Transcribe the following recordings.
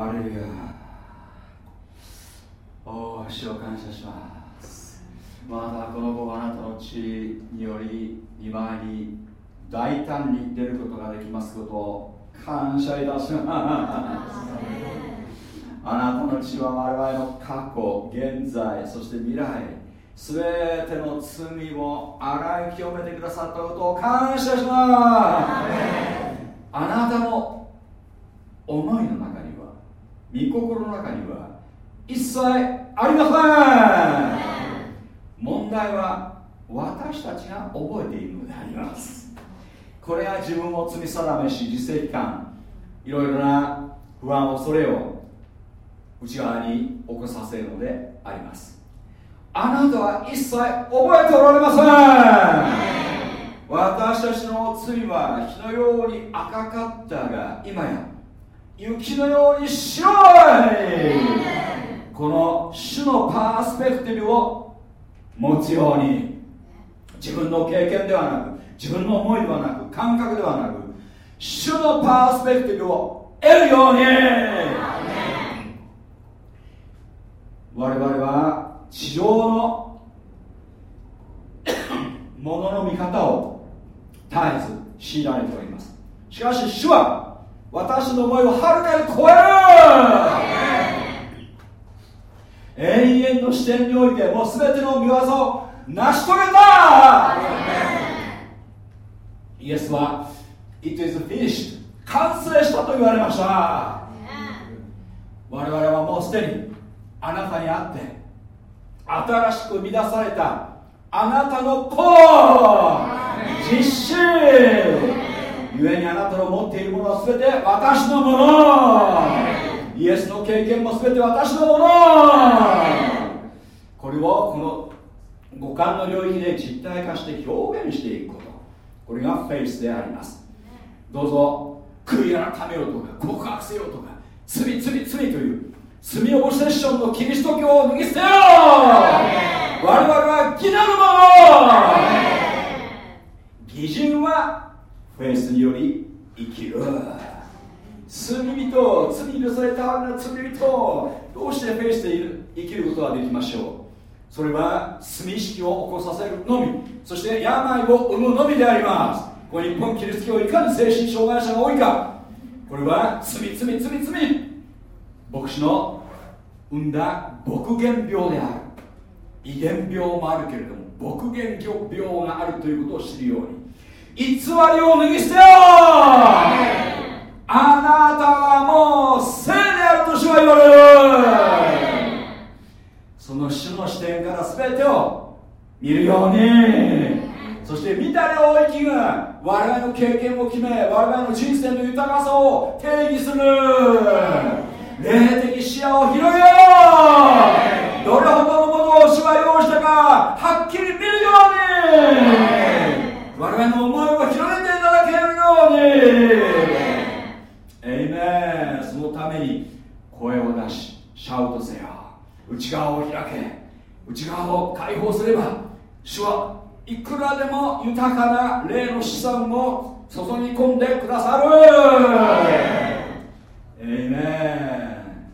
アレルヤおお主を感謝します。またこの子があなたの血により見舞いに大胆に出ることができますことを感謝いたします。あなたの血は我々の過去現在そして未来すべての罪を洗い清めてくださったことを感謝します。あなたの御心の中には一切ありません。問題は私たちが覚えているのであります。これが自分を罪定めし自責感いろいろな不安恐れを内側に起こさせるのであります。あなたは一切覚えておられません。私たちの罪は火のように赤かったが今や雪のように白いこの主のパースペクティブを持つように自分の経験ではなく自分の思いではなく感覚ではなく主のパースペクティブを得るように我々は地上のものの見方を絶えず強いられております。しかし主は私の思いをはるかに超える。永遠の視点においてもう全ての見業を成し遂げた。イエスは It is finished 完成したと言われました。我々はもうすでにあなたにあって新しく生み出されたあなたの子。実施故にあなたの持っているものは全て私のもの。イエスの経験も全て私のもの。これをこの五感の領域で実体化して表現していくこと。これがフェイスであります。どうぞ悔い改めようとか告白せようとか罪罪罪という罪オブセッションのキリスト教を脱ぎ捨てよう。我々は義なる者義人はフェイスにより生きる。罪人罪許されたな罪人どうしてフェイスで生きることができましょう？それは罪意識を起こさせるのみ。そして病を生むのみであります。これ日本キリスト教いかに精神障害者が多いか。これは罪罪罪罪。牧師の生んだ牧原病である。遺伝病もあるけれども牧原病があるということを知るように。偽りを脱ぎ捨てよあなたはもう聖であると主は言われるその主の視点から全てを見るように。そして見た領域が我々の経験を決め我々の人生の豊かさを定義する。霊的視野を広げよう。どれほどのものを主は用意したかはっきり見るように。我々の思いを広げていただけるように。エイメンそのために声を出しシャウトせよ。内側を開け。内側を解放すれば主はいくらでも豊かな霊の資産を注ぎ込んでくださる。エイメン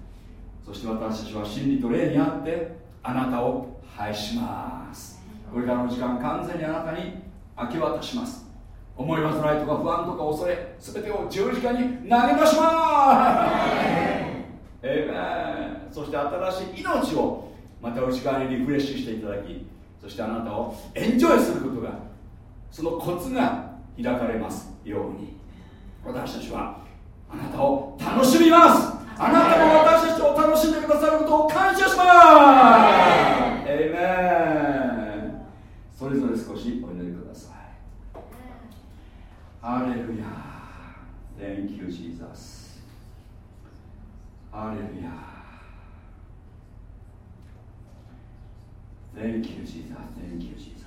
そして私たちは真理と霊にあってあなたを拝します。これからの時間完全にあなたに明け渡します。思い煩いとか不安とか恐れ全てを十字架に投げ出します。えー、そして新しい命をまた内側にリフレッシュしていただきそしてあなたをエンジョイすることがそのコツが開かれますように。私たちはあなたを楽しみます。あなたも私たちを楽しんでくださることを感謝します。エイメンそれぞれ少しお祈りくださいハレルヤ Thank you, Jesus. ハレルヤ Thank you, Jesus. Thank you, Jesus.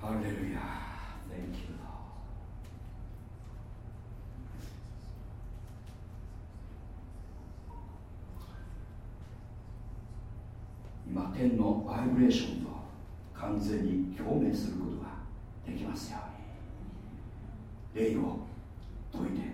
ハレルヤ Thank you, Lord. 今天のバイブレーションと完全に共鳴することができますように。霊を解いて。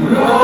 우리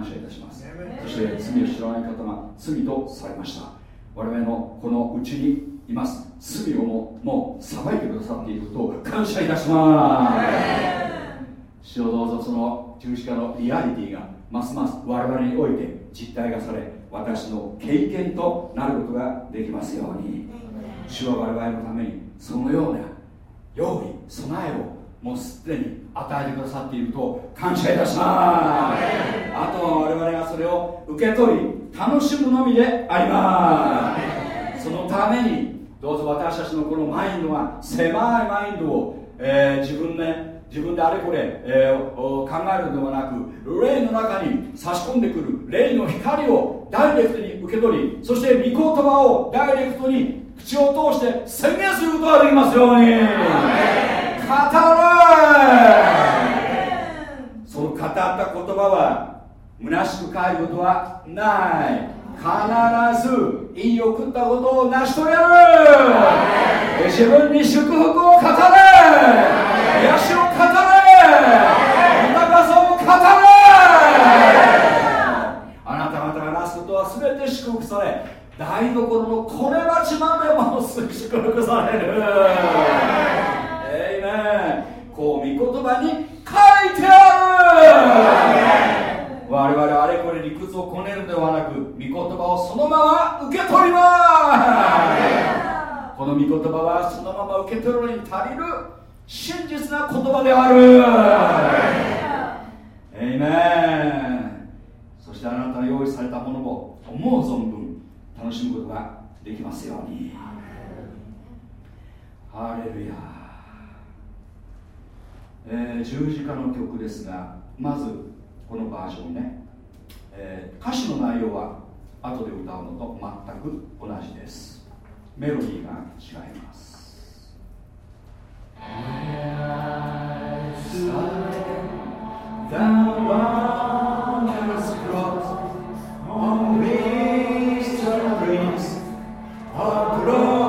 感謝いたします。そして罪を知らない方が罪とされました。我々のこのうちにいます。罪をももう裁いてくださっていることを感謝いたします。主をどうぞその十字架のリアリティがますます我々において実体化され私の経験となることができますように。主は我々のためにそのような用意備えをもうすでに与えてくださっていると感謝いたします。あとは我々がそれを受け取り楽しむのみであります。そのためにどうぞ私たちのこのマインドが狭いマインドを、えー、自分で自分であれこれ、えー、考えるのではなく霊の中に差し込んでくる霊の光をダイレクトに受け取りそして御言葉をダイレクトに口を通して宣言することができますように。語るその語った言葉は虚しく帰る。ことはない必ず言い送ったことを成し遂げる自分に祝福を語れ。癒しを語れ。豊かさを語れ。あなた方がなすことは全て祝福され。台所のこれ。鉢までも祝福され。るこう御言葉に書いてある。我々あれこれ理屈をこねるではなく御言葉をそのまま受け取ります。この御言葉はそのまま受け取るのに足りる真実な言葉である。エイメンそしてあなたの用意されたものを思う存分楽しむことができますように。ハレルヤ、えー、十字架の曲ですがまずこのバージョンね、えー、歌詞の内容は後で歌うのと全く同じです。メロディーが違います。The wondrous cross on mysteries of glory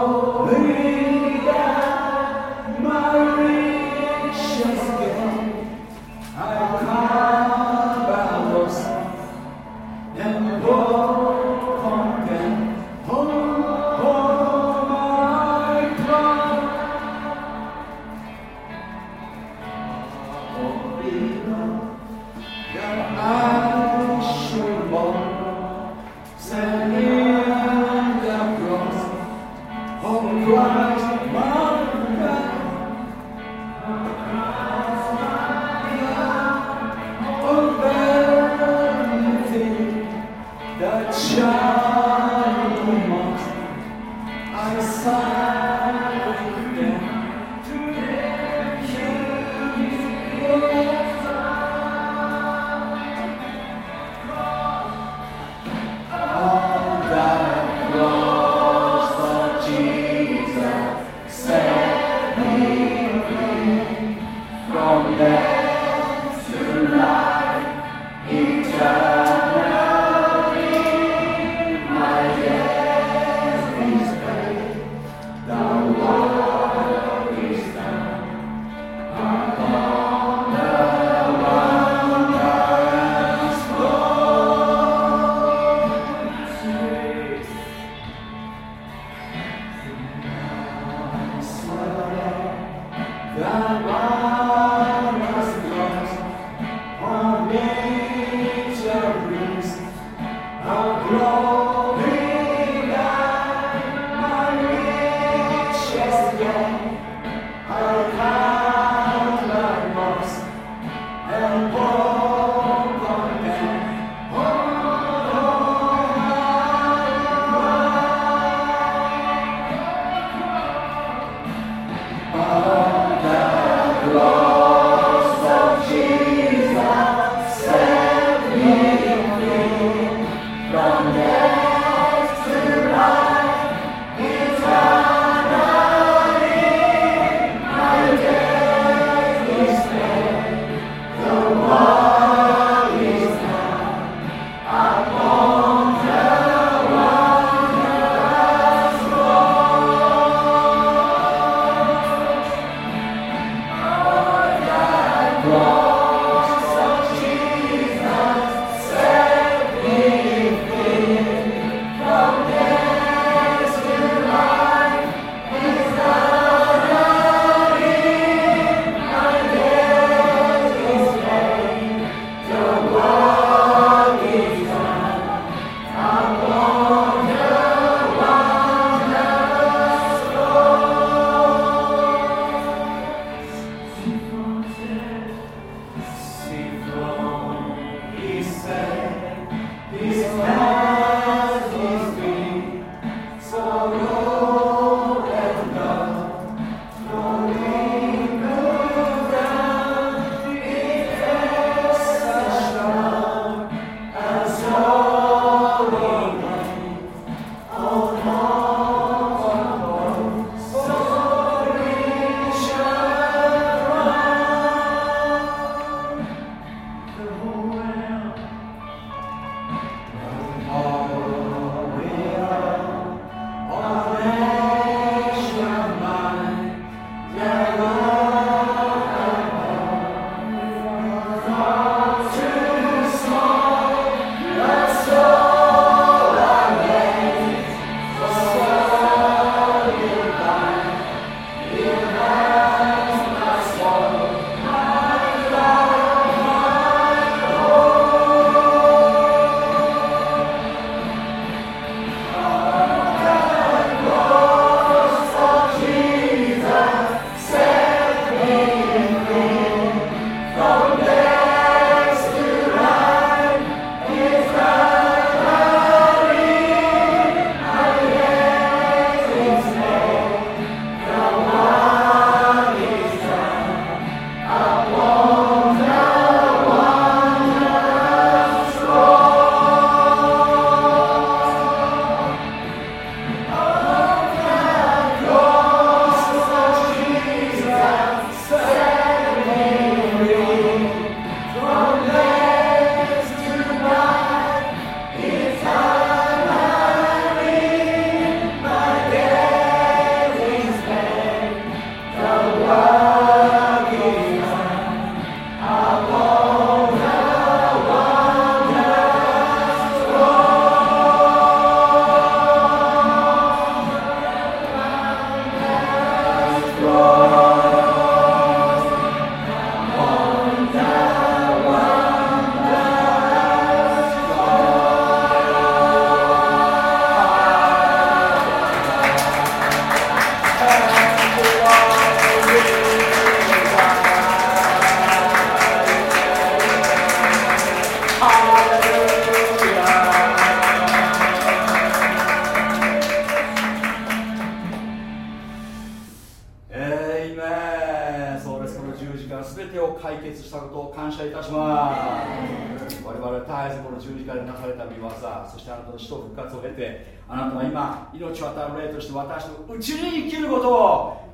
命を与える霊として私のうちに生きることを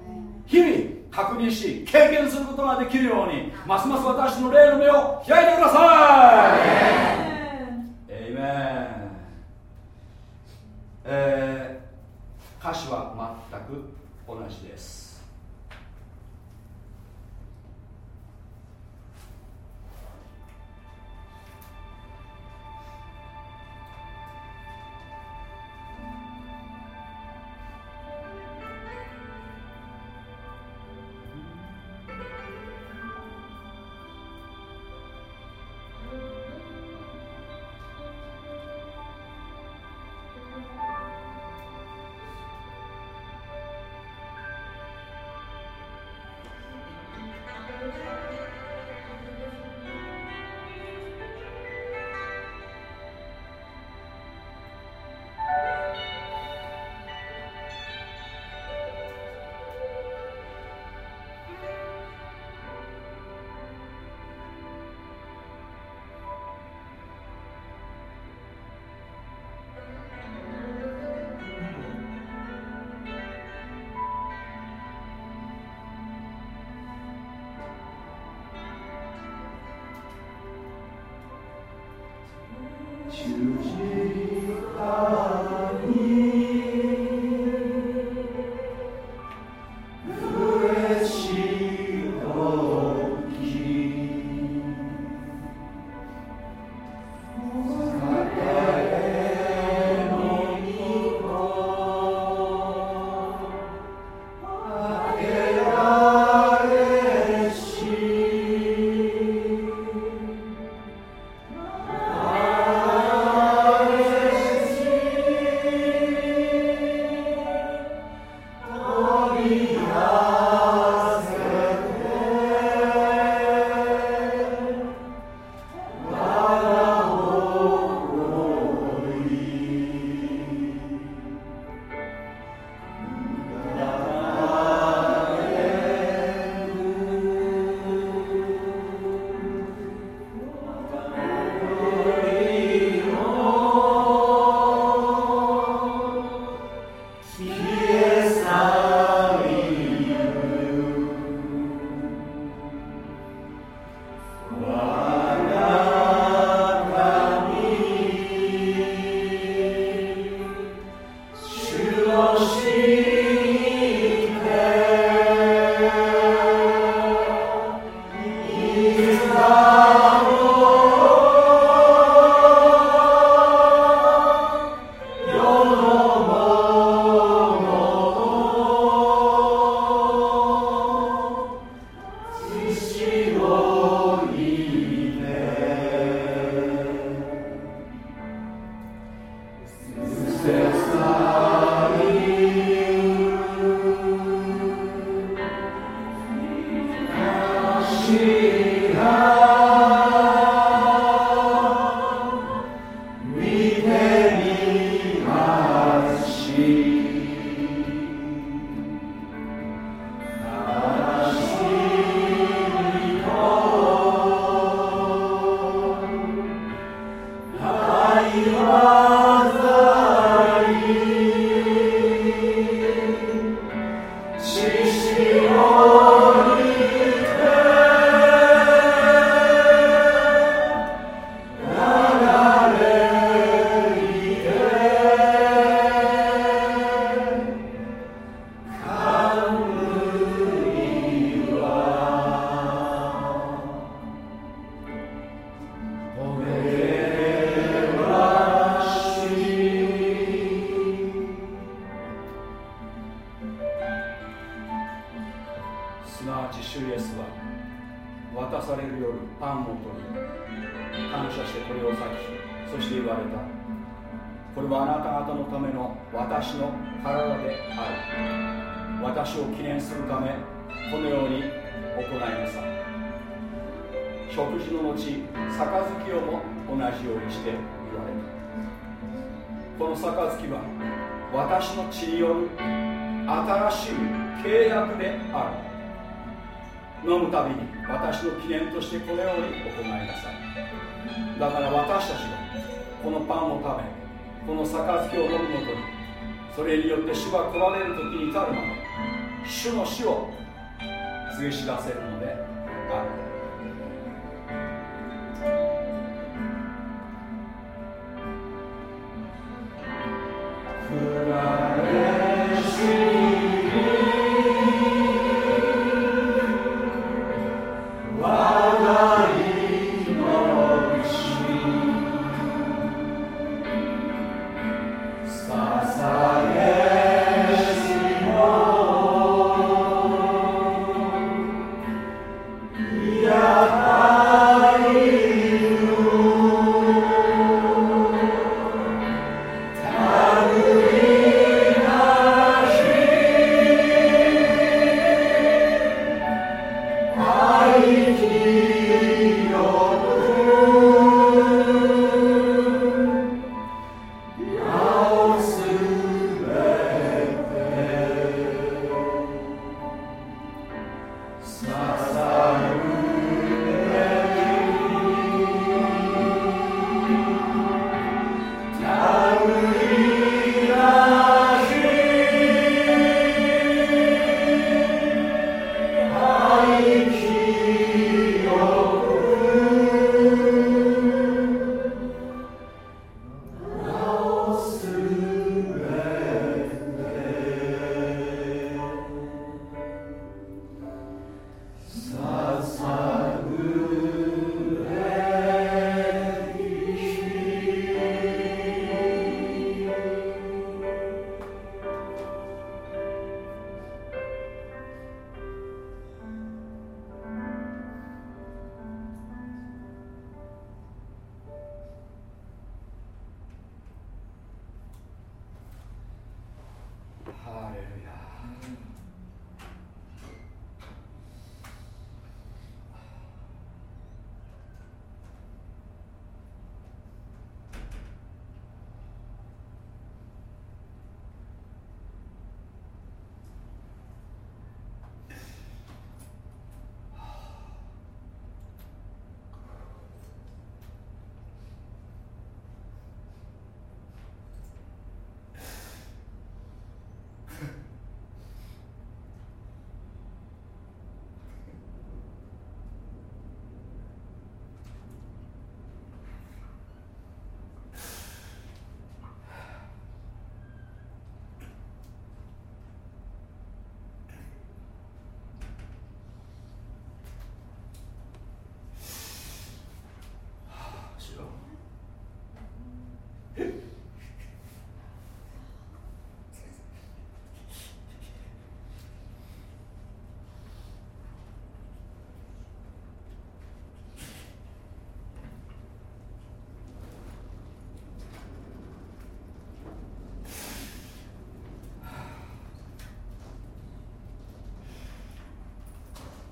日々確認し経験することができるようにますます私の霊の目を開いてください。エイメンえ、歌詞は全く同じです。このように行いなさい食事の後杯をも同じようにして言われた。この杯は私の血による新しい契約である。飲むたびに私の記念としてこのように行いなさい。だから私たちはこのパンを食べこの杯を飲むごとにそれによって主が来られる時に至るまで主の死を告げ知らせるの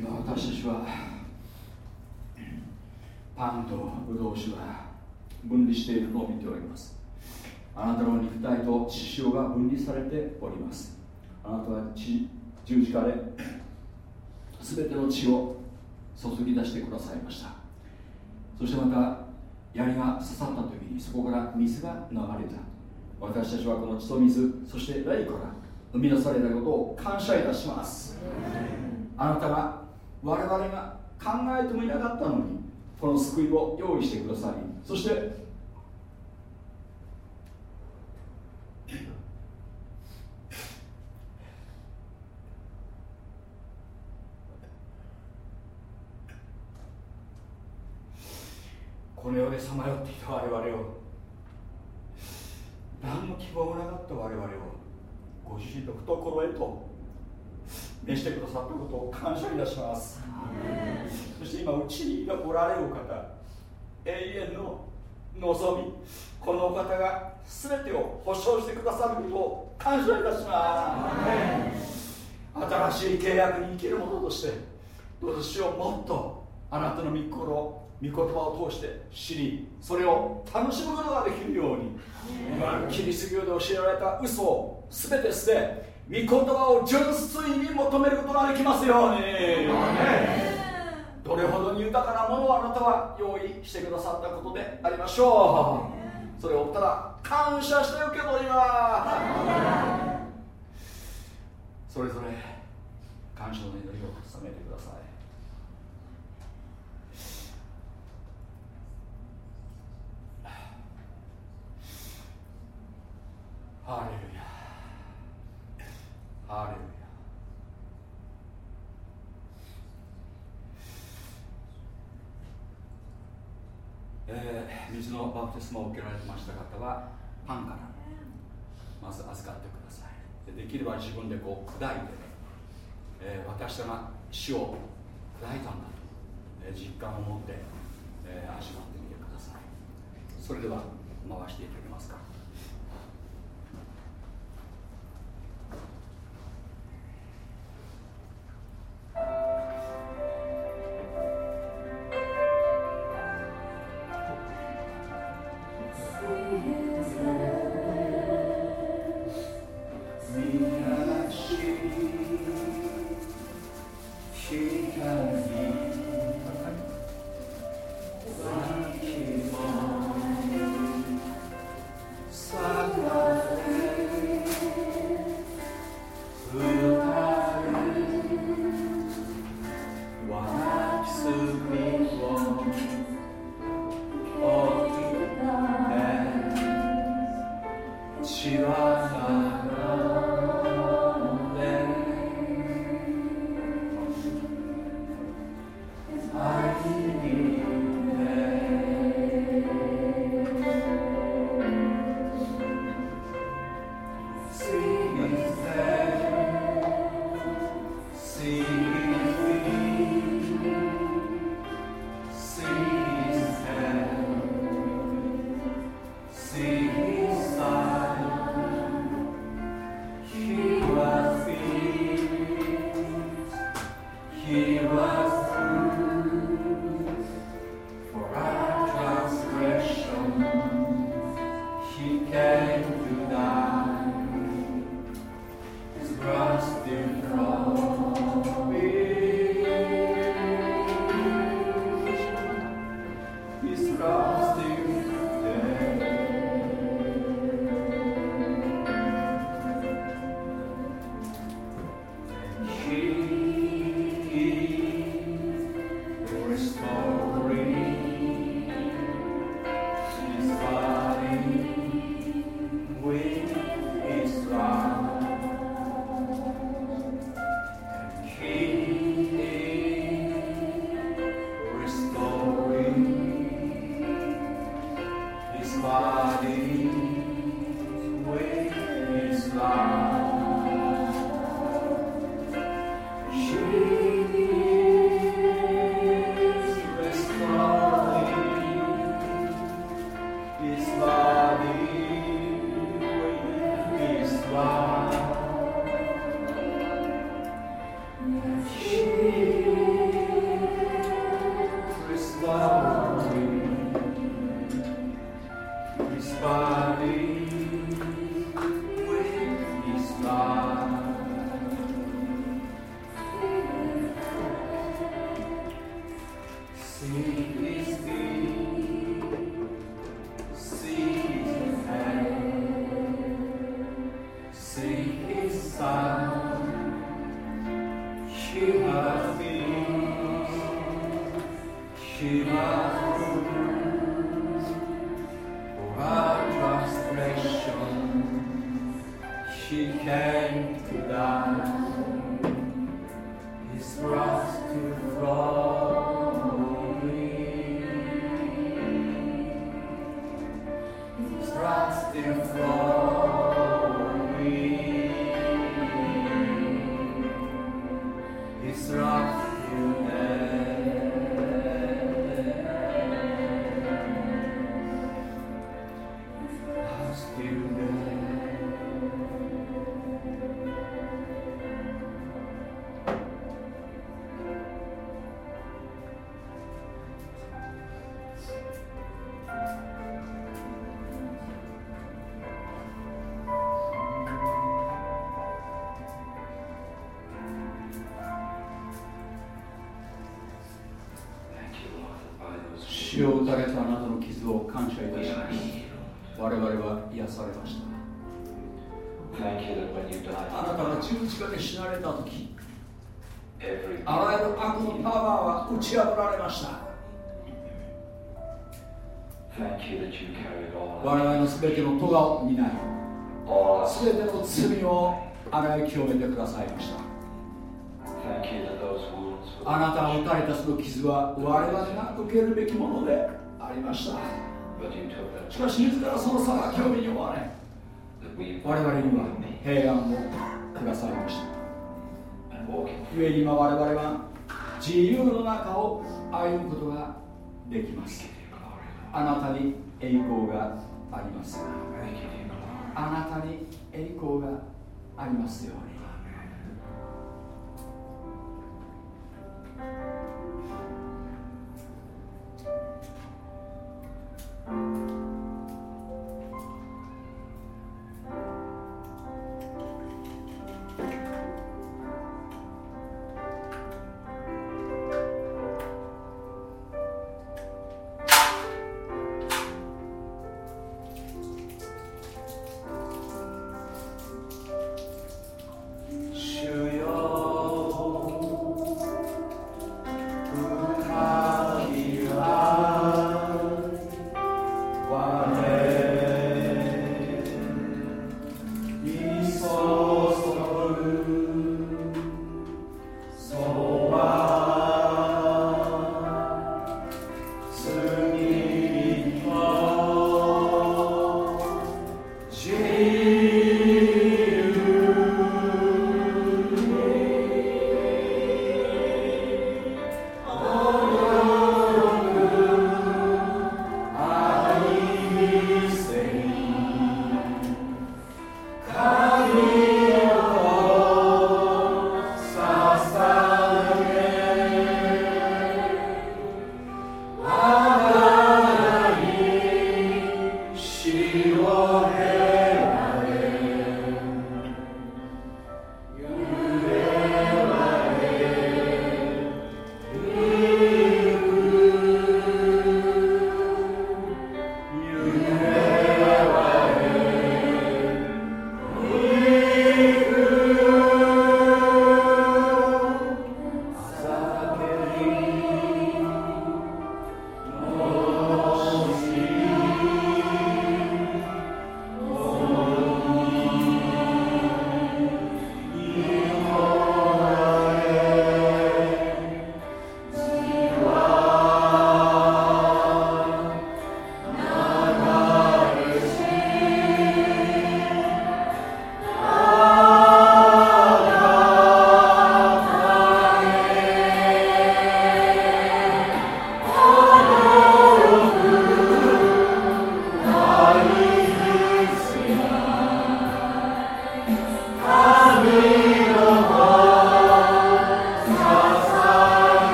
今私たちはパンとブドウ酒は分離しているのを見ております。あなたの肉体と血潮が分離されております。あなたは血十字架で全ての血を注ぎ出してくださいました。そしてまた槍が刺さった時にそこから水が流れた。私たちはこの血と水そして霊から生み出されたことを感謝いたします。あなたが我々が考えてもいなかったのにこの救いを用意してくださいそしてこの世でさまよっていた我々を何の希望もなかった我々をご自身の懐へと召してくださったことを感謝いたします。そして今うちにおられる方永遠の望みこのお方が全てを保証してくださることを感謝いたします。新しい契約に生きる者としてどうぞ主をもっとあなたの御心御言葉を通して知りそれを楽しむことができるように今キリスト教で教えられた嘘を全て捨て御言葉を純粋に求めることができますように。どれほどに豊かなものをあなたは用意してくださったことでありましょう。それをただ感謝して受け取りますそれぞれ感謝の祈りを捧げてください。ハレルヤハレルヤえ、水のバプテスマを受けられてました方はパンからまず預かってください。でできれば自分でこう砕いてね、えー、私が死を砕いたんだと、えー、実感を持って、えー、味わってみてください。それでは回していただけますか。が十字架で死なれた時あらゆる悪のパワーは打ち破られました。我々の全ての咎を担い。全ての罪を洗い清めてくださいました。あなたが打たれたその傷は我々が受けるべきものでありました。しかし自らその裁きを身に負われ我々には平安をくださいました。大きくに今我々は自由の中を歩むことができます。あなたに栄光があります。あなたに栄光がありますように。うん。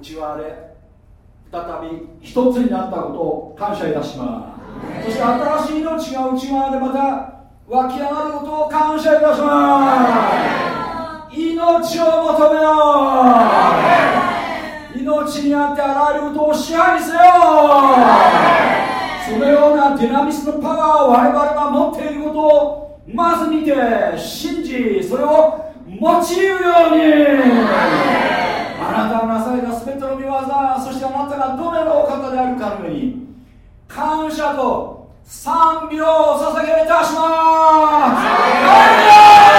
内側で再び一つになったことを感謝いたしますそして新しい命が内側でまた湧き上がることを感謝いたします命を求めよう命にあってあらゆることを支配せよそのようなディナミスのパワーを我々が持っていることをまず見て信じそれを用いるようにあなたがなされた全ての御業そしてあなたがどのようなお方であるかのように感謝と賛美をお捧げいたします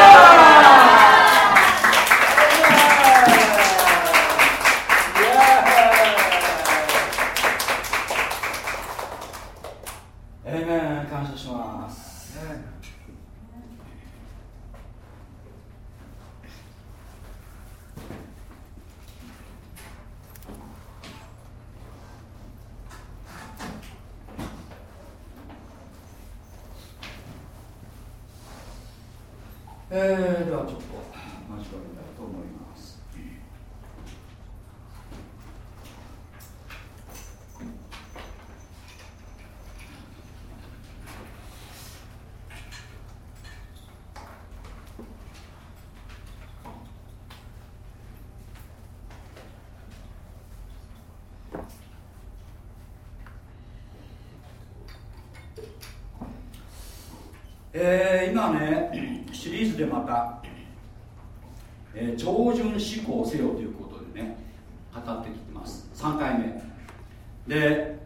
えー、ではちょっと交わりたいと思います。えー、今ねシリーズでまた、えー、超順思考せよということでね語ってきてます。3回目。で、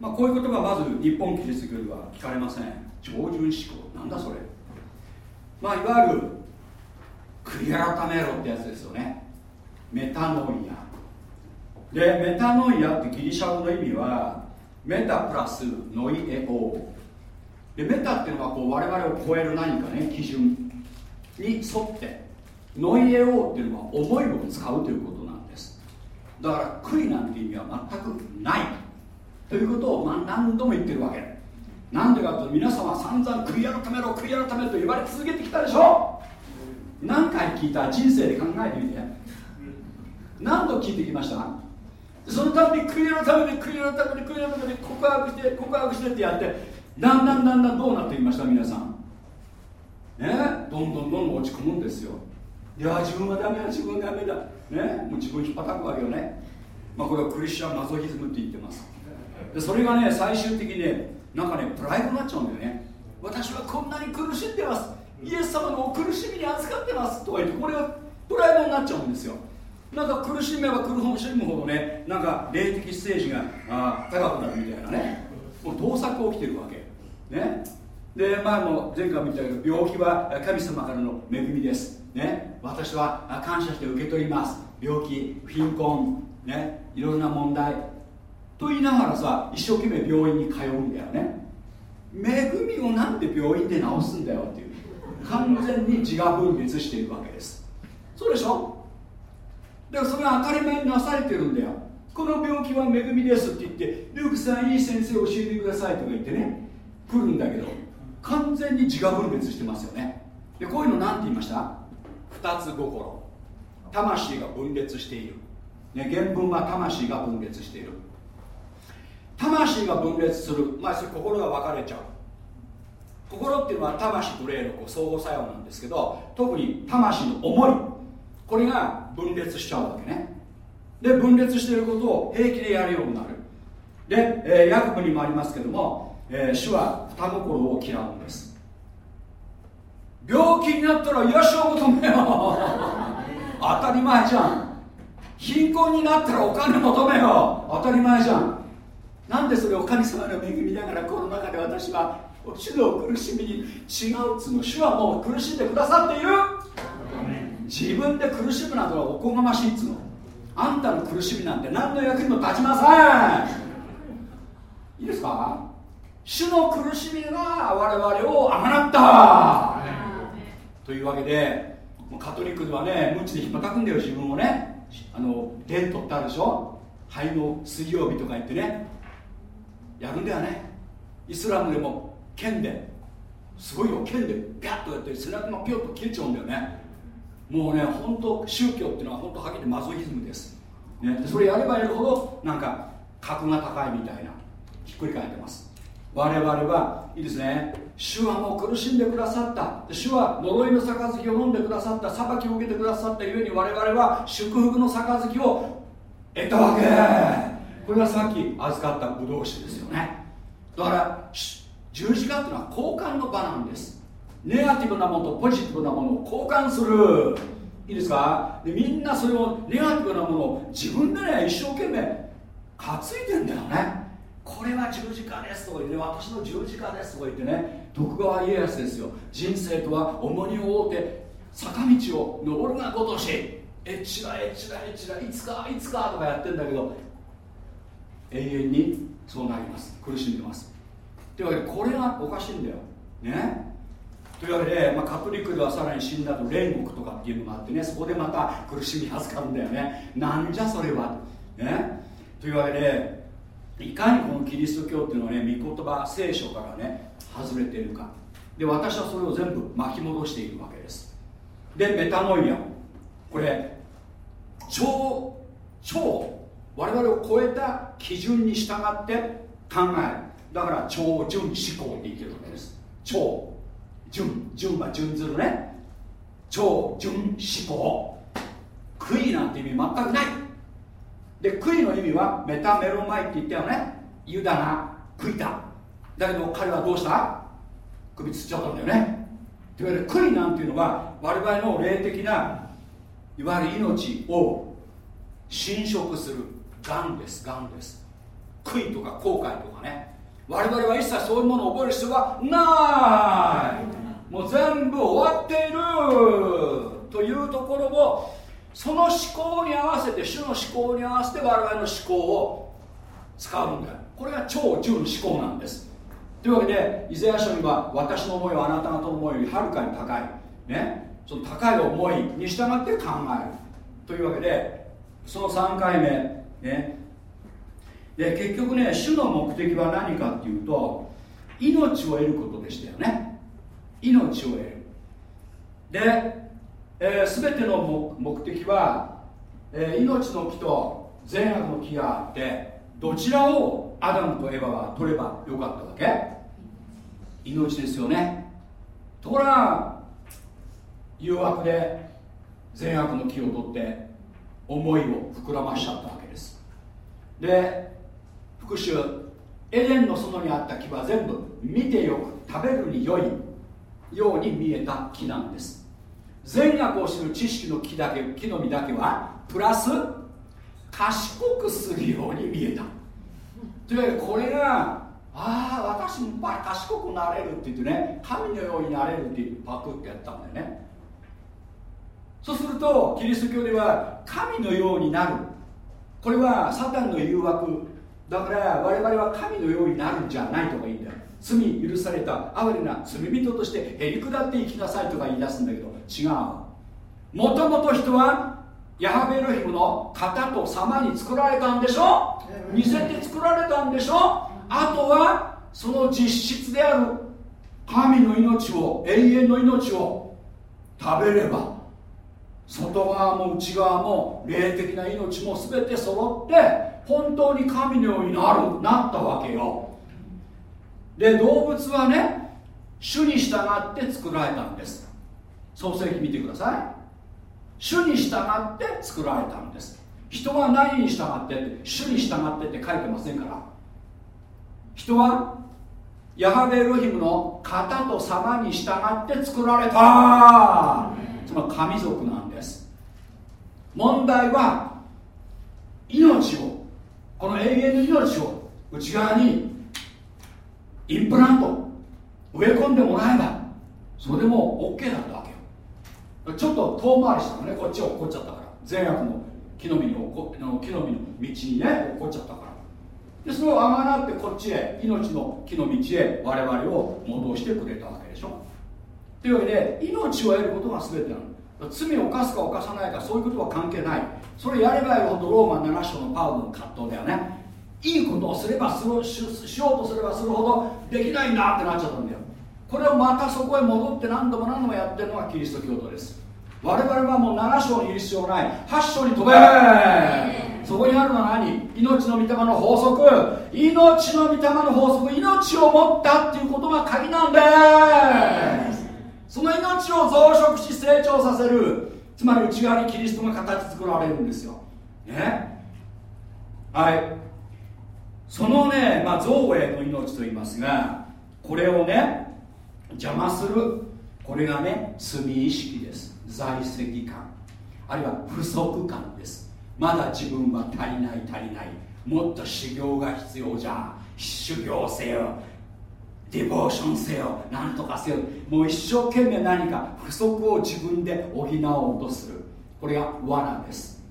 まあ、こういうことがまず日本キリスト教では聞かれません。超順思考。なんだそれ。まあいわゆる悔い改めろってやつですよね。メタノイア。でメタノイアってギリシャ語の意味はメタプラスノイエオ。でメタっていうのはこう我々を超える何かね基準に沿ってノイエオーっていうのは思いを使うということなんです。だから悔いなんて意味は全くないということをまあ何度も言ってるわけ。なんでかというと皆様散々悔い改めろ悔い改めろと言われ続けてきたでしょ。何回聞いた人生で考えてみて。何度聞いてきました？そのために悔い改めて悔い改めて悔い改めて告白して告白してってやってだんだんだんだんどうなってきました？皆さん。ね？どんどんどんどん落ち込むんですよ。いや自分はダメだ。自分はダメだ。ね？もう自分引っ叩くわけよね。まあこれはクリスチャンマゾヒズムって言ってます。でそれがね最終的にねなんかねプライドになっちゃうんだよね。私はこんなに苦しんでます。イエス様のお苦しみに預かってます。とか言ってこれがプライドになっちゃうんですよ。なんか苦しめば苦しむほどねなんか霊的ステージがあ高くなるみたいなね。もう盗作起きてるわけ。ね。で前も前回も言ったけど病気は神様からの恵みです。ね。私は感謝して受け取ります。病気貧困ね。いろんな問題。と言いながらさ一生懸命病院に通うんだよね。恵みをなんで病院で治すんだよっていう。完全に自我分裂しているわけです。そうでしょ？だからそれが当たり前になされてるんだよ。この病気は恵みですって言ってルークさんいい先生教えてくださいとか言ってね。来るんだけど完全に自我分裂してますよね。でこういうの何て言いました？二つ心。魂が分裂している、ね、原文は魂が分裂している。魂が分裂する。まあそれ心が分かれちゃう。心っていうのは魂と霊のこう相互作用なんですけど特に魂の思い。これが分裂しちゃうわけね。で分裂していることを平気でやるようになる。で、えー、ヤコブにもありますけどもえー、主は二心を嫌うんです。病気になったら癒しを求めよう。当たり前じゃん。貧困になったらお金求めよう。当たり前じゃん。なんでそれお神様の恵みながらこの中で私は主の苦しみに違うっつうの。主はもう苦しんでくださっている。自分で苦しむなどはおこがましいっつうの。あんたの苦しみなんて何の役にも立ちません。いいですか？主の苦しみが我々をあがなった。というわけでカトリックではね無知でひっぱたくんだよ自分をね。あのデントってあるでしょ？肺の水曜日とか言ってね。やるんだよね。イスラムでも剣で。すごいよ剣で。ピャッとやって背中がピョッと切れちゃうんだよね。もうね本当宗教っていうのは本当はっきりマゾヒズムです、ね、それやればやるほどなんか格が高いみたいな。ひっくり返ってます。我々はいいですね。主はもう苦しんでくださった。主は呪いの杯を飲んでくださった。裁きを受けてくださったゆえに我々は祝福の杯を得たわけ。これがさっき預かったブドウ酒ですよね。だから十字架っていうのは交換の場なんです。ネガティブなものとポジティブなものを交換する。いいですか？でみんなそれをネガティブなものを自分でね一生懸命担いでんだよね。これは十字架ですとか言って、ね私の十字架ですとか言ってね徳川家康ですよ。人生とは重荷を負うて坂道を登るがごとしえっちらえっちらえっちらいつかいつかとかやってんだけど永遠にそうなります。苦しんでます。というわけでこれがおかしいんだよ。ね。というわけで、まあ、カトリックではさらに死んだと煉獄とかっていうのがあってねそこでまた苦しみ預かるんだよね。なんじゃそれは。ね。というわけでいかにこのキリスト教っていうのはね御言葉聖書からね外れているか。で私はそれを全部巻き戻しているわけです。でメタノイア。これ超超我々を超えた基準に従って考える。だから超準思考って言ってるわけです。超準準は準ずるね。超準思考。悔いなんて意味全くない。で悔いの意味はメタメロマイって言ったよね。ユダが悔いた。だけど彼はどうした？首つっちゃったんだよね。というわけで悔いなんていうのは我々の霊的ないわゆる命を侵食するがんです。がんです。悔いとか後悔とかね。我々は一切そういうものを覚える必要はない。もう全部終わっている。というところをその思考に合わせて主の思考に合わせて我々の思考を使うんだよ。これが超純思考なんです。というわけでイザヤ書には私の思いはあなた方の思いよりはるかに高い。ね。その高い思いに従って考える。というわけでその3回目。ね。で結局ね主の目的は何かっていうと命を得ることでしたよね。命を得る。で、えー、全ての目的は、えー、命の木と善悪の木があってどちらをアダムとエヴァは取ればよかったわけ？命ですよね。ところが誘惑で善悪の木を取って思いを膨らましちゃったわけです。で復讐エデンの園にあった木は全部見てよく食べるに良いように見えた木なんです。善悪を知る知識の木だけ木の実だけはプラス賢くするように見えた。というわけでこれがああ私も賢くなれるって言ってね神のようになれるってパクってやったんだよね。そうするとキリスト教では神のようになる。これはサタンの誘惑。だから我々は神のようになるんじゃないとか言うんだよ。罪許された哀れな罪人としてへりくだって生きなさいとか言い出すんだけど違う。もともと人はヤハベルヒムの型と様に作られたんでしょ？似せて作られたんでしょ？あとはその実質である神の命を永遠の命を食べれば外側も内側も霊的な命も全て揃って本当に神のようになるなったわけよ。で動物はね主に従って作られたんです創世記見てください。主に従って作られたんです。人は何に従ってって主に従ってって書いてませんから。人はヤハベエロヒムの型と様に従って作られた。つまり神族なんです。問題は命をこの永遠の命を内側にインプラント植え込んでもらえばそれでも OK だったわけよちょっと遠回りしたのね。こっち落っこっちゃったから。善悪の木の実の木の実の道にね落っこっちゃったから。でそれをあがなってこっちへ命の木の道へ我々を戻してくれたわけでしょ。というわけで命を得ることが全てなの。罪を犯すか犯さないかそういうことは関係ない。それやればやるほどローマ7章のパウロの葛藤だよね。いいことをすればするしようとすればするほどできないんだってなっちゃったんだよ。これをまたそこへ戻って何度も何度もやってるのがキリスト教徒です。我々はもう7章にいる必要ない。8章に飛べ。そこにあるのは何？命の御霊の法則。命の御霊の法則命を持ったっていうことが鍵なんです。その命を増殖し成長させる。つまり内側にキリストが形作られるんですよ。ね？はい。そのね、まあ、造営の命と言いますがこれをね邪魔する。これがね罪意識です。在籍感。あるいは不足感です。まだ自分は足りない足りない。もっと修行が必要じゃ。修行せよ。ディボーションせよ。なんとかせよ。もう一生懸命何か不足を自分で補おうとする。これが罠です。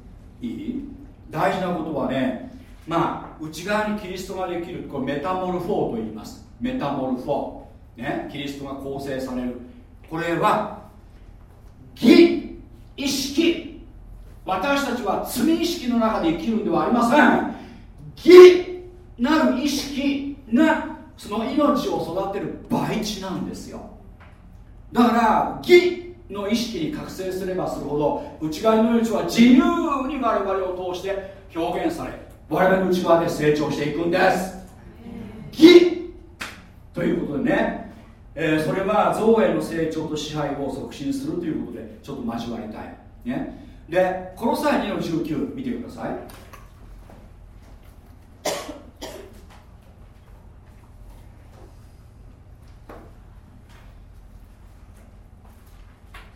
いい？大事なことはねまあ内側にキリストができるこれメタモルフォーと言います。メタモルフォー、ね、キリストが構成される。これは義意識。私たちは罪意識の中で生きるんではありません。義なる意識がその命を育てる培地なんですよ。だから義の意識に覚醒すればするほど内側の命は自由に我々を通して表現され我々の内側で成長していくんです。義ということでね、えー、それは造営の成長と支配を促進するということでちょっと交わりたい、ね、でこの際2の19見てください。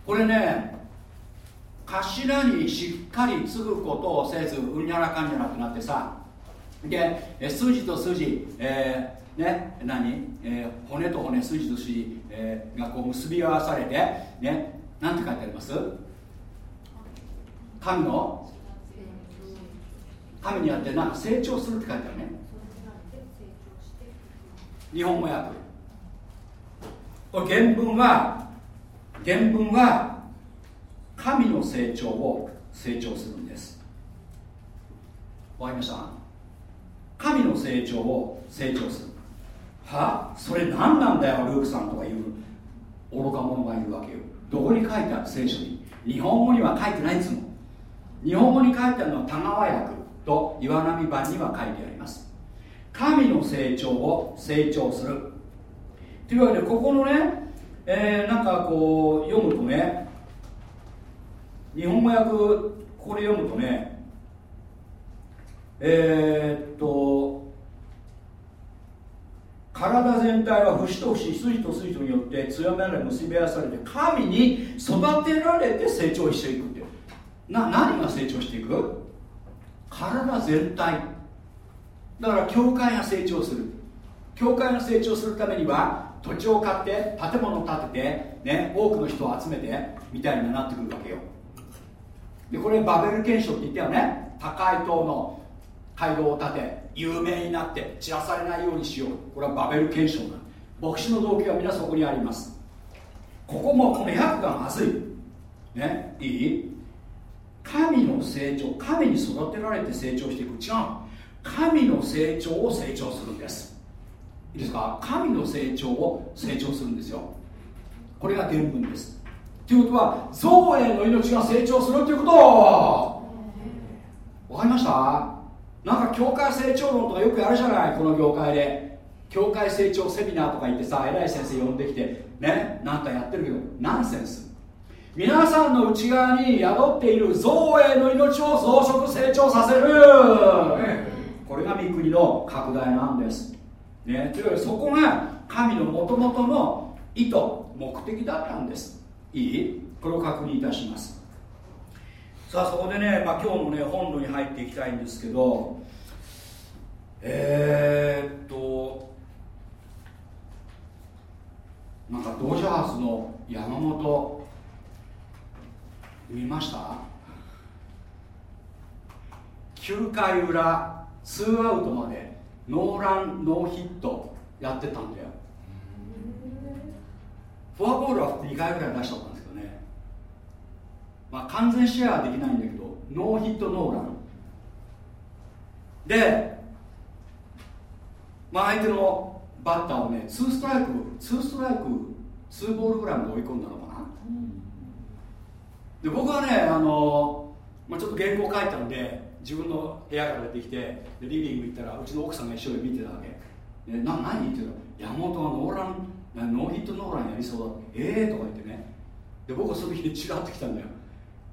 これね頭にしっかり継ぐことをせずうんにゃらかんにゃらってなってさ。で筋と筋、えー、ね何、えー、骨と骨筋と筋、えー、がこう結び合わされてねなんて書いてあります？神の？神にあってなんか成長するって書いてあるね。日本語訳。これ原文は原文は神の成長を成長するんです。わかりました？神の成長を成長する。は？それ何なんだよルークさんとかいう愚か者がいるわけよ。どこに書いてある聖書に？日本語には書いてないっつうの日本語に書いてあるのは田川訳と岩波版には書いてあります。神の成長を成長する。というわけでここのねえー、なんかこう読むとね日本語訳これ読むとねえー、っと体全体は節と節筋と筋によって強められ結び合わされて神に育てられて成長していくって。な何が成長していく？体全体。だから教会が成長する。教会が成長するためには土地を買って建物を建てて、ね、多くの人を集めてみたいになってくるわけよ。でこれバベル憲章って言ったよね。高い塔の街道を建て有名になって散らされないようにしよう。これはバベル憲章だ。牧師の動機は皆そこにあります。ここもこの訳がまずい。ねいい？神の成長神に育てられて成長していく。違う。神の成長を成長するんです。いいですか？神の成長を成長するんですよ。これが原文です。ということは造営の命が成長するということ。わかりました？なんか教会成長論とかよくやるじゃないこの業界で。教会成長セミナーとか行ってさ偉い先生呼んできてねなんかやってるけどナンセンス。皆さんの内側に宿っている造営の命を増殖成長させる、これが御国の拡大なんです。ね、というわけでそこが神のもともとの意図目的だったんです。いい？これを確認いたします。さあそこでね、まあ、今日のね本土に入っていきたいんですけどえー、っとなんかドジャースの山本見ました？9回裏2アウトまでノーランノーヒットやってたんだよ。フォアボールは2回ぐらい出したんですけどねまあ完全シェアはできないんだけどノーヒットノーラン。で、まあ、相手のバッターをね2ストライク2ストライク2ボールぐらいまで追い込んだのかな、で僕はねあの、まあ、ちょっと原稿書いたんで自分の部屋から出てきてでリビング行ったらうちの奥さんが一緒に見てたわけ。でな何って言うと山本はノーランノーヒットノーランやりそうだ。ええー、とか言ってね。で僕はその日でチラッと来たんだよ。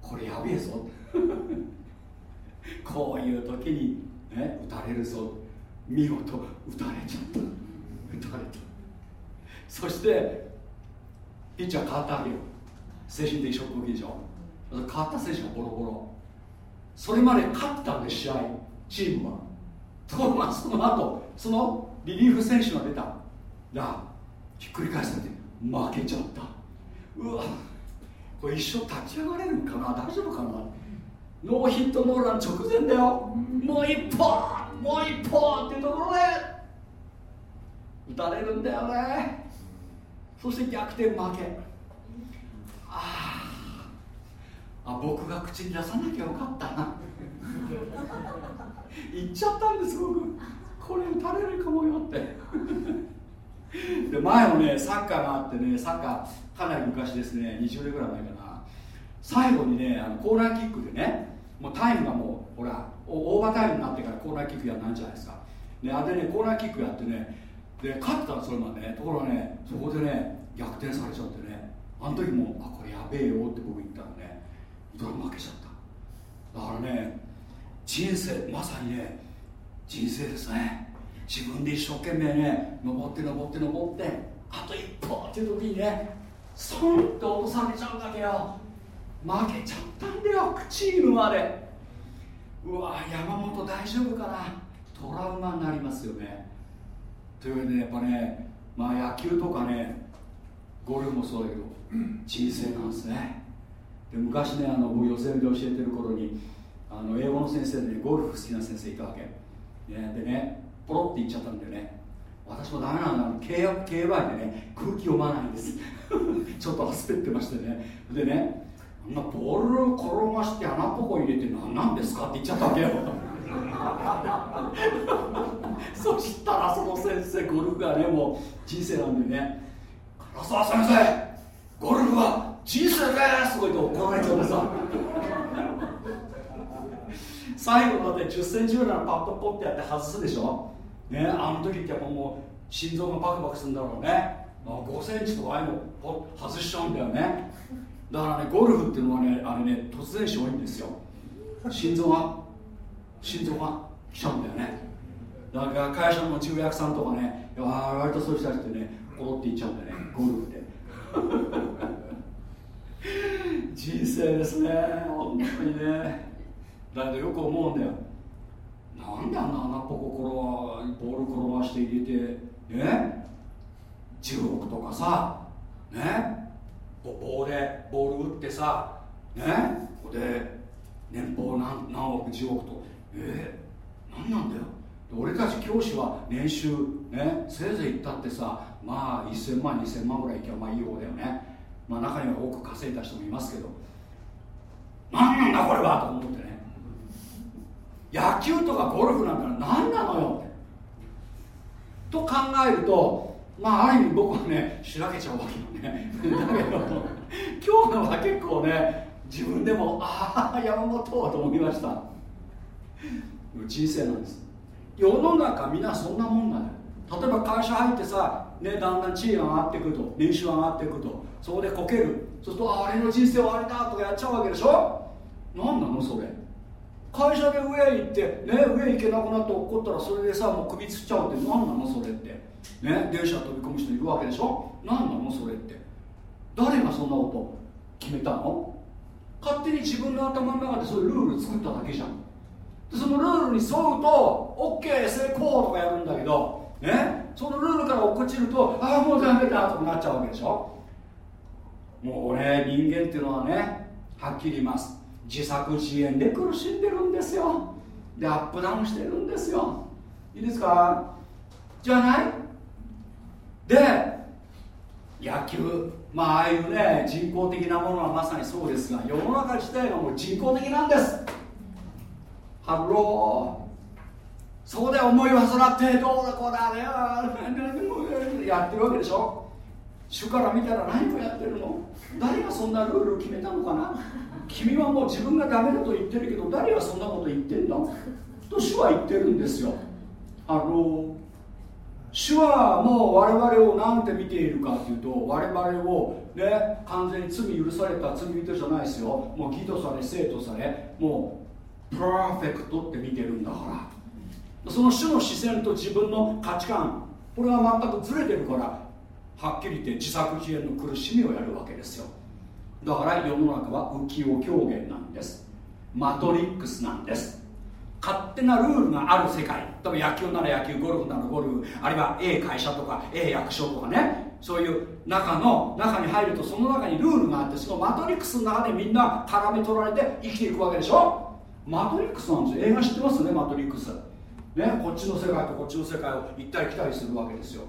これやべえぞ。こういう時に、ね、打たれるぞ。見事打たれちゃった。打たれた。そしてピッチャー変わったわけよ。精神的ショックでしょ。変わった選手がボロボロ。それまで勝ったんで試合チームは。ところがその後そのリリーフ選手が出た。がひっくり返されて負けちゃった。うわこれ一生立ち上がれるかな？大丈夫かな？ノーヒットノーラン直前だよ。もう一本もう一本っていうところで。打たれるんだよね。そして逆転負け。ああ僕が口に出さなきゃよかったな。言っちゃったんです僕。これ打たれるかもよって。で前もねサッカーがあってねサッカーかなり昔ですね20年ぐらい前かな最後にねあのコーナーキックでねもうタイムがもうほらオーバータイムになってからコーナーキックやなんじゃないですか。であれねコーナーキックやってねで勝ったのそれまでね。ところがねそこでね逆転されちゃってねあの時もあこれやべえよって僕言ったらねドラ負けちゃった。だからね人生まさにね人生ですね。自分で一生懸命ね登って登って登ってあと一歩っていう時にねストンと落とされちゃうわけよ。負けちゃったんだよチームまでうわ山本大丈夫かな。トラウマになりますよね。というわけで、ね、やっぱねまあ野球とかねゴルフもそうだけど人生なんですね。で昔ねあの僕予選で教えてる頃にあの英語の先生で、ね、ゴルフ好きな先生いたわけ、ね、でねポロって言っちゃったんでね。私もダメなんだ。競馬競馬でね空気読まないんです ちょっと焦ってましてね。でねなボールを転がして穴っぽこ入れて何なんですかって言っちゃったわけよ。そしたらその先生ゴルフがねもう人生なんでね唐沢先生ゴルフは人生です！とか言って怒られちゃってさ最後まで1 0センチぐらいのパットポッてやって外すでしょ。ねあの時ってやっぱもう心臓がバクバクするんだろうね。5センチとかああいうのポッ外しちゃうんだよね。だからねゴルフっていうのはねあれね突然死多いんですよ。心臓が心臓が来ちゃうんだよね。だから会社の重役さんとかねわ割とそういう人たちってねコロっていっちゃうんだよね。ゴルフで 人生ですね本当にね。だけどよく思うんだよ。なんであんな穴っぽこ転ボール転がして入れてね？10億とかさね？棒でボール打ってさね？ここで年俸何何億10億と。えー、何なんだよ。俺たち教師は年収ねせいぜい言ったってさまあ1000万2000万ぐらいいけばまあいい方だよね。まあ中には多く稼いだ人もいますけど。何なんだこれはと思ってね。野球とかゴルフなんだら何なのよと考えるとまあある意味僕はねしらけちゃうわけよね。だけど今日のは結構ね自分でもああ山本と思いました。人生なんです。世の中みんなそんなもんなのよ。例えば会社入ってさ、ね、だんだん地位上がってくると年収上がってくるとそこでこける。そうするとあれの人生終わりだとかやっちゃうわけでしょ？何なのそれ。会社で上へ行ってね上へ行けなくなって怒ったらそれでさもう首つっちゃうって何なのそれって。ね電車飛び込む人いるわけでしょ？何なのそれって。誰がそんなこと決めたの？勝手に自分の頭の中でそういうルール作っただけじゃん。でそのルールに沿うと OK 成功とかやるんだけどね？そのルールから落っこちるとああもうダメだとかなっちゃうわけでしょ？もうね人間っていうのはねはっきり言います。自作自演で苦しんでるんですよ。でアップダウンしてるんですよ。いいですか？じゃない？で野球まあああいうね人工的なものはまさにそうですが世の中自体がもう人工的なんです。 Hello。そこで思いをはらってどうだこうだねやってるわけでしょ。主から見たら何をやってるの？誰がそんなルールを決めたのかな？君はもう自分がダメだと言ってるけど誰がそんなこと言ってんだ？と主は言ってるんですよ。あの主はもう我々を何て見ているかというと我々をね完全に罪許された罪人じゃないですよ。もう義とされ生とされもうパーフェクトって見てるんだから。その主の視線と自分の価値観これは全くずれてるからはっきり言って自作自演の苦しみをやるわけですよ。だから世の中は浮世狂言なんです。マトリックスなんです。勝手なルールがある世界。例えば野球なら野球ゴルフならゴルフ。あるいは A 会社とか A 役所とかね。そういう中の中に入るとその中にルールがあってそのマトリックスの中でみんな絡め取られて生きていくわけでしょ。マトリックスなんですよ映画知ってます？ねマトリックスね。こっちの世界とこっちの世界を行ったり来たりするわけですよ。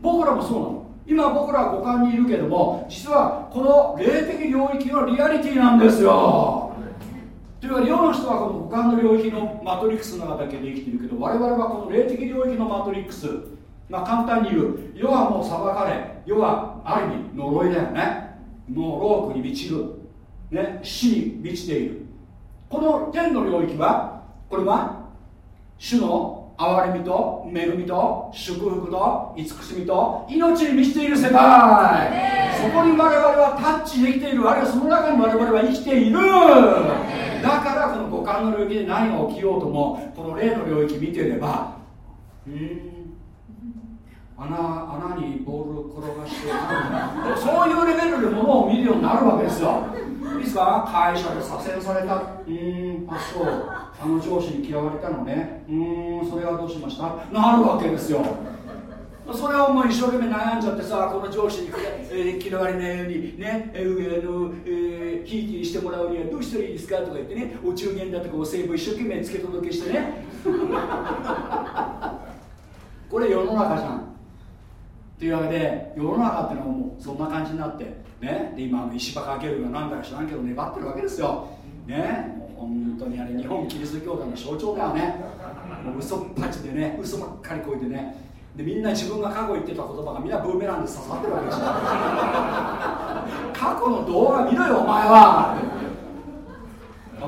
僕らもそうなの。今僕らは五感にいるけども実はこの霊的領域のリアリティなんですよ。というわけで世の人はこの五感の領域のマトリックスの中だけで生きているけど我々はこの霊的領域のマトリックス。まあ簡単に言う世はもう裁かれ世はある意味呪いだよね。もうロークに満ちる、ね、死に満ちている。この天の領域はこれは主の憐れみと恵みと祝福と慈しみと命に満ちている世界。そこに我々はタッチできている。あるいはその中に我々は生きているだからこの五感の領域で何が起きようともこの霊の領域見てればうん穴穴にボールを転がしてそういうレベルでものを見るようになるわけですよ。いいですか会社で左遷された。うんあそうあの上司に嫌われたのね。うんそれはどうしました？なるわけですよ。それをもう一生懸命悩んじゃってさこの上司に、えー、嫌われないようにね、えー、の、え、ひいきにしてもらうにはどうしたらいいですかとか言ってねお中元だとかお歳暮一生懸命付け届けしてね。これ世の中じゃん。というわけで世の中ってのはもうそんな感じになってね。で今の石破かけるが何だか知らんけど粘ってるわけですよ。ね。本当にあれ日本キリスト教団の象徴だよね。もう嘘っぱちでね嘘ばっかりこいてね。でみんな自分が過去言ってた言葉がみんなブーメランで刺さってるわけですよ過去の動画見ろよお前は。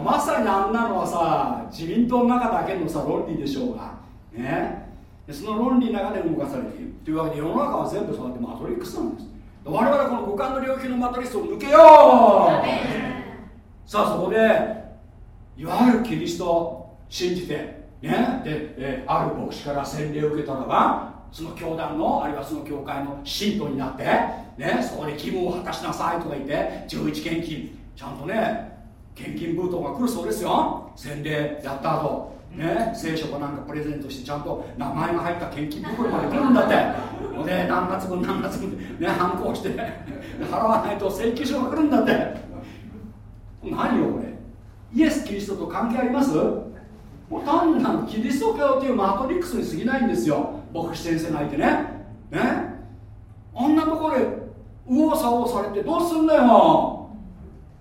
まさにあんなのはさ自民党の中だけのさ論理でしょうが。ね。その論理の中で動かされている。というわけで世の中は全部そうやってマトリックスなんです。我々この五感の領域のマトリックスを抜けよう。さあそこでいわゆるキリストを信じてね。で、えある牧師から洗礼を受けたらばその教団のあるいはその教会の信徒になって、ね、そこで義務を果たしなさいとか言って11献金ちゃんとね献金封筒が来るそうですよ。洗礼やった後ね、聖書かなんかプレゼントしてちゃんと名前が入った献金袋まで来るんだって。で何月分何月分ね反抗して払わないと請求書が来るんだって。何よこれ。イエス・キリストと関係あります？もう単なるキリスト教というマトリックスに過ぎないんですよ。牧師先生がいてね。ね。あんなところで右往左往されてどうすんだよ。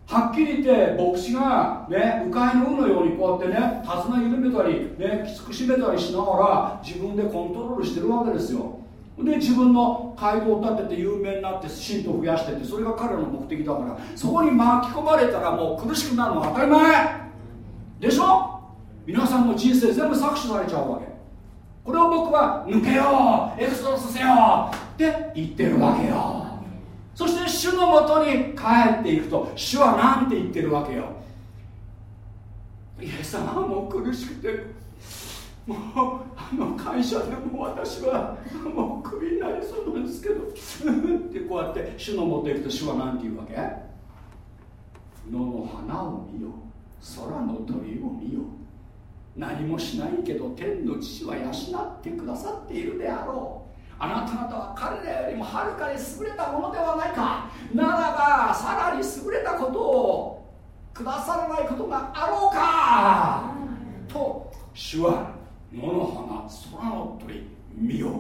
はっきり言って牧師がね迂回の鵜のようにこうやってね手綱緩めたりねきつく締めたりしながら自分でコントロールしてるわけですよ。で自分の街道を立てて有名になって信徒を増やしてってそれが彼らの目的だからそこに巻き込まれたらもう苦しくなるのは当たり前。でしょ？皆さんの人生全部搾取されちゃうわけ。これを僕は抜けようエクソドスせよって言ってるわけよ。そして主のもとに帰っていくと主は何て言ってるわけよ。イエス様もう苦しくてもうあの会社でも私はもうクビになりそうなんですけどってこうやって主のもとへ行くと主は何て言うわけ？野の花を見よ空の鳥を見よ何もしないけど天の父は養ってくださっているであろう。あなた方は彼らよりもはるかに優れたものではないか。ならばさらに優れたことをくださらないことがあろうか。と主は野の花空の鳥見よう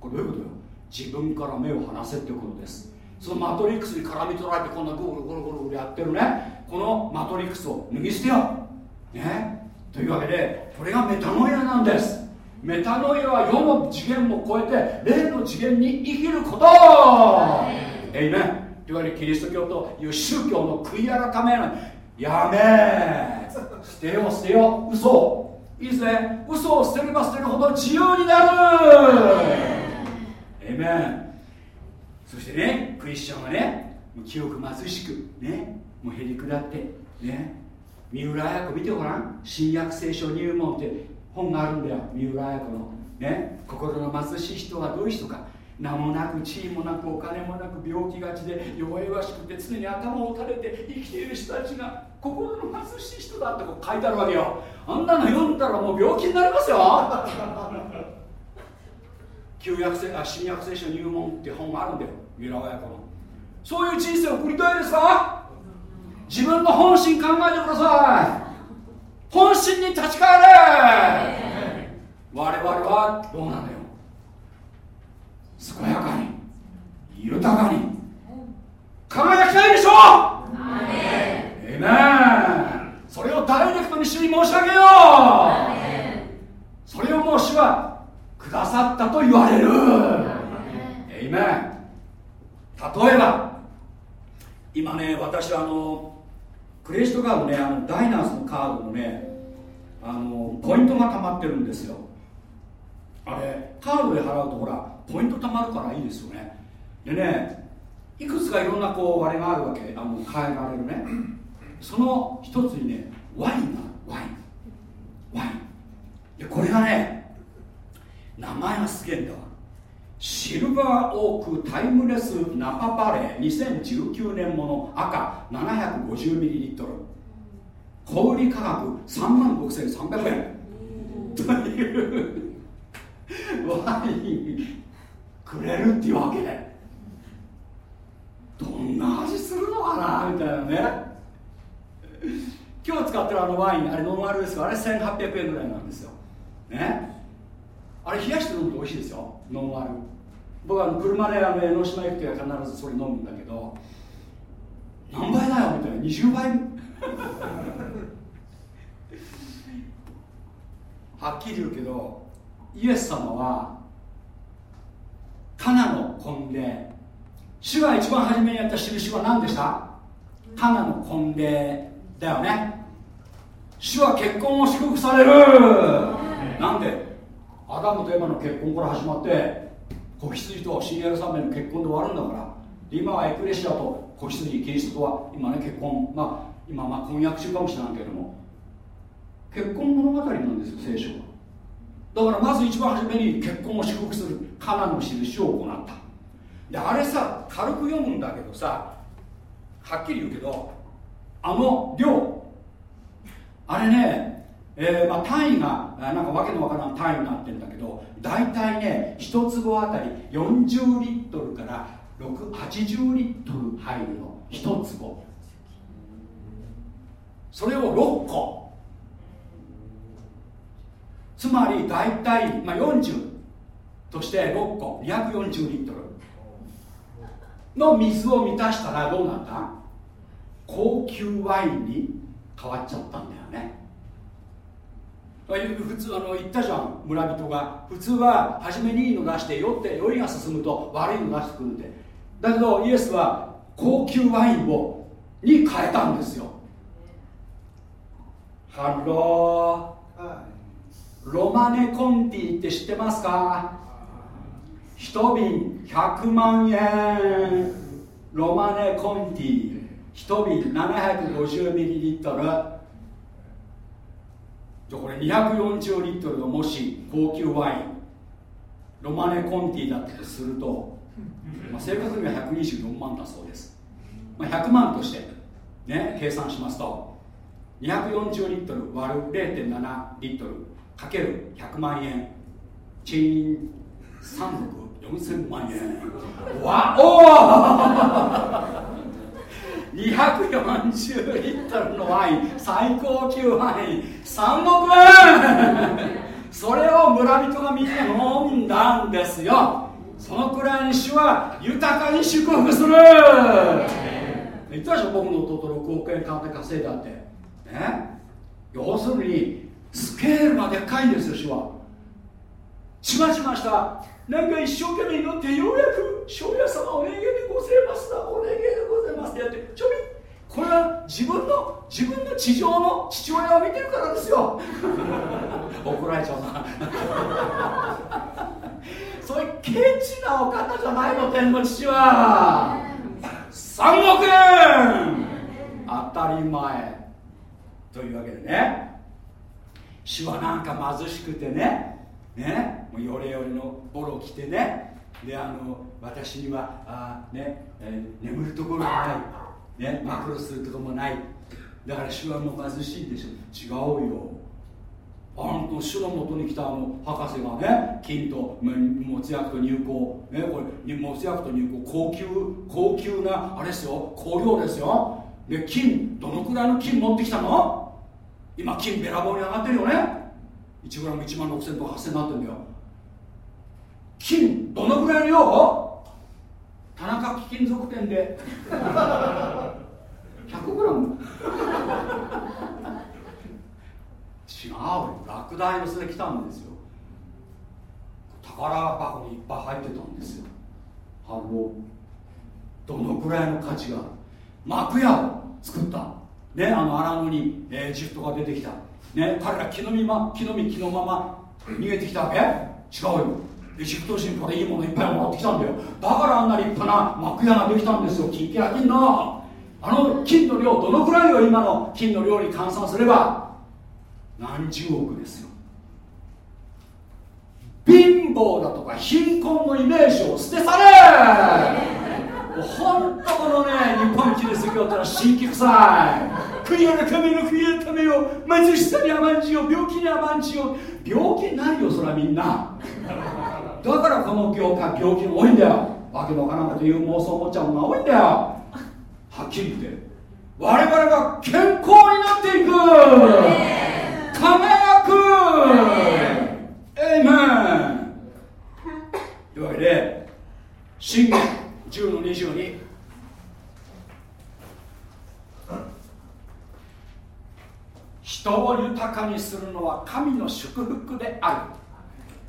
これどういうことよ？自分から目を離せってことです。そのマトリックスに絡み取られてこんなゴロゴロゴロゴロやってるね。このマトリックスを脱ぎ捨てよう。ね？というわけでこれがメタノイアなんです。メタノイアは世の次元も超えて霊の次元に生きること。えい。めいわゆるキリスト教という宗教の悔い改めやめえ捨てよう捨てよう。嘘。いいですね嘘を捨てれば捨てるほど自由になる。えい。めんそしてねクリスチャンはね清く貧しくねもうへり下ってね三浦綾子見てごらん。新約聖書入門って本があるんだよ。三浦綾子の。ね。心の貧しい人はどういう人か。名もなく地位もなくお金もなく病気がちで弱々しくて常に頭を垂れて生きている人たちが心の貧しい人だってこう書いてあるわけよ。あんなの読んだらもう病気になりますよ。旧約聖あ新約聖書入門って本があるんだよ。三浦綾子の。そういう人生を送りたいですか？自分の本心考えてください。本心に立ち返れ。我々はどうなのよ。健やかに豊かに輝きたいでしょう。えめそれをダイレクトに主に申し上げよう。それをもう主はくださったと言われる。えいめ例えば今ね私はあのクレジットカードねあのダイナースのカードのねあのポイントが溜まってるんですよ。あれ？カードで払うとほらポイント貯まるからいいですよね。でねいくつかいろんなこう割れがあるわけ。あの変えられるね。その一つにねワインがワイン。ワイン。でこれがね名前がすげえんだわシルバーオークタイムレスナパバレー2019年もの赤 750ml 小売価格3万6300円。という。ワインくれるっていうわけで。どんな味するのかなみたいなね。今日使ってるあのワインあれノンアルですかあれ1800円ぐらいなんですよ。ね。あれ冷やして飲むと美味しいですよ。ノンアル。僕は車であの江ノ島行く時は必ずそれ飲むんだけど何倍だよみたいな20倍。はっきり言うけどイエス様はカナの婚礼。主が一番初めにやった印は何でした？カナの婚礼だよね。主は結婚を祝福される。なんで？アダムとエマの結婚から始まって子羊と新エルサメの結婚で終わるんだから今はエクレシアと子羊キリストとは今ね結婚。まあ今まあ婚約中かもしれないけれども。結婚物語なんですよ聖書は。だからまず一番初めに結婚を祝福するカナの印を行った。であれさ軽く読むんだけどさはっきり言うけどあの量。あれね、えーまあ、単位がなんかわけのわからん単位になってるんだけど大体ね1坪あたり40リットルから80リットル入るの。1坪それを6個。つまり大体、まあ、40として6個。240リットル。の水を満たしたらどうなった高級ワインに変わっちゃったんだ普通あの言ったじゃん。村人が普通は初めにいいの出して酔って酔いが進むと悪いの出してくるんでだけどイエスは高級ワインをに変えたんですよ。 Hello。ロマネコンティって知ってますか？一瓶100万円ロマネコンティ。一瓶 750ml じゃこれ240リットルのもし高級ワインロマネコンティだったとすると、まあ、正確には124万だそうです、まあ、100万としてね計算しますと240リットル割る0.7リットルかける100万円。チーン3億4000万円。わお240リットルのワイン最高級ワイン。3億円それを村人がみんな飲んだんですよ。そのくらいに主は豊かに祝福する。言ったでしょ僕の弟6億円買って稼いだって。ね。要するにスケールがでっかいんですよ主は。ちまちました。なんか一生懸命祈ってようやく庄屋様お願いでございますだお願いでございますってやってちょびこれは自分の自分の地上の父親を見てるからですよ。怒られちゃうな。そういうケチなお方じゃないの天の父は3億円。当たり前。というわけでね。主はなんか貧しくてね。ねもうヨレヨレのボロ着てねであの私にはあ、ねえー、眠るところがないね暴露するところもない。だから主はも貧しいでしょ違うよ。あの主のもとに来たあの博士がね金ともつ薬と入香ねこれもつ薬と入香高級高級なあれですよ。香料ですよ。で金どのくらいの金持ってきたの？今金べらぼうに上がってるよね。1g1 万6000とか8000になってんだよ。金どのくらいの量田中貴金属店で。100g 違う落第の末来たんですよ。宝箱にいっぱい入ってたんですよ。あのどのくらいの価値が。幕屋を作った。ねあの荒野にエジプトが出てきた。ね彼ら木の実ま木の実木のまま逃げてきた。わけ違うよ。エジプト人からいいものいっぱいもらってきたんだよ。だからあんな立派な幕屋ができたんですよ。金キラ金のあの金の量どのくらいよ今の金の量に換算すれば？何十億ですよ。貧乏だとか貧困のイメージを捨て去れ！本当このね日本キリスト教ってのは神秘臭い。悔い改めよ悔い改めよ貧しさに甘んじよ病気に甘んじよ病気ないよそれはみんなだからこの業界病気が多いんだよわけのわからんこという妄想を持っちゃうのが多いんだよはっきり言って我々が健康になっていく輝くエイメンというわけで信玄10の22人を豊かにするのは神の祝福である。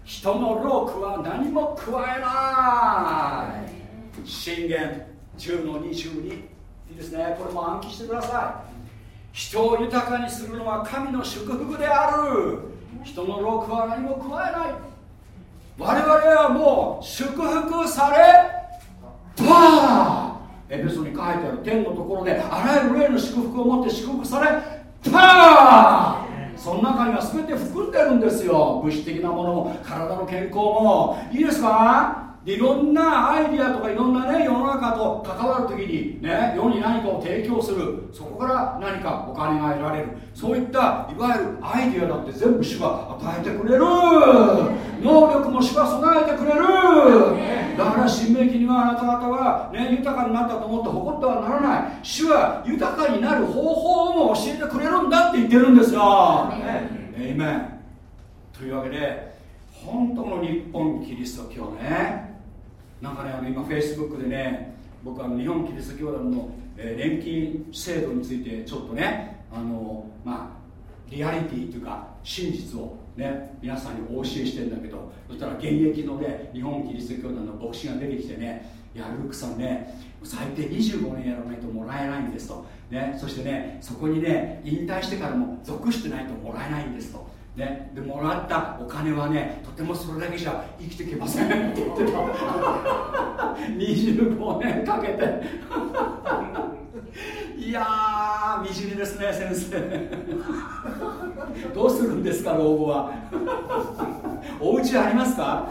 人の労苦は何も加えない。信玄10の22いいですね。これも暗記してください。人を豊かにするのは神の祝福である。人の労苦は何も加えない。我々はもう祝福された。エペソに書いてある天のところであらゆる霊の祝福を持って祝福された。その中には全て含んでるんですよ。物質的なものも体の健康も。いいですか？いろんなアイディアとかいろんなね世の中と関わる時にね世に何かを提供する。そこから何かお金が得られる。そういったいわゆるアイディアだって全部主が与えてくれる。能力も主が備えてくれる。だから新明記にはあなた方は、ね、豊かになったと思って誇ってはならない。主は豊かになる方法も教えてくれるんだって言ってるんですよ。エイメンというわけで本当の日本キリスト教ねなんかねあの今フェイスブックでね僕あの日本キリスト教団の、えー、年金制度についてちょっとねあのまあリアリティというか真実をね皆さんにお教えしてんだけどそしたら現役のね日本キリスト教団の牧師が出てきてねいやルークさんね最低25年やらないともらえないんですと、ね、そしてねそこにね引退してからも属してないともらえないんですと。ね、でもらったお金はねとてもそれだけじゃ生きていけませんって言ってた。25年かけて。いやー惨めですね先生。どうするんですか老後は。お家ありますか？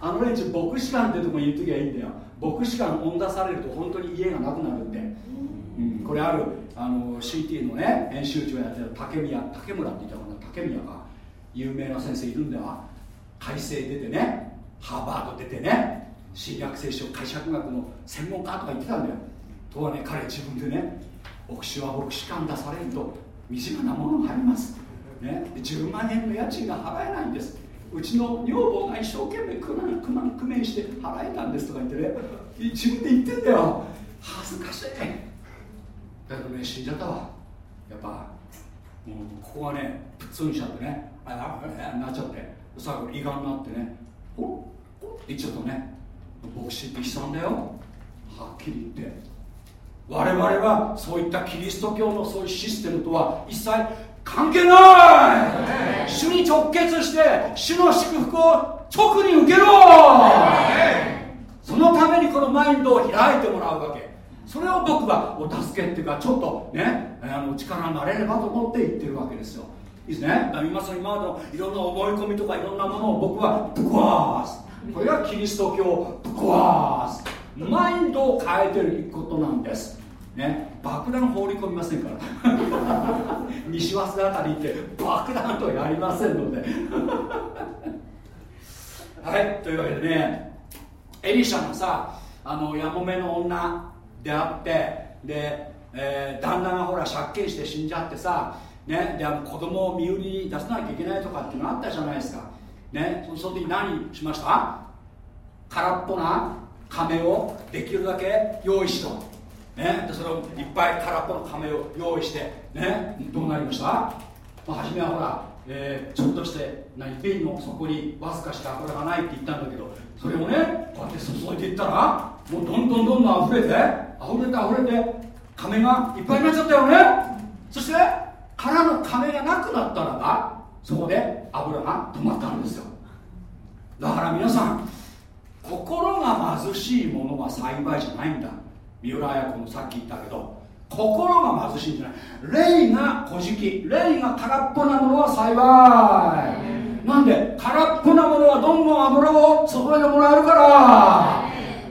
あの連中牧師館ってとこに言っときゃいいんだよ。牧師館追ん出されると本当に家がなくなるって、うん、これあるあの CT のね編集長やってる竹宮竹村って言ったかな竹宮が有名な先生いるんだよ。改正出てね。ハーバード出てね。新約聖書解釈学の専門家とか言ってたんだよ。とはね彼自分でね牧師は牧師館出されると惨めなものがあります、ね、10万円の家賃が払えないんです。うちの女房が一生懸命工面して払えたんですとか言ってね自分で言ってんだよ。恥ずかしい。だけどね死んじゃったわ。やっぱもうここはねプツンしちゃってね。なっちゃって。最後胃がんになってね。ほっほっ言っちゃったね。牧師って悲惨だよ。はっきり言って。我々はそういったキリスト教のそういうシステムとは一切関係ない。主に直結して主の祝福を直に受けろ。そのためにこのマインドを開いてもらうわけ。それを僕はお助けっていうかちょっとねあの力になれればと思って言ってるわけですよ。いいですね。今その今までのいろんな思い込みとかいろんなものを僕はぶっ壊す。これがキリスト教をぶっ壊す。マインドを変えてることなんです。ね。爆弾放り込みませんから。西早稲田あたりって爆弾とはやりませんので。はい。というわけでねエリシャのさあのやもめの女であってで、えー、旦那がほら借金して死んじゃってさね、であの子供を身売りに出さなきゃいけないとかっていうのあったじゃないですか、ね、その時何しました？空っぽな亀をできるだけ用意しろ、ね、でそれをいっぱい空っぽの亀を用意して、ね、どうなりました、まあ、初めはほら、えー、ちょっとして何瓶の底にわずかしか油がないって言ったんだけどそれをねこうやって注いでいったらもうどんどんどんどん溢れて溢れて溢れて亀がいっぱいになっちゃったよね。そして空の金がなくなったらばそこで油が止まったんですよ。だから皆さん心が貧しいものは幸いじゃないんだ。三浦綾子もさっき言ったけど心が貧しいんじゃない。霊が小じき霊が空っぽなものは幸い。なんで空っぽなものはどんどん油を注いでもらえるから。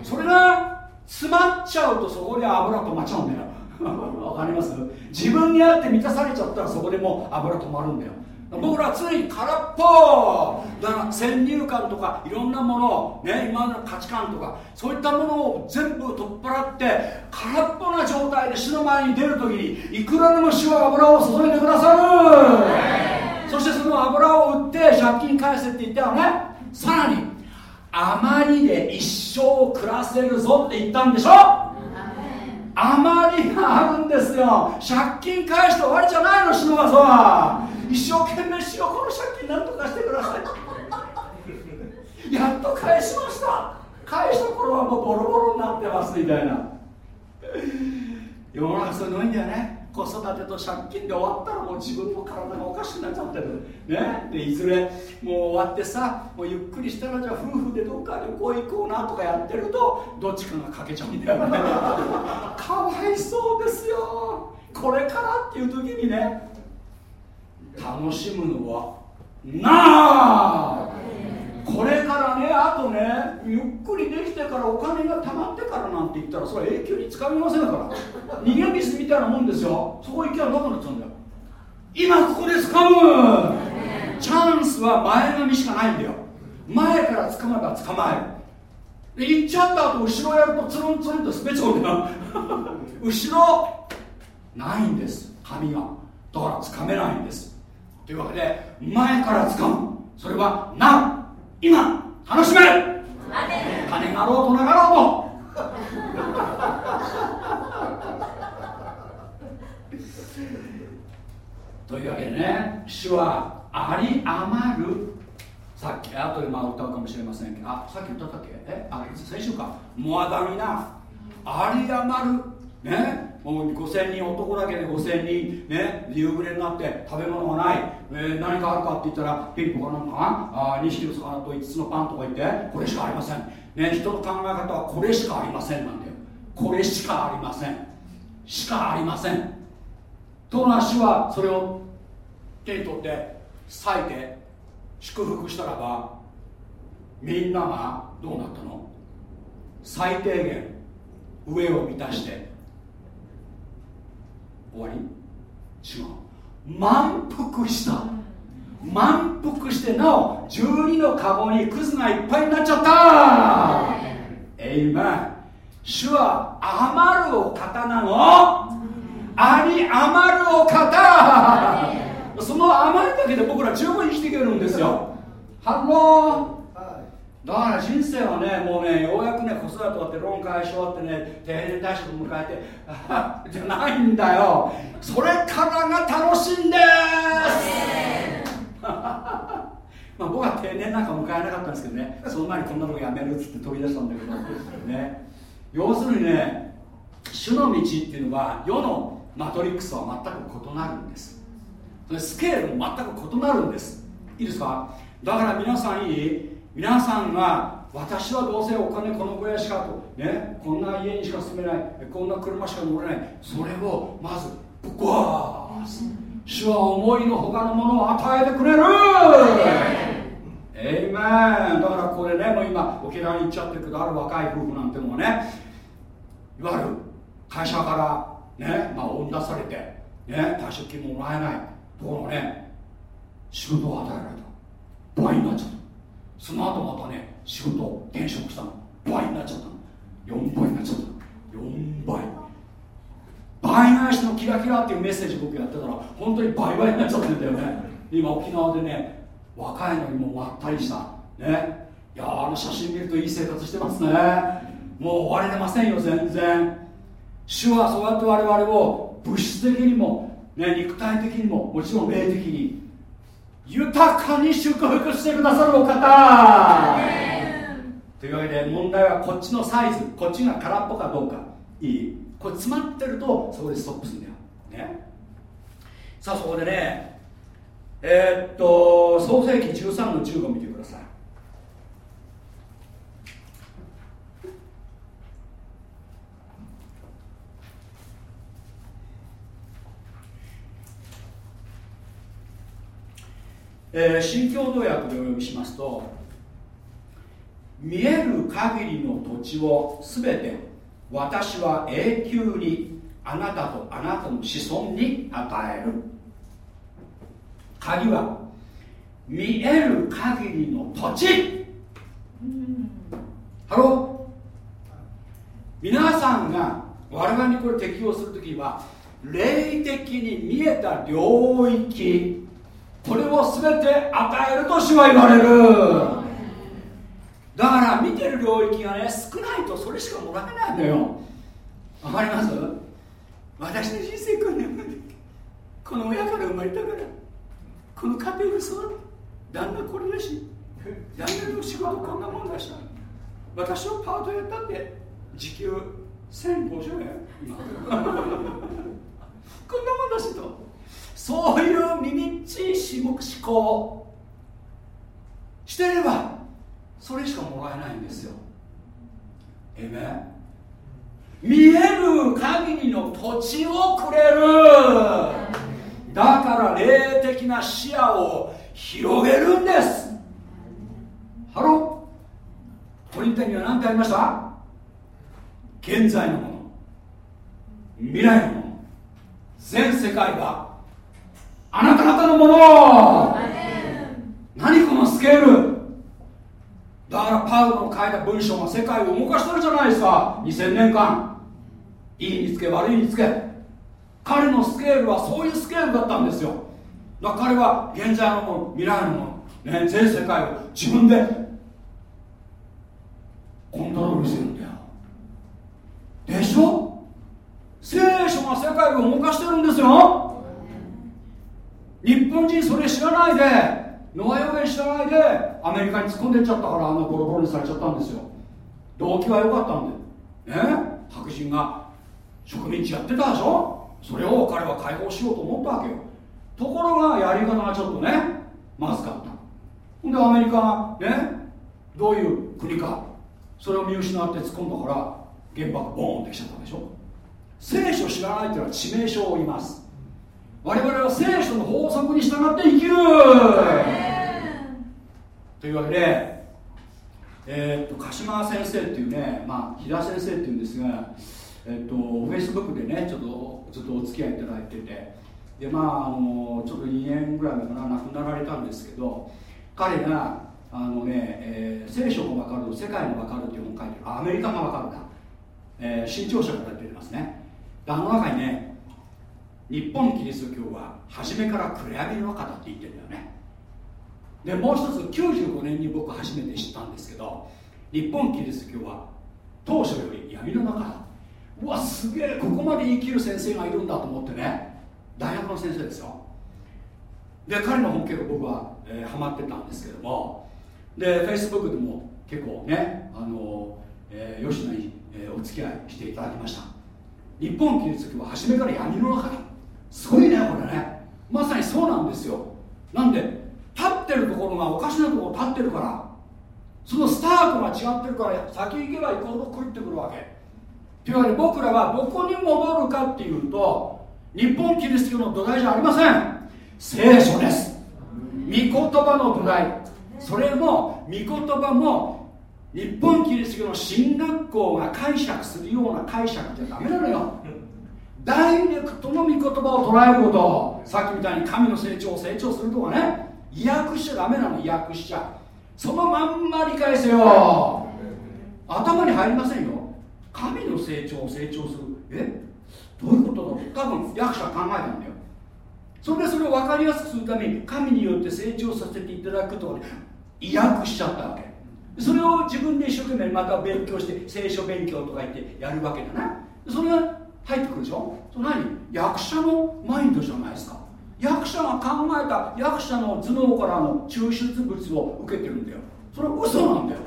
それが詰まっちゃうとそこで油止まっちゃうんだよ。わかります？自分にあって満たされちゃったらそこでもう油止まるんだよ。僕らは常に空っぽだから先入観とかいろんなもの、ね、今までの価値観とかそういったものを全部取っ払って空っぽな状態で死の前に出る時にいくらでも主は油を注いでくださる。そしてその油を売って借金返せって言ったよね。さらに余りで一生暮らせるぞって言ったんでしょ？あまりがあるんですよ。借金返して終わりじゃないの篠川さん一生懸命しようこの借金なんとかしてください。やっと返しました。返した頃はもうボロボロになってますみたいな。世の中そういうのいいんだよね。子育てと借金で終わったらもう自分の体がおかしくなっちゃってる。ね。でいずれもう終わってさもうゆっくりしたらじゃあ夫婦でどっか旅行行こうなとかやってるとどっちかが欠けちゃうんだよね。かわいそうですよ。これからっていう時にね楽しむのはなあ！これからねあとねゆっくりできてからお金が貯まってからなんて言ったらそれは永久につかみませんから。逃げ水みたいなもんですよ。そこ行きゃなくなっちゃうんだよ。今ここで掴む。チャンスは前髪しかないんだよ。前から掴めば捕まえる。で行っちゃった後後ろやるとつるんつるんと滑っちゃうんだよ。後ろないんです。髪が。だから掴めないんです。というわけで前から掴む。それはな。今楽しめ！る金がろうとなかろうと。というわけでね主はあり余る。さっき後でまあ歌うかもしれませんけど。あさっき歌ったっけ？え？あ先週か。モアダミな。あり余る。ね？もう5000人男だけで5000人ね夕暮れになって食べ物がない、えー、何かあるかって言ったらピンポかなんかあ2匹の魚と5つのパンとか言ってこれしかありません。ね人の考え方はこれしかありませんなんだよ。これしかありません。しかありません。との足はそれを手に取って裂いて祝福したらばみんながどうなったの？最低限上を満たして終わり?違う。満腹した。満腹してなお12のカゴにクズがいっぱいになっちゃった。えいめ主は余るお方なの。あり余るお方。その余りだけで僕ら十分生きていけるんですよ。ハローだから人生はねもうねようやくね子育て終わってローン返し終わってね定年退職迎えてじゃないんだよ。それからが楽しいんです。まあ僕は定年なんか迎えなかったんですけどねそんなにこんなとこやめるっつって飛び出したんだけどね。要するにね主の道っていうのは世のマトリックスは全く異なるんです。スケールも全く異なるんです。いいですか？だから皆さんいい？皆さんが私はどうせお金このぐらいしかと、ね、こんな家にしか住めないこんな車しか乗れない。それをまずぶっ壊す。主は思いのほかのものを与えてくれる。えいめんだからこれねもう今沖縄に行っちゃってるけどある若い夫婦なんてのはねいわゆる会社からね、まあ、追い出されて、ね、退職金ももらえないところね仕事を与えられた。倍になっちゃった。その後またね仕事転職したの。倍になっちゃったの。4倍になっちゃったの。4倍。倍返しのキラキラっていうメッセージ僕やってたら本当に倍々になっちゃってんだよね。今沖縄でね若いのにもうまったりした。ね。いやあの写真見るといい生活してますね。もう終われてませんよ全然。主はそうやって我々を物質的にも、ね、肉体的にももちろん霊的に豊かに祝福してくださるお方。というわけで問題はこっちのサイズこっちが空っぽかどうか。いい。これ詰まってるとそこでストップするんだよ。ね。さあそこでねえー、っと創世紀13の15見てくださいえー、新共同訳でお読みしますと見える限りの土地をすべて私は永久にあなたとあなたの子孫に与える。鍵は見える限りの土地、ハロー皆さんが我々にこれ適用するときは霊的に見えた領域これを全て与えると主は言われる。だから見てる領域がね少ないとそれしかもらえないのよ。わかります？私の人生こんなこの親から生まれたからこの家庭で育つ旦那これだし旦那の仕事こんなもんだし私はパートやったって時給1050円。今こんなもんだしと。そういう耳っちい種目思考してればそれしかもらえないんですよ。えめ見える限りの土地をくれる。だから霊的な視野を広げるんです。ハロトリンテには何てありました？現在のもの。未来のもの。全世界があなた方のもの。何このスケール。だからパウロの書いた文章が世界を動かしてるじゃないですか。2000年間。いいにつけ悪いにつけ。彼のスケールはそういうスケールだったんですよ。だから彼は現在のもの未来のもの、ね、全世界を自分で。コントロールしてるんだよ。でしょ？聖書が世界を動かしてるんですよ。日本人それ知らないでノア予言知らないでアメリカに突っ込んでっちゃったからあのボロボロにされちゃったんですよ。動機は良かったんでね？白人が植民地やってたでしょ？それを彼は解放しようと思ったわけよ。ところがやり方がちょっとねまずかった。ほんでアメリカがね？どういう国かそれを見失って突っ込んだから原爆ボーンってきちゃったでしょ？聖書知らないっていうのは致命傷を言います。我々は聖書の法則に従って生きる。というわけで、えー、っと鹿島先生っていうね、まあ、飛田先生っていうんですが、えー、っとフェイスブックでねちょっとずっとお付き合いいただいててでまああのちょっと2年ぐらい前かな亡くなられたんですけど彼があのね、えー、聖書が分かると世界が分かるっていう本を書いてるアメリカが分かるんだ、えー、新潮社から出てますね。あの中にね日本キリスト教は初めから暗闇の中だって言ってるんだよね。でもう一つ95年に僕初めて知ったんですけど日本キリスト教は当初より闇の中だ。うわすげえここまで生きる先生がいるんだと思ってね。大学の先生ですよ。で彼の本家が僕は、えー、ハマってたんですけどもで Facebook でも結構ねあの、えー、吉野に、えー、お付き合いしていただきました。日本キリスト教は初めから闇の中だ。すごいねこれね。まさにそうなんですよ。なんで立ってるところがおかしなところ立ってるからそのスタートが違ってるから先行けば行くほど狂ってくるわけ。というわけで僕らはどこに戻るかっていうと日本キリスト教の土台じゃありません。聖書です。御言葉の土台。それも御言葉も日本キリスト教の進学校が解釈するような解釈じゃダメなのよ。ダイレクトの御言葉を捉えること。さっきみたいに神の成長を成長するとかね。意訳しちゃダメなの意訳しちゃ。そのまんま理解せよ。頭に入りませんよ。神の成長を成長する。え？どういうことだ？多分役者考えたんだよ。それでそれを分かりやすくするために神によって成長させていただくとか意訳しちゃったわけ。それを自分で一生懸命また勉強して聖書勉強とか言ってやるわけだな。それが入ってくるでしょ？それ何役者のマインドじゃないですか。役者が考えた役者の頭脳からの抽出物を受けてるんだよ。それは嘘なんだよ。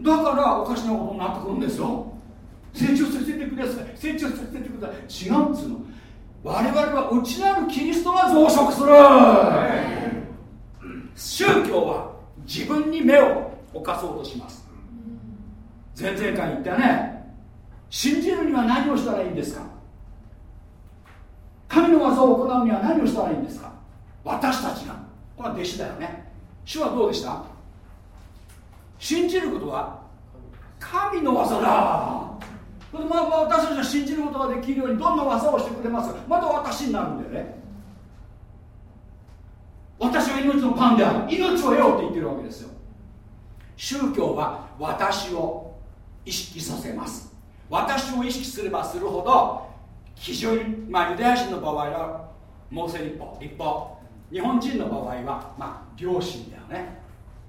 だからおかしなことになってくるんですよ。成長させてください。成長させてください。違うっつうの我々は内なるキリストが増殖する。宗教は自分に目を置かそうとします。前々回言ったね。信じるには何をしたらいいんですか？神の技を行うには何をしたらいいんですか？私たちが。これは弟子だよね。主はどうでした？信じることは神の技だ。まあ、私たちが信じることができるようにどんな技をしてくれますか？また私になるんだよね。私は命のパンである。命を得ようって言ってるわけですよ。宗教は私を意識させます。私を意識すればするほど基準まあユダヤ人の場合はモーセ立法立法。日本人の場合はまあ良心だよね。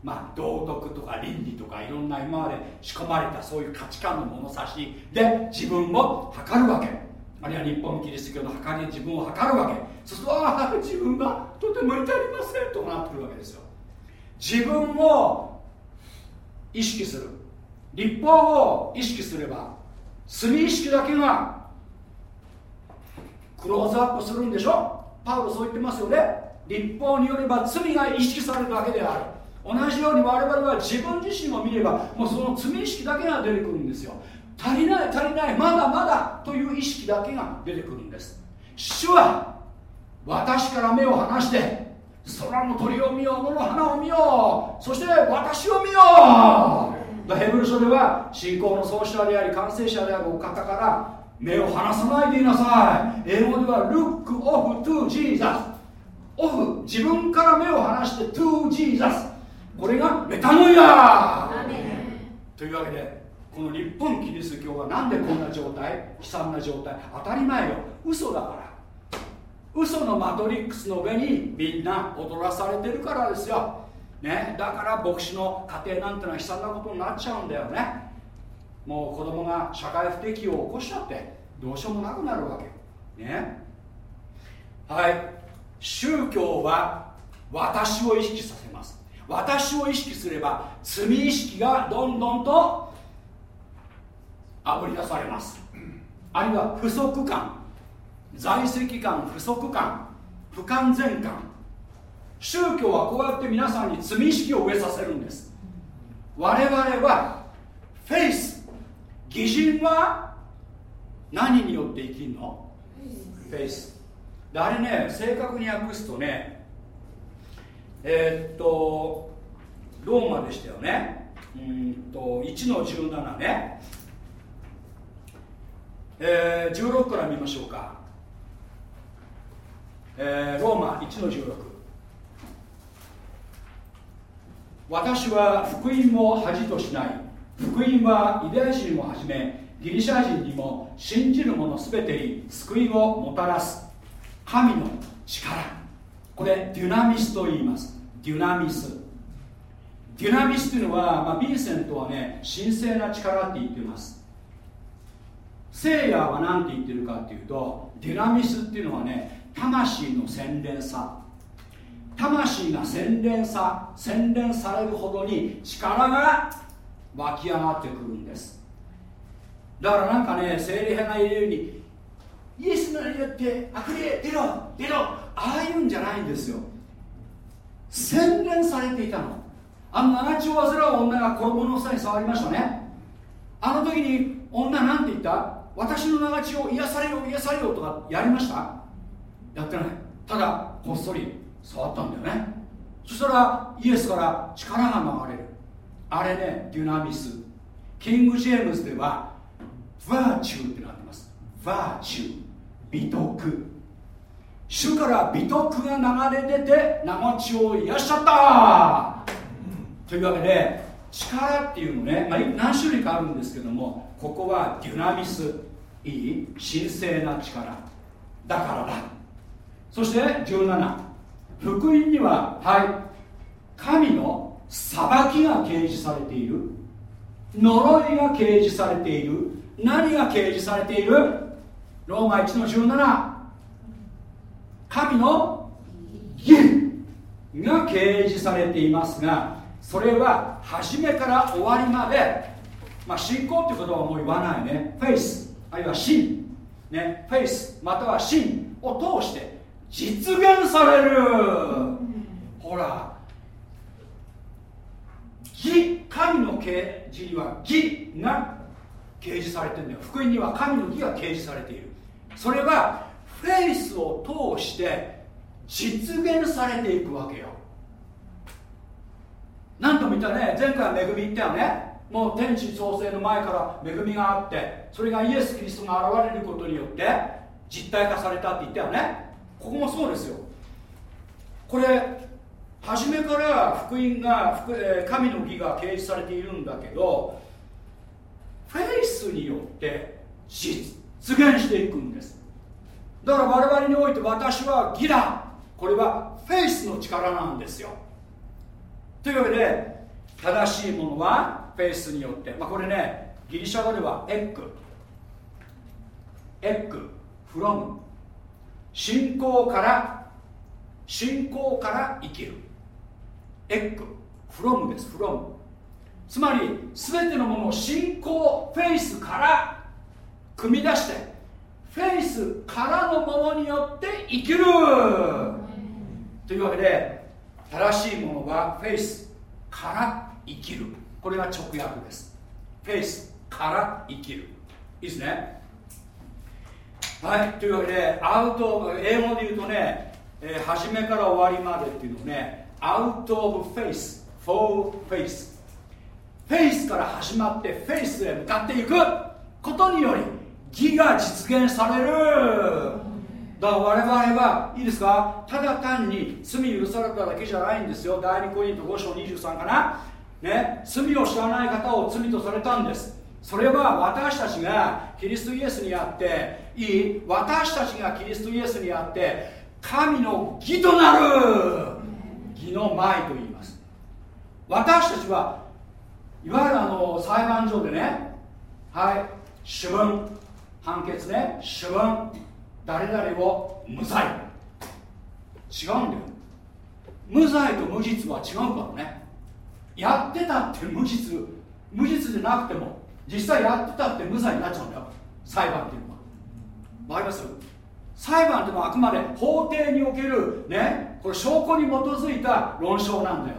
まあ道徳とか倫理とかいろんな今まで仕込まれたそういう価値観の物差し。で自分を測るわけ。あるいは日本キリスト教の測りで自分を測るわけ。そうするとああ自分がとても至りませんとなってくるわけですよ。自分を意識する。立法を意識すれば罪意識だけがクローズアップするんでしょ？パウロそう言ってますよね。立法によれば罪が意識されるだけである。同じように我々は自分自身を見ればもうその罪意識だけが出てくるんですよ。足りない足りないまだまだという意識だけが出てくるんです。主は私から目を離して空の鳥を見よう野の花を見ようそして私を見よう。ヘブル書では信仰の創始者であり完成者であるお方から目を離さないでいなさい。英語では Look off to Jesus オフ。自分から目を離して to Jesus これがメタノイア。というわけでこの日本キリスト教はなんでこんな状態？悲惨な状態。当たり前よ。嘘だから。嘘のマトリックスの上にみんな踊らされてるからですよ、ね、だから牧師の家庭なんてのは悲惨なことになっちゃうんだよね。もう子供が社会不適応を起こしちゃってどうしようもなくなるわけ。ね。はい。宗教は私を意識させます。私を意識すれば罪意識がどんどんとあぶり出されます。あるいは不足感在籍感不足感不完全感。宗教はこうやって皆さんに罪意識を植えさせるんです。我々はフェイス。偽人は何によって生きるの？フェイス。であれね正確に訳すとねえー、っとローマでしたよね。うんと1の17ね。えー、16から見ましょうか。えー、ローマ1の16私は福音を恥としない。福音はユダヤ人をはじめギリシャ人にも信じる者全てに救いをもたらす。神の力。これデュナミスと言います。デュナミス。デュナミスというのは、まあ、ヴィンセントはね神聖な力って言ってます。聖夜は何て言ってるかっていうとデュナミスっていうのはね魂の洗練さ。魂が洗練さ洗練されるほどに力が湧き上がってくるんです。だからなんかね精霊派が言うようにイエスの名によって悪霊出ろ出ろああいうんじゃないんですよ。洗練されていたの。あの七血を患う女が衣の房に触りましたね。あの時に女なんて言った？私の長血を癒されよ癒されよとかやりました？やってない。ただこっそり。触ったんだよね。そしたらイエスから力が流れる。あれねデュナミス。キング・ジェームズではバーチューってなってます。バーチュー美徳。主から美徳が流れ出て生血を癒しちゃった、というわけで力っていうのね、まあ、何種類かあるんですけどもここはデュナミス。いい？神聖な力。だからだ。そして17福音にははい神の裁きが掲示されている。呪いが掲示されている。何が掲示されている？ローマ1の17神の義。が掲示されていますがそれは初めから終わりまで、まあ、信仰っていうことはもう言わないね。フェイス。あるいは信、ね、フェイス。または信を通して実現される。ほら。義神の啓示には義が掲示されてるんだよ。福音には神の義が掲示されている。それはフェイスを通して実現されていくわけよ。何とも言ったね前回は恵み言ったよね。もう天地創生の前から恵みがあってそれがイエス・キリストが現れることによって実体化されたって言ったよね。ここもそうですよ。これ初めから福音が神の義が啓示されているんだけどフェイスによって実現していくんです。だから我々において私は義だ。これはフェイスの力なんですよ。というわけで正しいものはフェイスによって、まあ、これねギリシャ語ではエッグ。ἐκ。From。信仰から信仰から生きる。ἐκ from です from つまり全てのものを信仰 faith から汲み出して faith からのものによって生きる。というわけで正しいものはフェイスから生きる。これが直訳です。フェイスから生きる。いいですね。はい。というわけでアウト英語で言うとね、えー、初めから終わりまでっていうのをねアウト・オブ・フェイスフォー・フェイス。フェイスから始まってフェイスへ向かっていくことにより義が実現される。だから我々はいいですか？ただ単に罪許されただけじゃないんですよ。第2コリント5章23かな。ね。罪を知らない方を罪とされたんです。それは私たちがキリストイエスにあっていい私たちがキリストイエスにあって神の義となる義の前と言います。私たちはいわゆるあの裁判所でねはい主文判決ね主文誰々を無罪。違うんだよ。無罪と無実は違うからね。やってたって無実。無実でなくても実際やってたって無罪になっちゃうんだよ裁判っていうのは。わかります？裁判っていうのはあくまで法廷におけるねこれ証拠に基づいた論証なんだよ。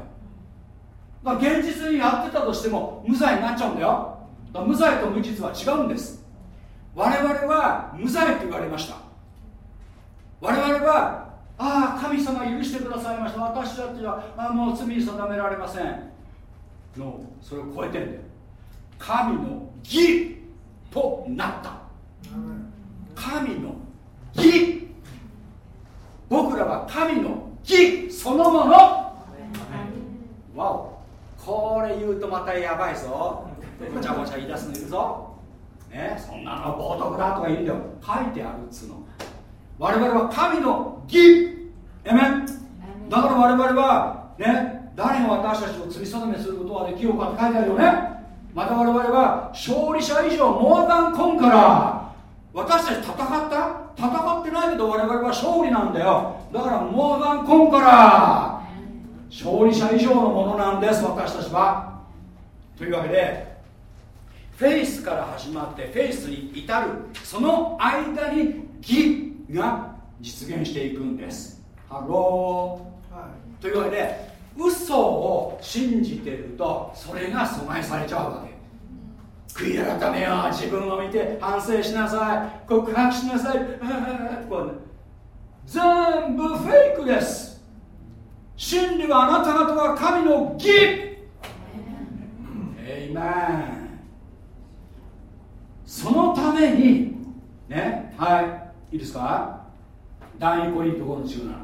だから現実にやってたとしても無罪になっちゃうんだよ。だ無罪と無実は違うんです。我々は無罪と言われました。我々はああ神様許してくださいました。私たちはあもう罪に定められません。のそれを超えてんだよ。神の義となった。神の義。僕らは神の義そのもの。わお。これ言うとまたやばいぞ。ごちゃごちゃ言い出すのいるぞ。ねそんなの冒涜だとか言うんだよ。書いてあるっつうの。我々は神の義。えめだから我々はね誰が私たちを罪定めすることができようかって書いてあるよね。また我々は勝利者以上モーダンコンから私たち戦った？戦ってないけど我々は勝利なんだよ。だからモーガンコンから勝利者以上のものなんです私たちは。というわけでフェイスから始まってフェイスに至るその間に義が実現していくんです。 Hello、はい、というわけで嘘を信じてるとそれが阻害されちゃうわけ。悔い改めよ自分を見て反省しなさい。告白しなさい。全部フェイクです。真理はあなた方は神の義。エイメンそのためにね。はい。いいですか？第2コリント5の17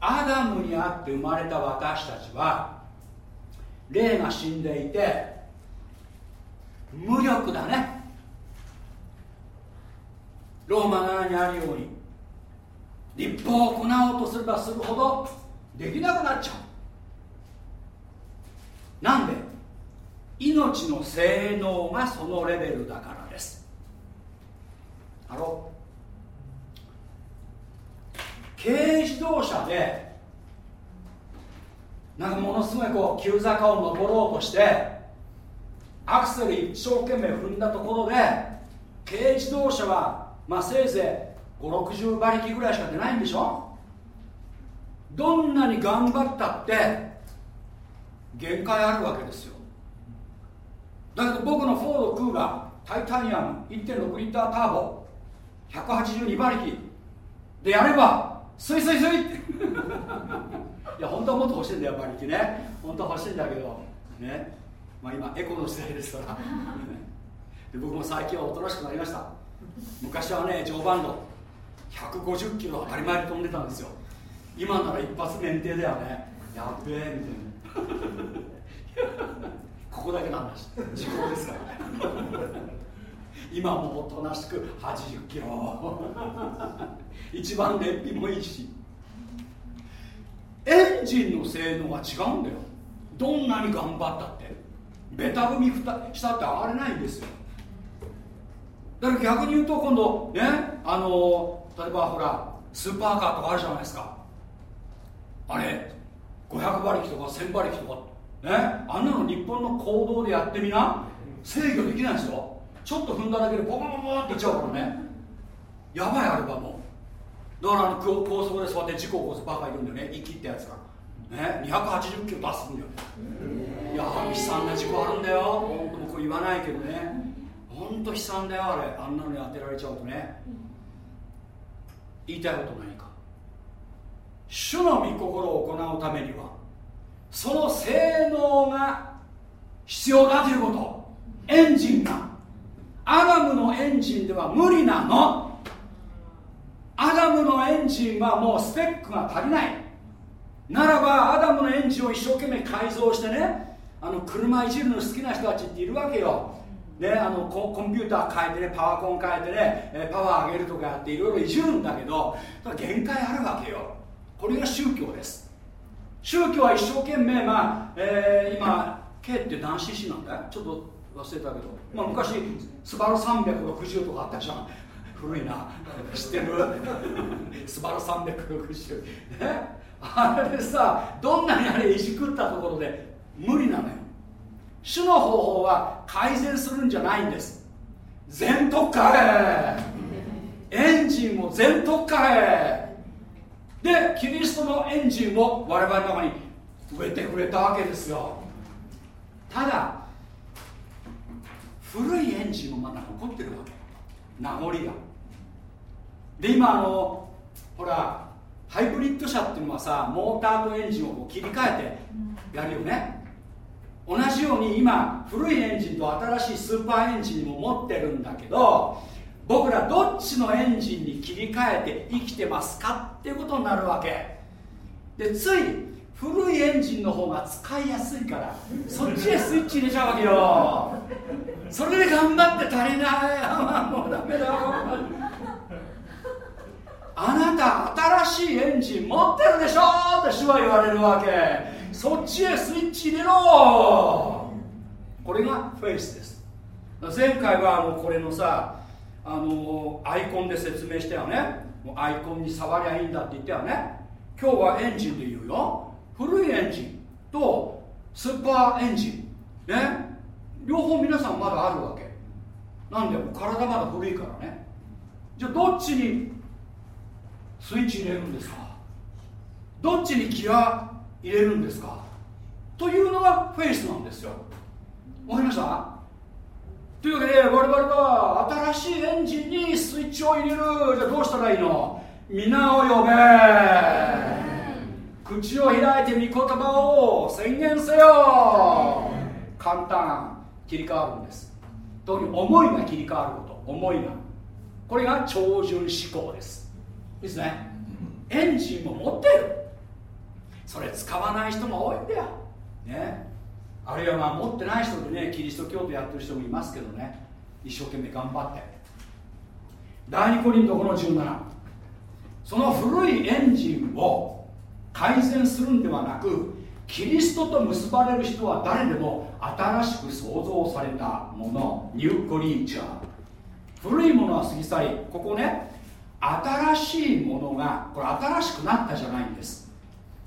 アダムにあって生まれた私たちは霊が死んでいて無力だね。ローマ7にあるように立法を行おうとすればするほどできなくなっちゃう。なんで？命の性能がそのレベルだからです。ハロ軽自動車でなんかものすごいこう急坂を登ろうとしてアクセル一生懸命踏んだところで軽自動車はまあせいぜい560馬力ぐらいしか出ないんでしょ？どんなに頑張ったって限界あるわけですよ。だけど僕のフォードクーガータイタニアム1.6リッターターボ182馬力でやればスイスイスイいや本当はもっと欲しいんだよ馬力ね。本当は欲しいんだけどね。まあ今エコの時代ですから。で僕も最近はおとなしくなりました。昔はね常磐道150キロ当たり前で飛んでたんですよ。今なら一発免停だよね。やっべえみたいな。ここだけなんだし時効ですから今もおとなしく80キロ。一番燃費もいいしエンジンの性能は違うんだよ。どんなに頑張ったって。ベタ踏みしたって上がれないんですよ。だから逆に言うと今度ねあの例えばほらスーパーカーとかあるじゃないですか。あれ500馬力とか1000馬力とかねあんなの日本の行動でやってみな制御できないですよ。ちょっと踏んだだけでボコボコボっていっちゃうからね。やばいあればもう。だからあの高速で座って事故を起こすバカいるんだよね。生きってやつが。ね？280キロ出すんだよいや悲惨な事故あるんだよ。本当もこれ言わないけどね。本当悲惨だよあれ。あんなのに当てられちゃうとね。言いたいこと何か。主の御心を行うためにはその性能が必要だということ。エンジンが。アダムのエンジンでは無理なの。アダムのエンジンはもうスペックが足りない。ならばアダムのエンジンを一生懸命改造してねあの車いじるの好きな人たちっているわけよ。ね、あのコンピューター変えてねパワーコン変えてねパワー上げるとかやっていろいろいじるんだけど限界あるわけよ。これが宗教です。宗教は一生懸命まあ、えー、今 K って何 cc なんだ？よちょっと忘れたけど、まあ、昔スバル360とかあったじゃん。古いな。知ってる？スバル360ねあれでさどんなにあれいじくったところで無理なのよ。主の方法は改善するんじゃないんです。全特化へ。エンジンも全特化へ。でキリストのエンジンを我々の中に植えてくれたわけですよ。ただ古いエンジンもまだ残ってるわけ。名残が。で今あのほらハイブリッド車っていうのはさモーターとエンジンをこう切り替えてやるよね。同じように今古いエンジンと新しいスーパーエンジンも持ってるんだけど僕らどっちのエンジンに切り替えて生きてますかっていうことになるわけ。でつい古いエンジンの方が使いやすいからそっちへスイッチ入れちゃうわけよ。それで頑張って足りない。もうダメだ。よあなた新しいエンジン持ってるでしょって主は言われるわけ。そっちへスイッチ入れろ。これがフェイスです。前回はあのこれのさあのアイコンで説明したよね。もうアイコンに触りゃいいんだって言ったよね。今日はエンジンで言うよ。古いエンジンとスーパーエンジン。ね。両方皆さんまだあるわけ。なんで体まだ古いからね。じゃあどっちにスイッチ入れるんですか？どっちにギア入れるんですか？というのがフェイスなんですよ。わかりました？というわけで我々は新しいエンジンにスイッチを入れる。じゃあどうしたらいいの？皆を呼べ。口を開いて御言葉を宣言せよ。簡単。切り替わるんです。特に思いが切り替わること。思いが。これが超純思考です。ですね。エンジンも持ってる。それ使わない人も多いんだよ。ね。あるいはまあ持ってない人でねキリスト教徒やってる人もいますけどね。一生懸命頑張って。第2コリント5の17その古いエンジンを改善するんではなくキリストと結ばれる人は誰でも新しく創造されたもの。ニューコリーチャー。古いものは過ぎ去りここね新しいものがこれ新しくなったじゃないんです。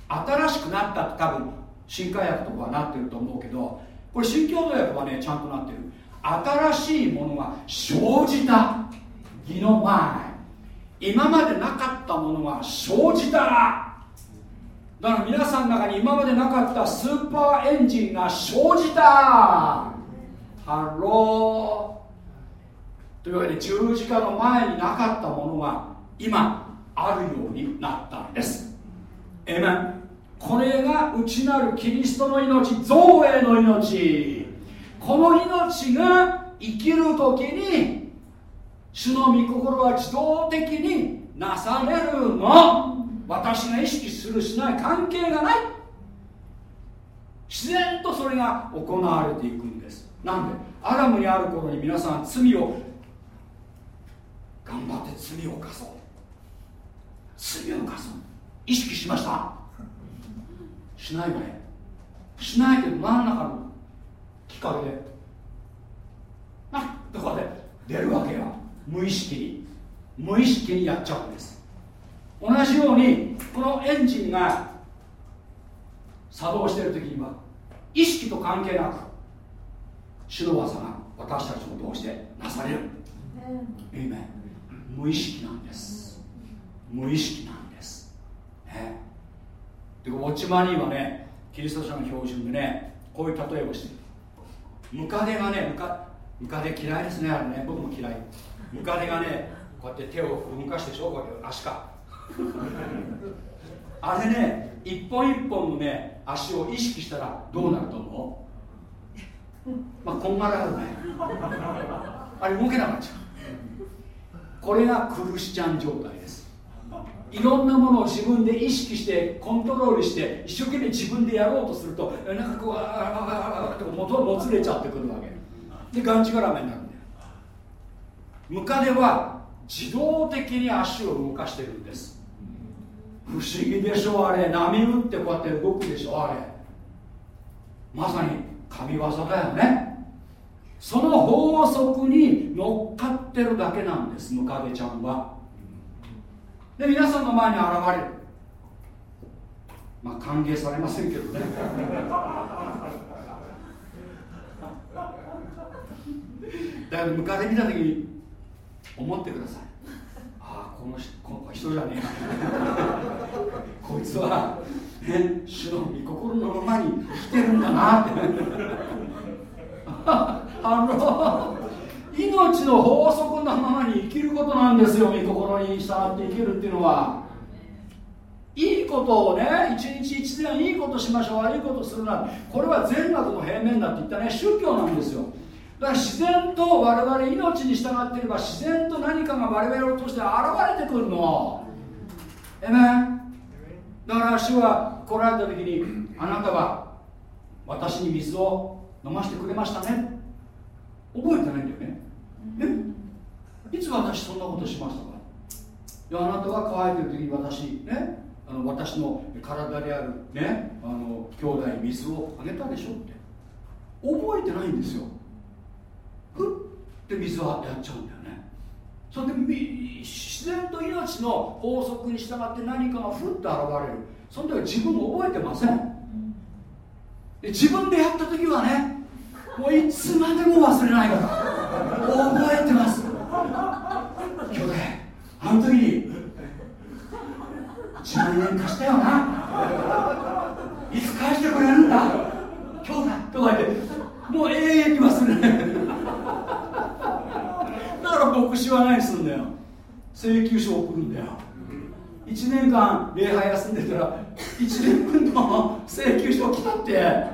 新しくなったって多分新海薬とかはなってると思うけどこれ新共同訳はねちゃんとなってる。新しいものが生じた義の前。今までなかったものが生じた。だから皆さんの中に今までなかったスーパーエンジンが生じた。 Hello。というわけで十字架の前になかったものが今あるようになったんです。えめこれが内なるキリストの命造営の命。この命が生きる時に主の御心は自動的になされるの。私が意識するしない関係がない。自然とそれが行われていくんです。なんでアダムにある頃に皆さん罪を頑張って罪を犯そう。罪を犯そう。意識しました。しないわねしないけど何らかのきっかけであどこで出るわけよ。無意識に。無意識にやっちゃうんです。同じようにこのエンジンが作動している時には意識と関係なく主の技が私たちを通してなされる、うん、無意識なんです。無意識なんです。ね。でウォッチマニーはねキリスト者の標準でねこういう例えをしてる。ムカデがねムカムカデ嫌いですね。あれね僕も嫌い。ムカデがねこうやって手を動かしてでしょこうや足か。あれね一本一本のね足を意識したらどうなると思う？まあこんがらがるね。あれ動けなくなっちゃう。これがクルシチャン状態です。いろんなものを自分で意識してコントロールして一生懸命自分でやろうとするとなんかこうああってももつれちゃってくるわけ。でがんじがらめになるんだよ。ムカデは自動的に足を動かしてるんです。不思議でしょあれ。波打ってこうやって動くでしょあれ。まさに神業だよね。その法則に乗っかってるだけなんですムカデちゃんは。で皆さんの前に現れる。まあ歓迎されませんけどね。だからムカデ見た時に思ってください。ああこのこの人じゃねえな。こいつは、ね、主の御心のままに生きてるんだなって。あの命の法則のままに生きることなんですよ。御心に従って生きるっていうのは。いいことをね一日一善いいことしましょう悪いことするなこれは善悪の平面だって言ったね。宗教なんですよ。だから自然と我々命に従っていれば自然と何かが我々を通して現れてくるの。えめだから主は来られた時にあなたは私に水を飲ませてくれましたね。覚えてないんだよ。いつ私そんなことしましたか？であなたが乾いてる時に私ねあの私の体であるねあの兄弟に水をあげたでしょって。覚えてないんですよ。ふって水はやっちゃうんだよね。それで自然と命の法則に従って何かがふっと現れる。その時は自分も覚えてません。で自分でやった時はねもういつまでも忘れないから。覚えてます。の時に1万円貸したよな。いつ返してくれるんだ？今日だとか言ってもう永遠に忘れないだから牧師は何すんだよ。請求書を送るんだよ。1年間礼拝休んでたら1年分の請求書来たって。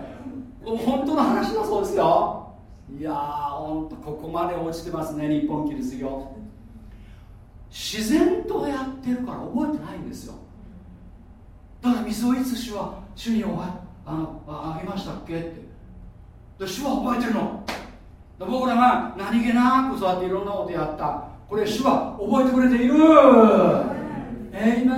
本当の話だそうですよ。いやーほんとここまで落ちてますね日本キリスト教。自然とやってるから覚えてないんですよ。だから水をいつ主は主におあのあげましたっけって。で主は覚えてるの。僕らが何気なくそうやっていろんなことやった。これ主は覚えてくれている。えいめ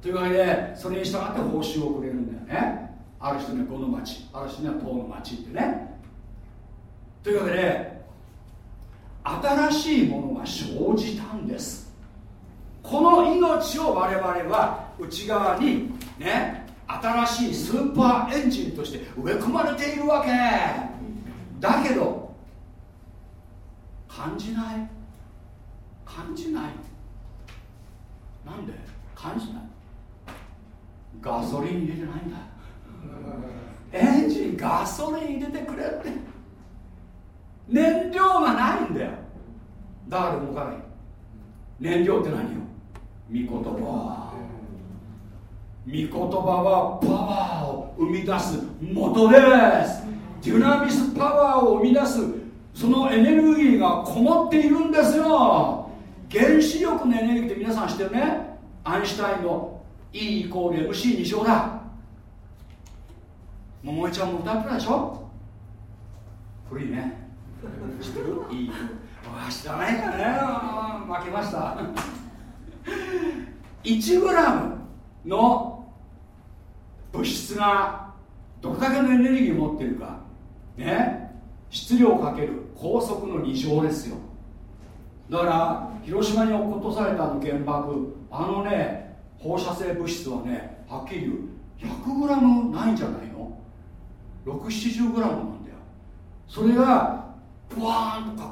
というわけでそれに従って報酬をくれるんだよね。ある人には5の町ある人には10の町ってね。というわけで新しいものが生じたんです。この命を我々は内側にね新しいスーパーエンジンとして植え込まれているわけ。だけど感じない。感じない。なんで？感じない。ガソリン入れてないんだ。エンジンガソリン入れてくれって。燃料がないんだよ。だから動かない。燃料って何よ？御言葉。御言葉はパワーを生み出す元です。デュナミスパワーを生み出す。そのエネルギーがこもっているんですよ。原子力のエネルギーって皆さん知ってるね？アインシュタインの E イコール MC2 乗だ。桃江ちゃんも歌ってたでしょ？古いね。知ってる？いい。あ知らないかね。負けました。1グラムの物質がどれだけのエネルギーを持っているか。ね。質量かける高速の2乗ですよ。だから広島に落とされたあの原爆あのね放射性物質はねはっきり言う 100g ないんじゃないの？670g なんだよ。それがブワーンと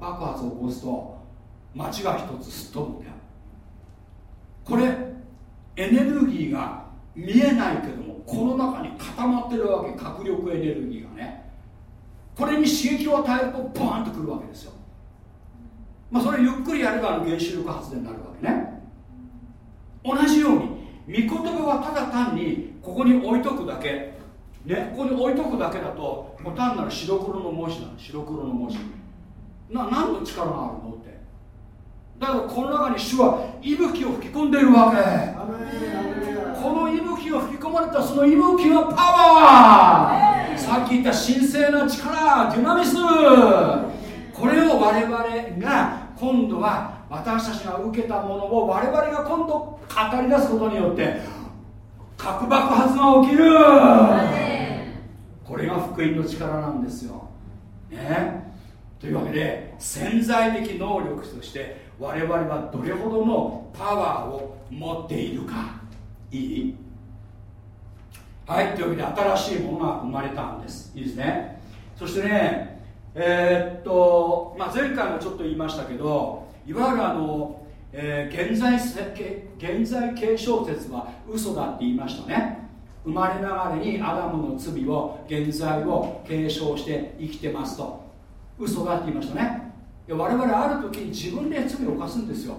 爆発を起こすと街が一つすっ飛ぶんだよこれエネルギーが見えないけどもこの中に固まってるわけ核力エネルギーがね。これに刺激を与えるとバーンとくるわけですよ。まあそれゆっくりやれば原子力発電になるわけね。同じように御言葉はただ単にここに置いとくだけ。ね。ここに置いとくだけだともう単なる白黒の文字なの。白黒の文字。な何の力があるのって。だからこの中に主は息吹を吹き込んでいるわけ。この息吹を吹き込まれたその息吹のパワー。さっき言った神聖な力デュナミス。これを我々が今度は私たちが受けたものを我々が今度語り出すことによって核爆発が起きる。これが福音の力なんですよ、ね、というわけで潜在的能力として我々はどれほどのパワーを持っているか。いい？はい。というわけで新しいものが生まれたんです。いいですね。そしてねえー、っと、まあ、前回もちょっと言いましたけどいわゆるあの、えー、現在現在継承説は嘘だって言いましたね。生まれながらにアダムの罪を現在を継承して生きてますと。嘘だって言いましたね。我々ある時に自分で罪を犯すんですよ。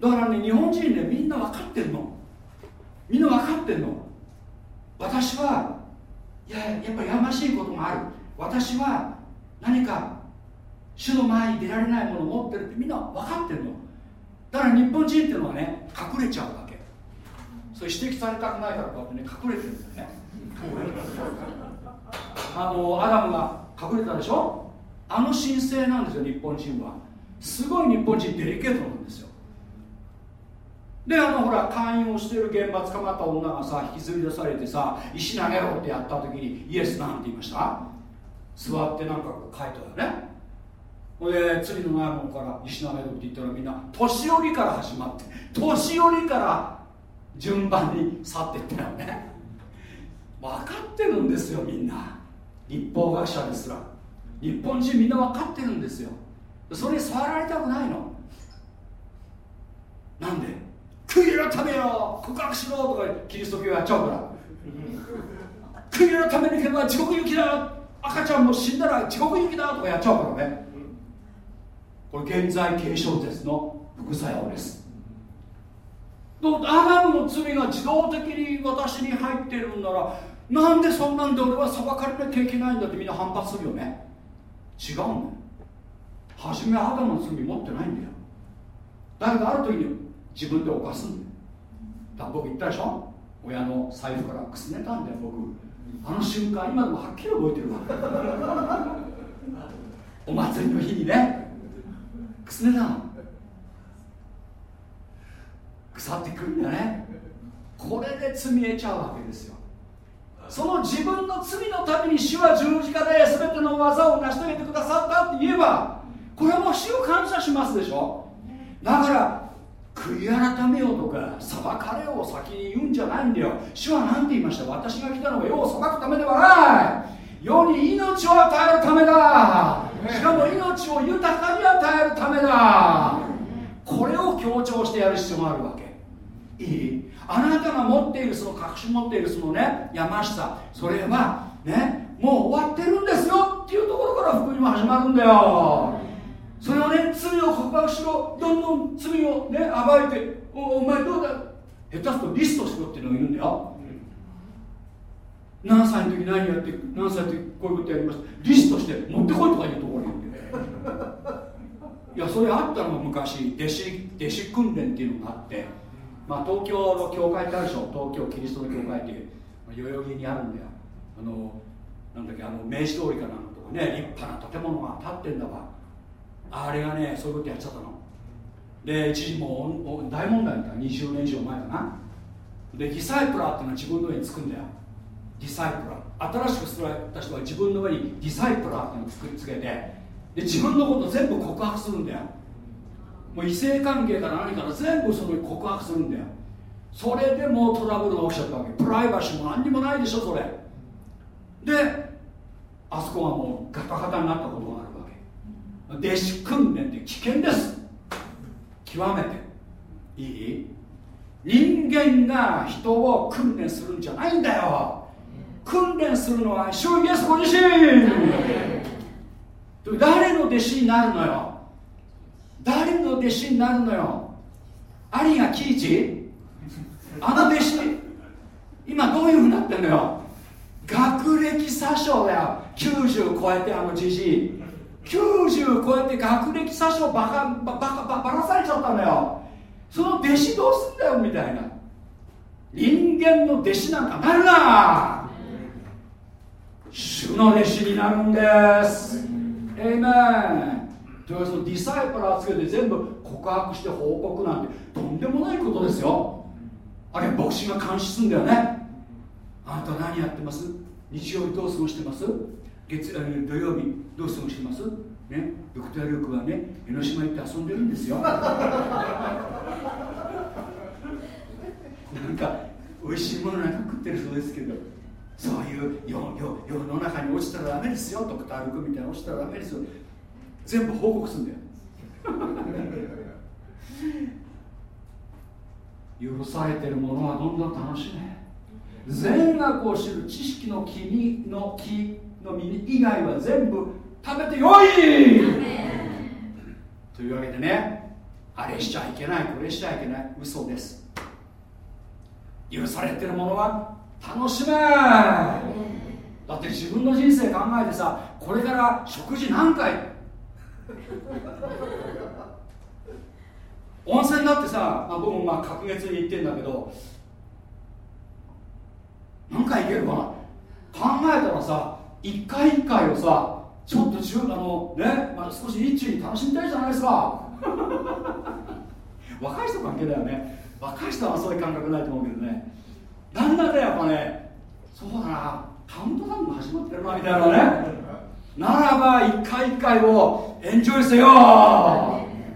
だからね日本人ねみんな分かってるの。みんな分かってるの。私はいややっぱりやましいことがある。私は何か主の前に出られないものを持ってるってみんな分かってるの。だから日本人っていうのはね隠れちゃうわけ。それ指摘されたくないからこうやってね隠れてるんだよね。あのアダムが隠れたでしょ？あの神聖なんですよ日本人は。すごい日本人デリケートなんですよ。であのほら勧誘をしてる現場捕まった女がさ引きずり出されてさ石投げろってやった時にイエスなんて言いました？座ってなんか書いてあるね。ほで罪のないものから石投げろって言ったらみんな年寄りから始まって年寄りから順番に去っていったよね。分かってるんですよみんな。立法学者ですら。日本人みんな分かってるんですよ。それに触られたくないの。なんで？悔い改めよ告白しろとかキリスト教やっちゃうから。悔い改めなけば地獄行きだ赤ちゃんも死んだら地獄行きだとかやっちゃうからね。これ現在継承説の副作用です。アダムの罪が自動的に私に入ってるんならなんでそんなんで俺は裁かれなきゃいけないんだってみんな反発するよね。違うんだよ。初めアダムの罪持ってないんだよ。だけどある時に自分で犯すんだよ。だ僕言ったでしょ？親の財布からくすねたんだよ僕。あの瞬間今でもはっきり覚えてるわ。お祭りの日にね。くすねたの腐ってくるんだよね。これで罪得ちゃうわけですよ。その自分の罪のために主は十字架で全ての技を成し遂げてくださったって言えばこれはもう主を感謝しますでしょ。だから悔い改めようとか裁かれようを先に言うんじゃないんだよ。主は何て言いました？私が来たのは世を裁くためではない。世に命を与えるためだ。しかも命を豊かに与えるためだ。これを強調してやる必要があるわけ。いい？あなたが持っているその隠し持っているそのね山下。それはねもう終わってるんですよ。っていうところから福音は始まるんだよ。それをね罪を告白しろ。どんどん罪をね暴いておお前どうだ？下手すとリストしろっていうのがいるんだよ、何歳の時何やって何歳の時こういうことやりましたリストして持ってこいとかいうところにいやそれあったの昔弟子弟子訓練っていうのがあって。まあ東京の教会ってあるでしょ？東京キリストの教会っていう代々木にあるんだよ。あのなんだっけあの明治通りかなんとかね。立派な建物が建ってんだわ。あれがねそういうことやっちゃったの。で一時もう大問題だった。20年以上前かな。で discipler っていうのは自分の上につくんだよ。 discipler 新しく作られた人は自分の上に discipler っていうのを作りつけてで自分のこと全部告白するんだよ。もう異性関係から何から全部その告白するんだよ。それでもうトラブルが起きちゃったわけ。プライバシーも何にもないでしょそれ。であそこはもうガタガタになったことがあるわけ。弟子訓練って危険です。極めて。いい？人間が人を訓練するんじゃないんだよ。訓練するのは主イエスご自身。誰の弟子になるのよ？誰の弟子になるのよ？有賀喜一あの弟子今どういうふうになってんのよ？学歴詐称だよ90超えてあのじじい。90超えて学歴詐称バカバカバばらされちゃったんだよ。その弟子どうすんだよみたいな。人間の弟子なんかなるな。主の弟子になるんです。えいめんというそのディサイプラーつけて全部告白して報告なんてとんでもないことですよ。あれ牧師が監視すんだよね。あなた何やってます？日曜日どう過ごしてます？月土曜日どう過ごしてます？ね。ドクター・ルークはね江ノ島行って遊んでるんですよ。なんか美味しいものなんか食ってるそうですけど。そういう世世の中に落ちたらダメですよドクター・ルークみたいな落ちたらダメですよ。全部報告するんだよ。許されてるものはどんどん楽しめ善悪を知る知識の木の木の実以外は全部食べてよい。というわけでねあれしちゃいけないこれしちゃいけない嘘です。許されてるものは楽しめだって自分の人生考えてさこれから食事何回？温泉だってさ、まあ、僕もまあ隔月に行ってんだけど何回行けるかな？考えたらさ一回一回をさちょっと中あのね、まあ、少し一中に楽しみたいじゃないですか。若い人関係だよね。若い人はそういう感覚ないと思うけどねだんだんねやっぱねそうだなカウントダウンが始まってるなみたいなね。ならば一回一回をエンジョイせよ。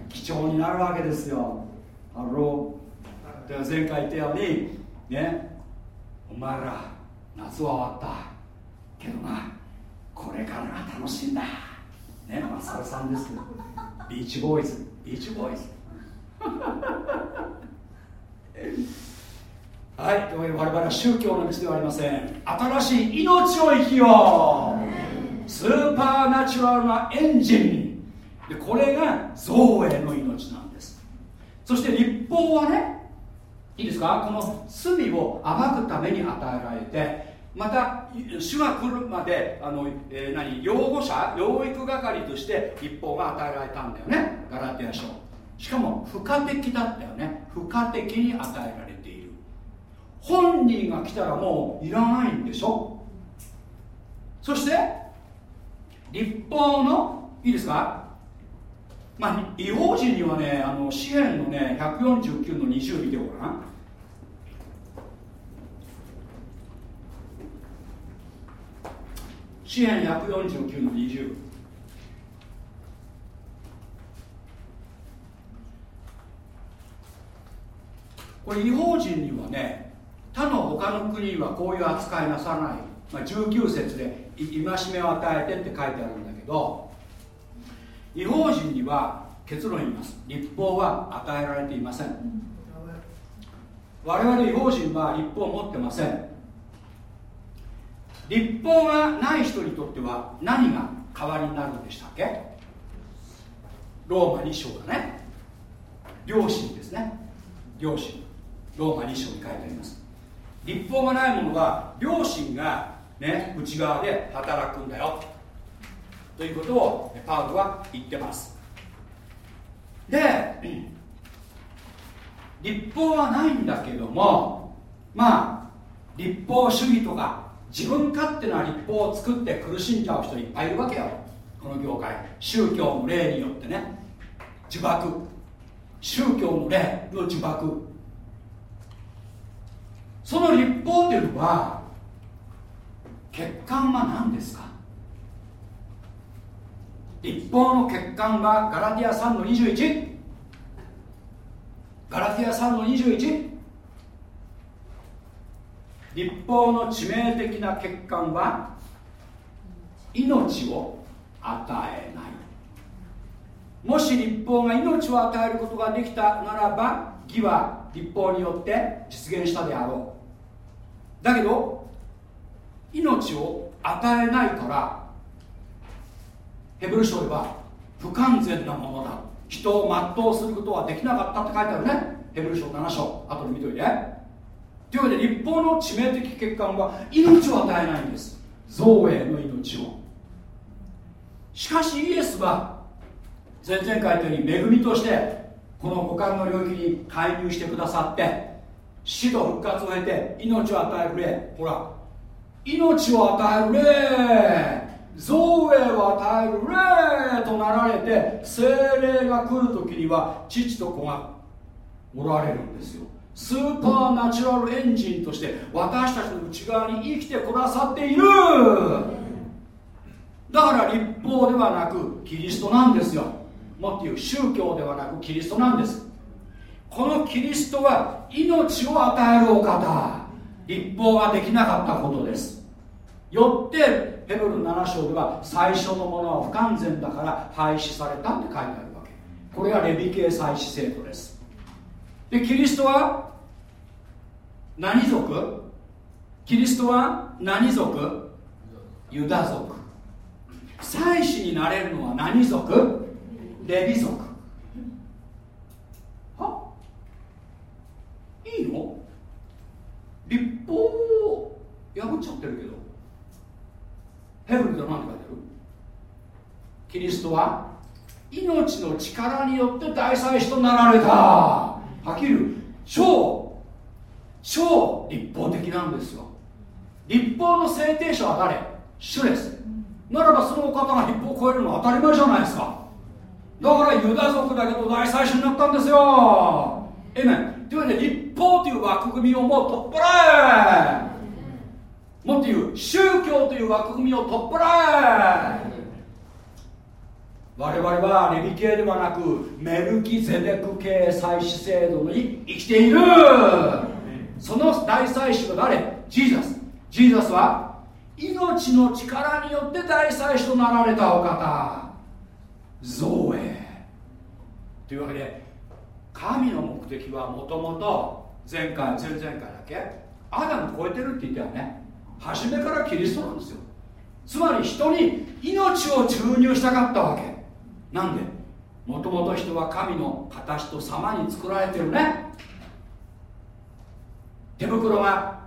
貴重になるわけですよ。ハローで前回言ったようにねお前ら夏は終わった。けどなこれからが楽しいんだ。ねマサルさんです。ビーチボーイズビーチボーイズ。はい我々は宗教の道ではありません。新しい命を生きよう。スーパーナチュラルなエンジン。でこれが造営の命なんです。そして立法はねいいですか？この罪を暴くために与えられてまた主が来るまであの、えー、何？養護者？養育係として立法が与えられたんだよね。ガラテヤ書。しかも付加的だったよね。付加的に与えられて。いる本人が来たらもういらないんでしょ？そして立法のいいですか？まあ違法人にはねあの詩篇のね149の20見てごらん。詩篇149の20これ違法人にはね他の他の国はこういう扱いなさらない、まあ、19節で戒めを与えてって書いてあるんだけど違法人には結論言います。立法は与えられていません。我々違法人は立法を持ってません。立法がない人にとっては何が代わりになるんでしたっけ？ローマ2章だね。良心ですね。良心。ローマ2章に書いてあります。立法がないものは良心が、ね、内側で働くんだよ。ということをパウロは言ってます。で立法はないんだけどもまあ立法主義とか自分勝手な立法を作って苦しんじゃう人いっぱいいるわけよ。この業界。宗教の例によってね。呪縛宗教の例の呪縛その立法というのは欠陥は何ですか？立法の欠陥はガラティア3の21ガラティア3の21立法の致命的な欠陥は命を与えない。もし立法が命を与えることができたならば義は立法によって実現したであろう。だけど命を与えないからヘブル書では不完全なものだ。人を全うすることはできなかったって書いてあるね。ヘブル書7章。後で見といて。というわけで立法の致命的欠陥は命を与えないんです。造営の命を。しかしイエスは前々回言ったように恵みとしてこの五感の領域に介入してくださって死と復活を経て命を与える霊。ほら命を与える霊。造営を与える霊となられて精霊が来る時には父と子がおられるんですよ。スーパーナチュラルエンジンとして私たちの内側に生きてくださっている。だから立法ではなくキリストなんですよ。もっと言う宗教ではなくキリストなんです。このキリストは命を与えるお方。立法ができなかったことです。よってヘブル7章では最初のものは不完全だから廃止されたって書いてあるわけ。これがレビ系祭祀制度です。でキリストは何族？キリストは何族？ユダ族。祭司になれるのは何族？レビ族はいいの立法を破っちゃってるけどヘブルでは何て書いてある。キリストは命の力によって大祭司となられた。はっきり言う。超超立法的なんですよ。立法の制定者は誰？主です。ならばそのお方が立法を超えるのは当たり前じゃないですか。だからユダ族だけど大祭司になったんですよ。えめっというわけで立法という枠組みをもう取っ払え。もっと言う宗教という枠組みを取っ払え。我々はレビ系ではなくメルキゼデク系祭祀制度に生きている。その大祭司は誰？ Jesus。Jesus は命の力によって大祭司となられたお方。造営というわけで神の目的はもともと前回前々回だけアダム超えてるって言ったよね。初めからキリストなんですよ。つまり人に命を注入したかったわけ。なんで？もともと人は神の形と様に作られてるね。手袋が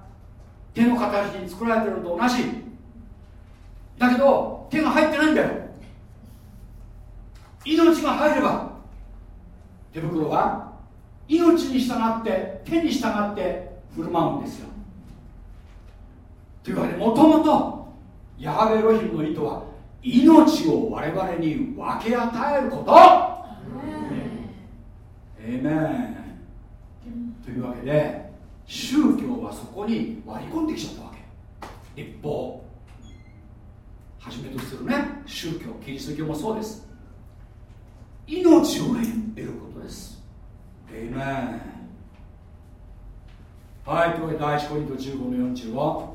手の形に作られてるのと同じ。だけど手が入ってないんだよ。命が入れば手袋は命に従って手に従って振る舞うんですよ。というわけでもともとヤハベロヒムの意図は命を我々に分け与えること。えめんというわけで宗教はそこに割り込んできちゃったわけ。立法。はじめとするね宗教キリスト教もそうです。命を得ることです。えめんはいというわけで第一コリント15の45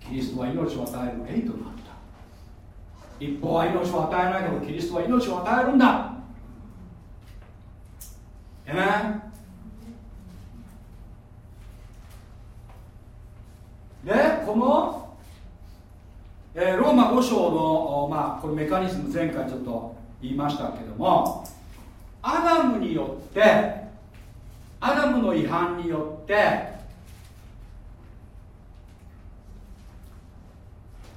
キリストは命を与えるエイトなる一方は命を与えないけどキリストは命を与えるんだ。えねでこの、えー、ローマ5章の、まあ、これメカニズム前回ちょっと言いましたけどもアダムによってアダムの違反によって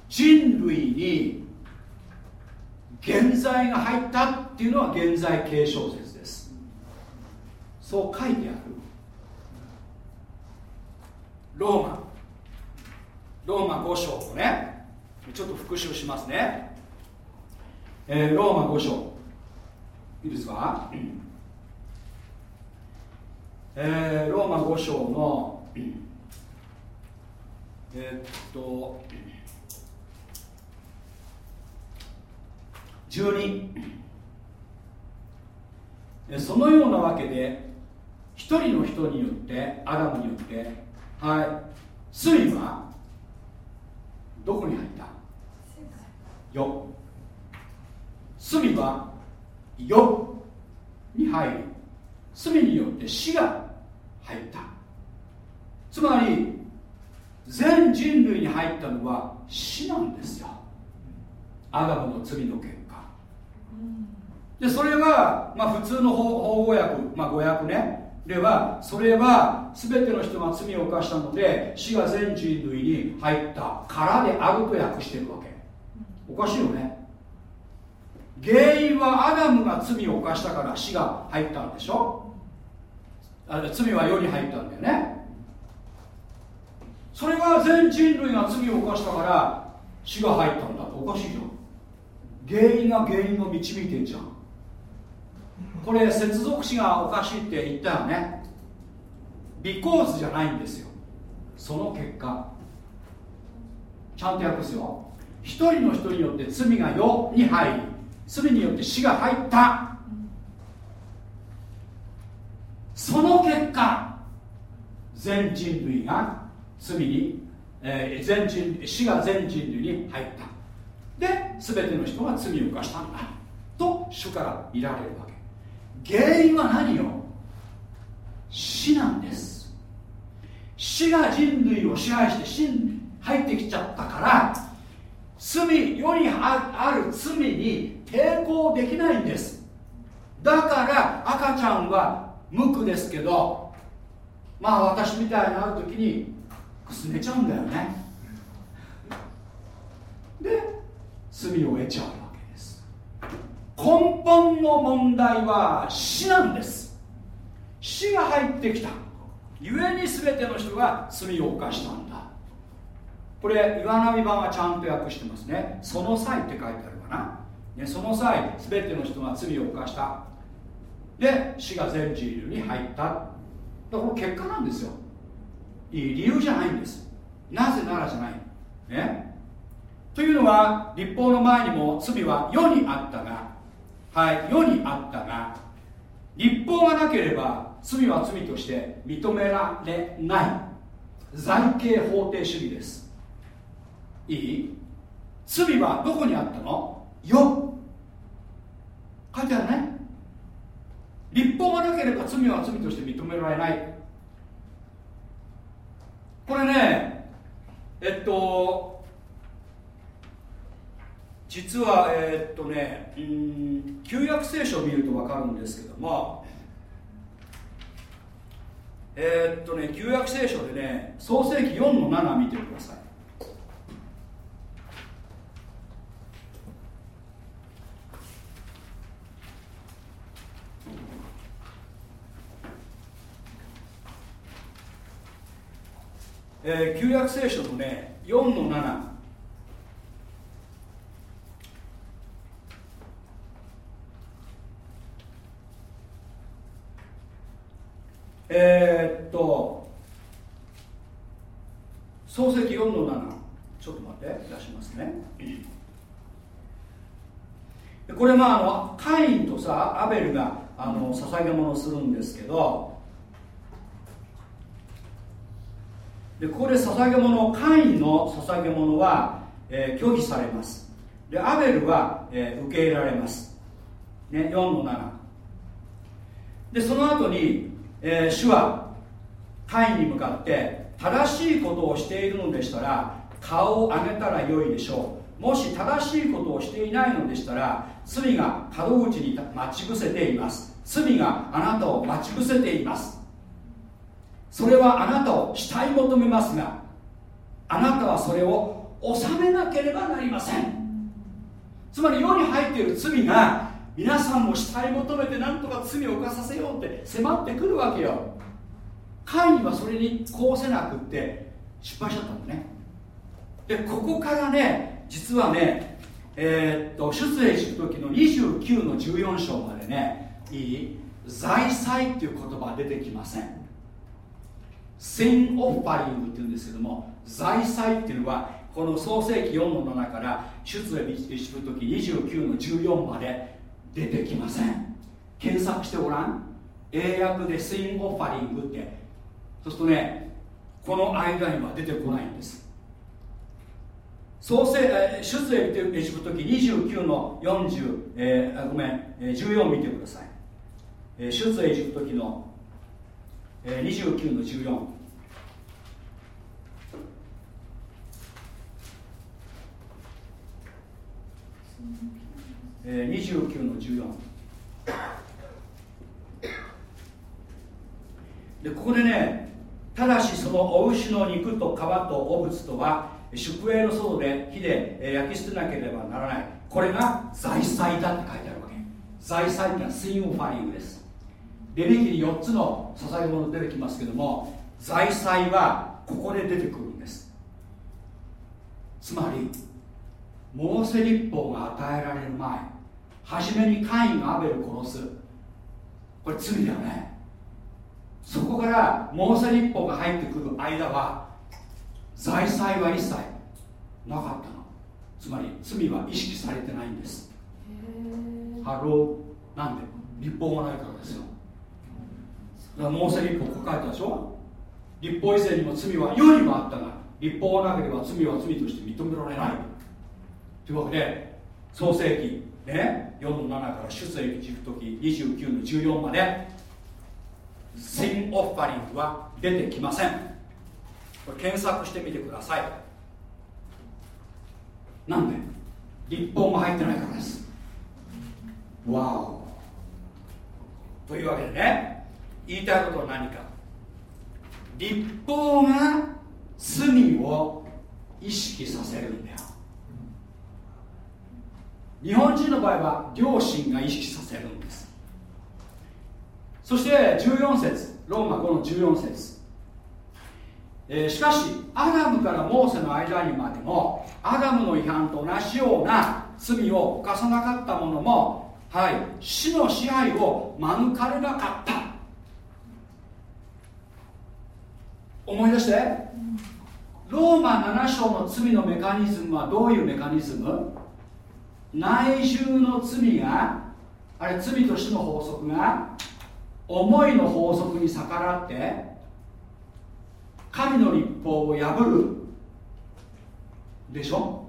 人類に現在が入ったっていうのは現在継承説です。そう書いてある。ローマ。ローマ5章をねちょっと復習しますね、えー、ローマ5章。いいですか、えー、ローマ5章のえー、っと12そのようなわけで一人の人によってアダムによってはい。罪はどこに入った？よ罪はよ。に入り罪によって死が入った。つまり全人類に入ったのは死なんですよ。アダムの罪の結果。でそれは、まあ、普通の法語訳、まあ、語訳ね。ではそれは全ての人が罪を犯したので死が全人類に入ったからであると訳してるわけ。おかしいよね。原因はアダムが罪を犯したから死が入ったんでしょ？あ罪は世に入ったんだよね。それは全人類が罪を犯したから死が入ったんだっておかしいじゃん。原因が原因を導いてんじゃん。これ接続詞がおかしいって言ったよね。ビコーズじゃないんですよ。その結果。ちゃんと訳すよ。一人の人によって罪が世に入り罪によって死が入った。その結果全人類が罪に、えー、全人死が全人類に入った。で全ての人が罪を犯したんだ。と主から見られるわけ。原因は何よ？死なんです。死が人類を支配して死に入ってきちゃったから罪世にある罪に抵抗できないんです。だから赤ちゃんは無垢ですけどまあ私みたいになる時にくすねちゃうんだよね。で罪を得ちゃうわけです。根本の問題は死なんです。死が入ってきた。故に全ての人が罪を犯したんだ。これ岩波版はちゃんと訳してますね。その際って書いてあるかな、ね、その際全ての人が罪を犯した。で死が全人類に入った。だからこれ結果なんですよ。いい理由じゃないんです。なぜならじゃない。ね。というのは立法の前にも罪は世にあったがはい世にあったが立法がなければ罪は罪として認められない。財形法定主義です。いい？罪はどこにあったの？世書いてあるね。立法がなければ罪は罪として認められない。これねえっと実はえっとねうん旧約聖書を見ると分かるんですけどもえっとね旧約聖書でね創世紀4の7見てください。えー、旧約聖書のね4の7え、っと漱石4の7ちょっと待って出しますね。これまああのカインとさアベルがあの捧げ物をするんですけどでここで捧げ物カインの捧げ物は、えー、拒否されます。でアベルは、えー、受け入れられます、ね、4の7でその後に、えー、主はカインに向かって正しいことをしているのでしたら顔を上げたらよいでしょう。もし正しいことをしていないのでしたら罪が門口に待ち伏せています。罪があなたを待ち伏せています。それはあなたを死体求めますがあなたはそれを収めなければなりません。つまり世に入っている罪が皆さんも死体求めて何とか罪を犯させようって迫ってくるわけよ。会議はそれにこうせなくって失敗しちゃったんだね。でここからね実はねえー、っと出エジプト記の29の14章までねいい財祭っていう言葉は出てきません。センオファリングっていうんですけども財祭っていうのはこの創世紀4の7から出エジプト記29の14まで出てきません。検索してごらん。英訳でスインオファリングって。そうするとねこの間には出てこないんです。創世出エジプト記29の40、えー、ごめん、14見てください、えー、出エジプト記のえー、29の14えー、29の14でここでねただしそのお牛の肉と皮とお物とは宿営の外で火で焼き捨てなければならない。これが財祭だって書いてあるわけ。財祭ってのはスインファリングです。レビキに4つの捧げ物出てきますけども財祭はここで出てくるんです。つまりモーセ立法が与えられる前初めにカインがアベル殺す。これ罪だよね。そこからモーセ立法が入ってくる間は財祭は一切なかったの。つまり罪は意識されてないんです。 Hello。なんで？立法がないからですよだからモーセ律法こう書いたでしょ？立法以前にも罪は世にもあったが立法なければ罪は罪として認められない。というわけで創世記ね4の7から出エジプト記29の14まで sin offering は出てきません。これ検索してみてください。なんで？立法が入ってないからです。わお。というわけでね言いたいことは何か？立法が罪を意識させるんだよ。日本人の場合は両親が意識させるんです。そして14節ローマ5の14節、えー、しかしアダムからモーセの間にまでもアダムの違反と同じような罪を犯さなかった者もはい死の支配を免れなかった。思い出して。ローマ7章の罪のメカニズムはどういうメカニズム？内住の罪があれ罪としての法則が思いの法則に逆らって神の立法を破る。でしょ？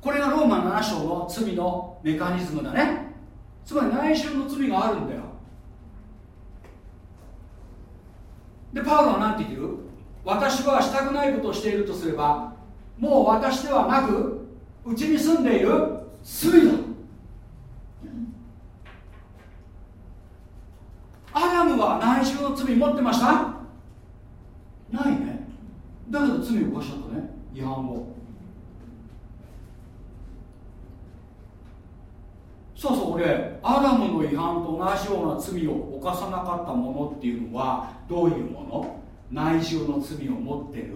これがローマ7章の罪のメカニズムだね。つまり内心の罪があるんだよ。でパウロは何て言ってる私はしたくないことをしているとすればもう私ではなくうちに住んでいる罪だアダムは内心の罪持ってました？ないね。だけど罪を犯しちゃったね。違反を。そうそうこれアダムの違反と同じような罪を犯さなかったものっていうのはどういうもの？内住の罪を持ってる？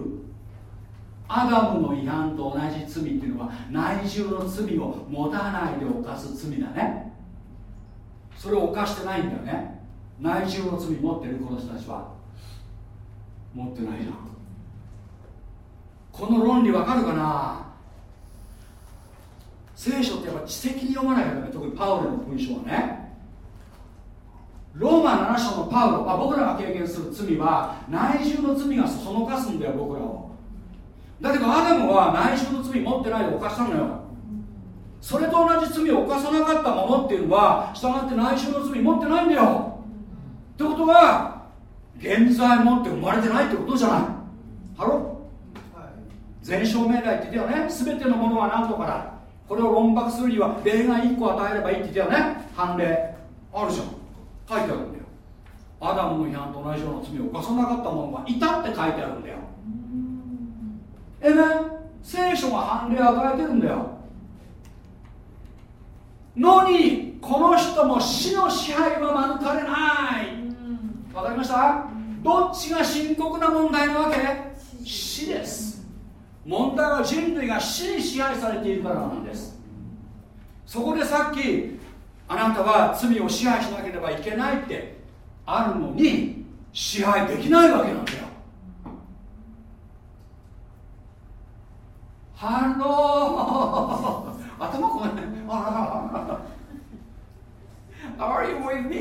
アダムの違反と同じ罪っていうのは内住の罪を持たないで犯す罪だね。それを犯してないんだよね。内住の罪持ってるこの人たちは。持ってないじゃん。この論理わかるかな？聖書ってやっぱ知的に読まないとね。特にパウロの文章はね。ローマ7章のパウロ、まあ、僕らが経験する罪は内住の罪がそそのかすんだよ僕らを。だけどアダムは内住の罪持ってないで犯したのよ。それと同じ罪を犯さなかったものっていうのは従って内住の罪持ってないんだよ。ってことは現在持って生まれてないってことじゃない。ハロ全証明題って言ったよね。全てのものは何とかだこれを論駁するには例外1個与えればいいって言ったよね。判例。あるじゃん。書いてあるんだよ。アダムの批判と同じような罪を犯さなかった者がいたって書いてあるんだよ。えね？聖書が判例を与えてるんだよ。のにこの人も死の支配は免れない。わかりました？どっちが深刻な問題なわけ？死です問題は人類が死に支配されているからなんです。そこでさっきあなたは罪を支配しなければいけないってあるのに支配できないわけなんだよ。 Hello。頭こねあら Are you with me?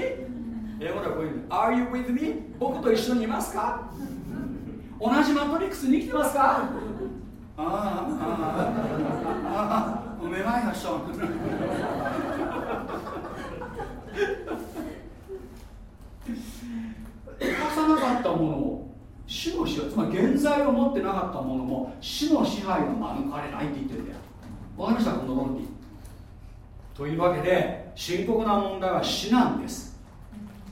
英語ではこういう Are you with me? 僕と一緒にいますか？同じマトリックスに生きてますか？ああああめまいがした犯さなかったものを死の支配つまり現在を持ってなかったものも死の支配が免れないって言ってるんだよわかりましたこの論理というわけで深刻な問題は死なんです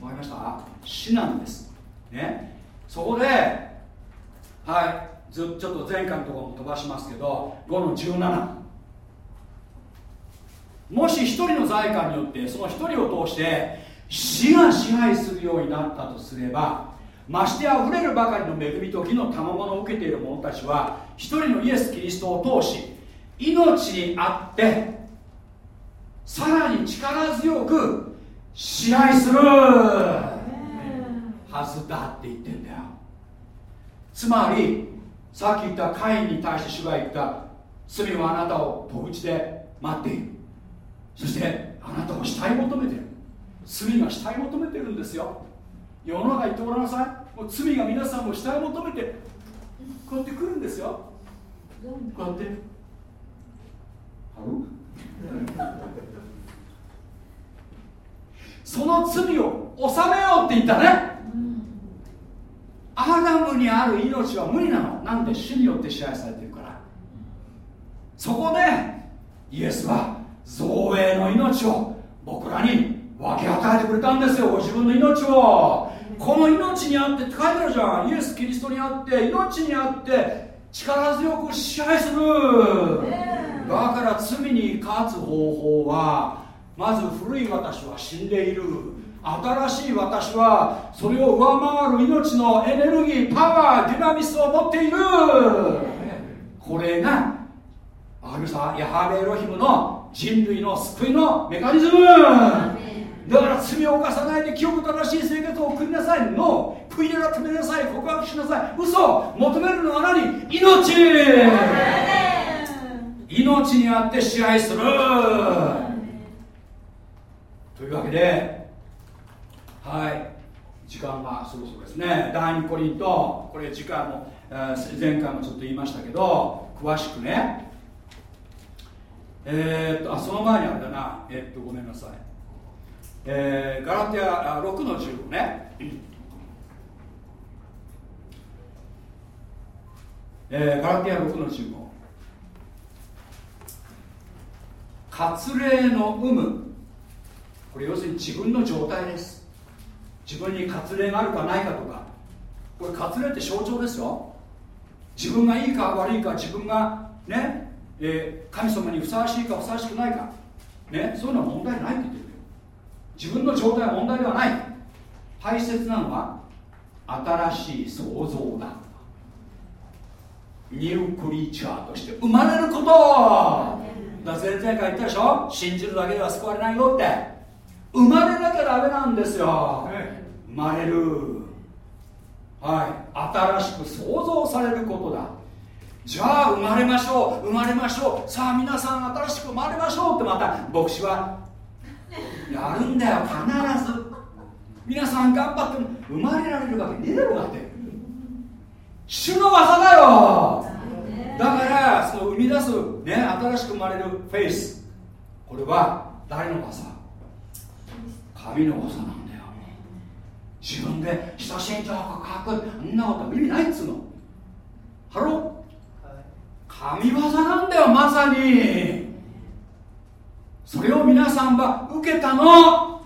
わかりました死なんですねそこではいずちょっと前回のところも飛ばしますけど5の17もし一人の財官によってその一人を通して死が支配するようになったとすればましてあふれるばかりの恵みと義の賜物を受けている者たちは一人のイエス・キリストを通し命にあってさらに力強く支配するはずだって言ってんだよ。つまりさっき言ったカインに対して主が言った罪はあなたを戸口で待っている。そしてあなたを死体求めてる。罪が死体求めてるんですよ。世の中に通らんなさい。もう罪が皆さんも死体求めてこうやって来るんですよ。こうやって。その罪を収めようって言ったね、アダムにある命は無理なの。なんで主によって支配されてるから。そこでイエスは造営の命を僕らに分け与えてくれたんですよ。ご自分の命を。この命にあってって書いてあるじゃん。イエス・キリストにあって命にあって力強く支配する。だから罪に勝つ方法はまず古い私は死んでいる新しい私はそれを上回る命のエネルギーパワーディナミスを持っている。これがわかりましたヤハベエロヒムの人類の救いのメカニズム。だから罪を犯さないで清く正しい生活を送りなさい。の悔い改めなさい。告白しなさい。嘘。求めるのは何？命。命にあって支配する。というわけではい。時間がそろそろですね。第2コリント。これ次回も、えー、前回もちょっと言いましたけど詳しくね。えー、っとあその前にあれだな。えー、っとごめんなさい。えー、ガラテア6の15ね、えー、ガラティア6の15割礼の有無。これ要するに自分の状態です。自分に割礼があるかないかとか。これ割礼って象徴ですよ。自分がいいか悪いか自分がね、えー、神様にふさわしいかふさわしくないか。ねそういうのは問題ないって言ってるよ。自分の状態は問題ではない。大切なのは新しい創造だ。ニュークリーチャーとして生まれること。だ前々回言ったでしょ。信じるだけでは救われないよって。生まれなきゃダメなんですよ、まれる。はい。新しく創造されることだ。じゃあ生まれましょう。生まれましょう。さあ皆さん新しく生まれましょうってまた牧師はやるんだよ。必ず。皆さん頑張っても生まれられるわけねえだろだって。主の技だよ。だからその生み出す、ね、新しく生まれるフェイス。これは誰の技。神の技なんだよ自分で親しいんじゃ書く。そんなこと意味ないっつうの。ハロ神業なんだよまさに。それを皆さんは受けたの。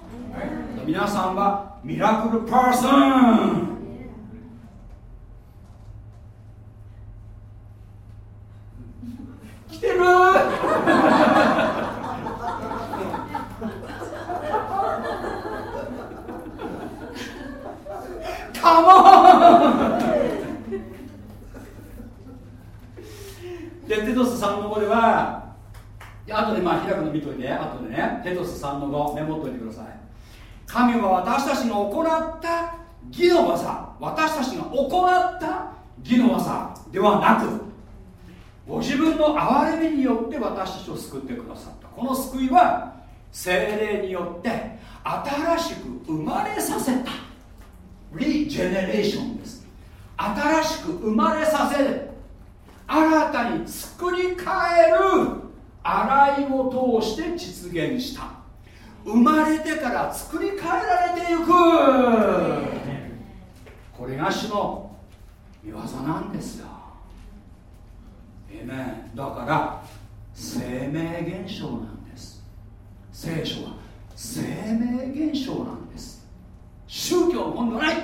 皆さんはミラクルパーソン。来てる。カモンでテトス3の5では後でまあ開くの見といて後でね。テトス3の5メモっといてください。神は私たちの行った義の技。私たちが行った義の技ではなくご自分の憐れみによって私たちを救ってくださった。この救いは精霊によって新しく生まれさせた。リジェネレーションです。新しく生まれさせる新たに作り変える洗いを通して実現した。生まれてから作り変えられていく。これが主の見業なんですよ。ねだから生命現象なんです。聖書は生命現象なんです。宗教の本ではない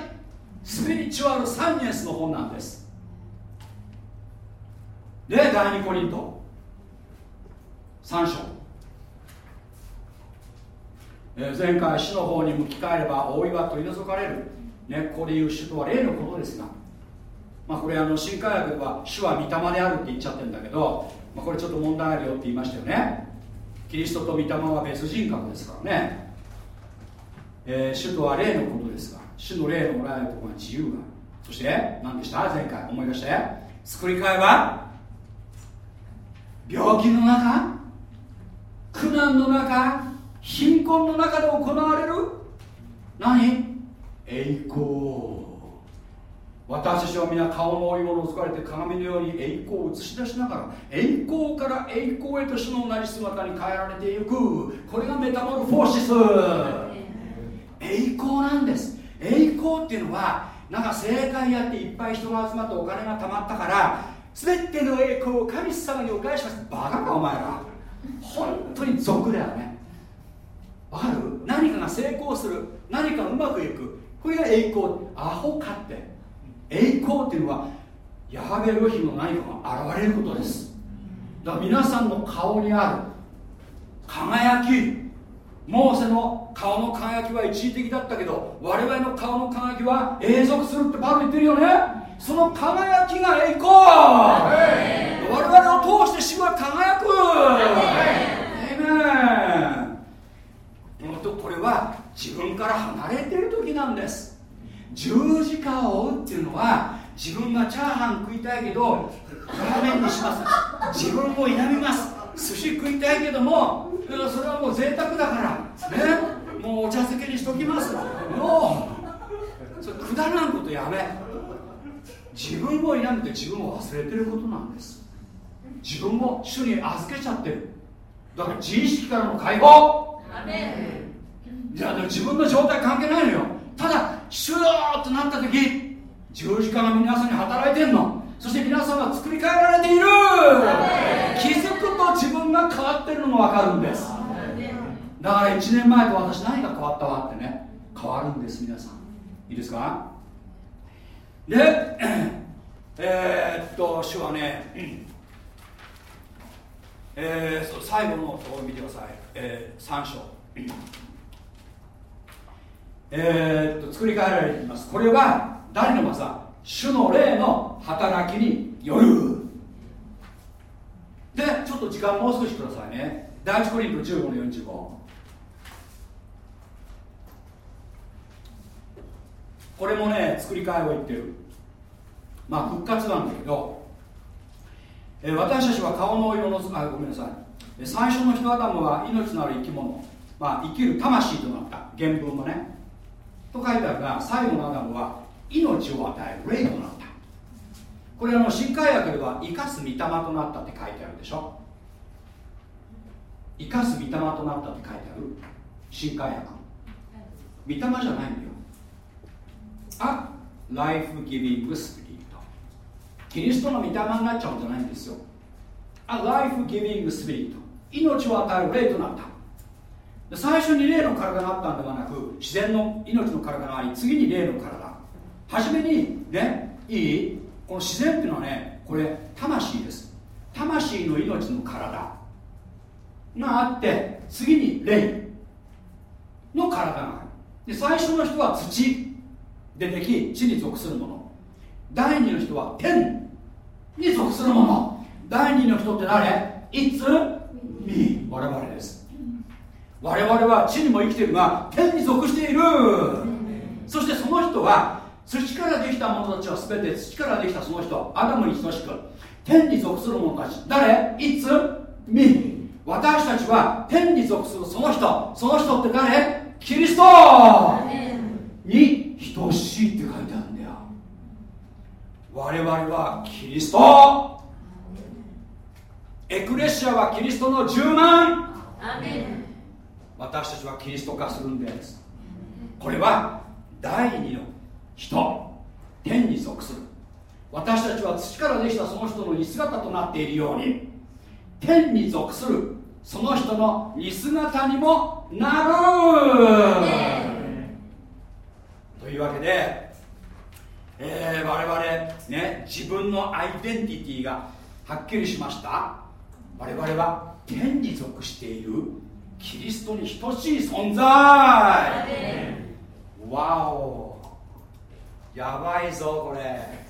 スピリチュアルサイエンスの本なんです。で第2コリント。3章、えー、前回死の方に向き返れば覆いは取り除かれる。ねここでいう主とは霊のことですが。まあこれあの新科学では主は御霊であるって言っちゃってるんだけど、まあ、これちょっと問題あるよって言いましたよね。キリストと御霊は別人格ですからね、えー、主とは霊のことですが主の霊のおられるところが自由がそして何でした？前回思い出して。作り替えは病気の中苦難の中貧困の中で行われる。何？栄光。私たちは皆顔の覆い物をつかれて鏡のように栄光を映し出しながら栄光から栄光へと主のなり姿に変えられていく。これがメタモルフォーシス。栄光なんです。栄光っていうのはなんか正解やっていっぱい人が集まってお金が貯まったから全ての栄光を神様にお返します。バカかお前ら。本当に俗だよね。わかる？何かが成功する。何かうまくいく。これが栄光。アホかって。栄光っていうのはヤハベルヒの何かが現れることです。だから皆さんの顔にある。輝き。モーセの顔の輝きは一時的だったけど我々の顔の輝きは永続するってパウロ言ってるよね。その輝きが栄光。我々を通して主は輝く。えめこれは自分から離れてる時なんです。十字架を追うっていうのは自分がチャーハン食いたいけどラーメンにします。自分も否みます。寿司食いたいけどもそれはもう贅沢だから。ね。もうお茶漬けにしときますもうそれくだらんことやめ。自分を否めて自分を忘れてることなんです。自分も主に預けちゃってる。だから自意識からの解放。じゃあ自分の状態関係ないのよ。ただ主よってなった時十字架が皆さんに働いてんの。そして皆さんは作り変えられている。気づくと自分が変わってるのが分かるんですだから1年前と私何が変わったわってね変わるんです皆さん。いいですか？でえー、っと主はね、えー、最後のところ見てください、えー、3章。えー、っと作り変えられています。これは誰の技？主の霊の働きによる。でちょっと時間もう少しくださいね。第一コリント15の45これもね作り変えを言ってる。まあ復活なんだけど、えー、私たちは顔の色のあごめんなさい。最初の人アダムは命のある生き物、まあ、生きる魂となった。原文もね。と書いてあるが最後のアダムは命を与える霊となった。これあの新海訳では生かす御霊となったって書いてあるでしょ。生かす御霊となったって書いてある？新海訳御霊じゃないんだよ。あライフギビングスピリットキリストの御霊になっちゃうんじゃないんですよ。あライフギビングスピリット命を与える霊となった。最初に霊の体があったんではなく自然の命の体があり次に霊の体。初めにねいい？この自然っていうのはねこれ魂です。魂の命の体。があって次に霊の体がある。で最初の人は土。ででき地に属するもの。第二の人は天に属するもの。第二の人って誰？いつ？み。我々です。我々は地にも生きているが天に属している。そしてその人は土からできた者たちは全て土からできたその人。アダムに等しく天に属する者たち。誰？いつ？み。私たちは天に属するその人。その人って誰？キリストに等しいって書いてあるんだよ。我々はキリスト。エクレシアはキリストの10万。私たちはキリスト化するんです。これは第二の人。天に属する。私たちは土からできたその人の似姿となっているように。天に属するその人の似姿にもなる。というわけで、えー、我々ね自分のアイデンティティがはっきりしました。我々は天に属しているキリストに等しい存在。わお。やばいぞこれ。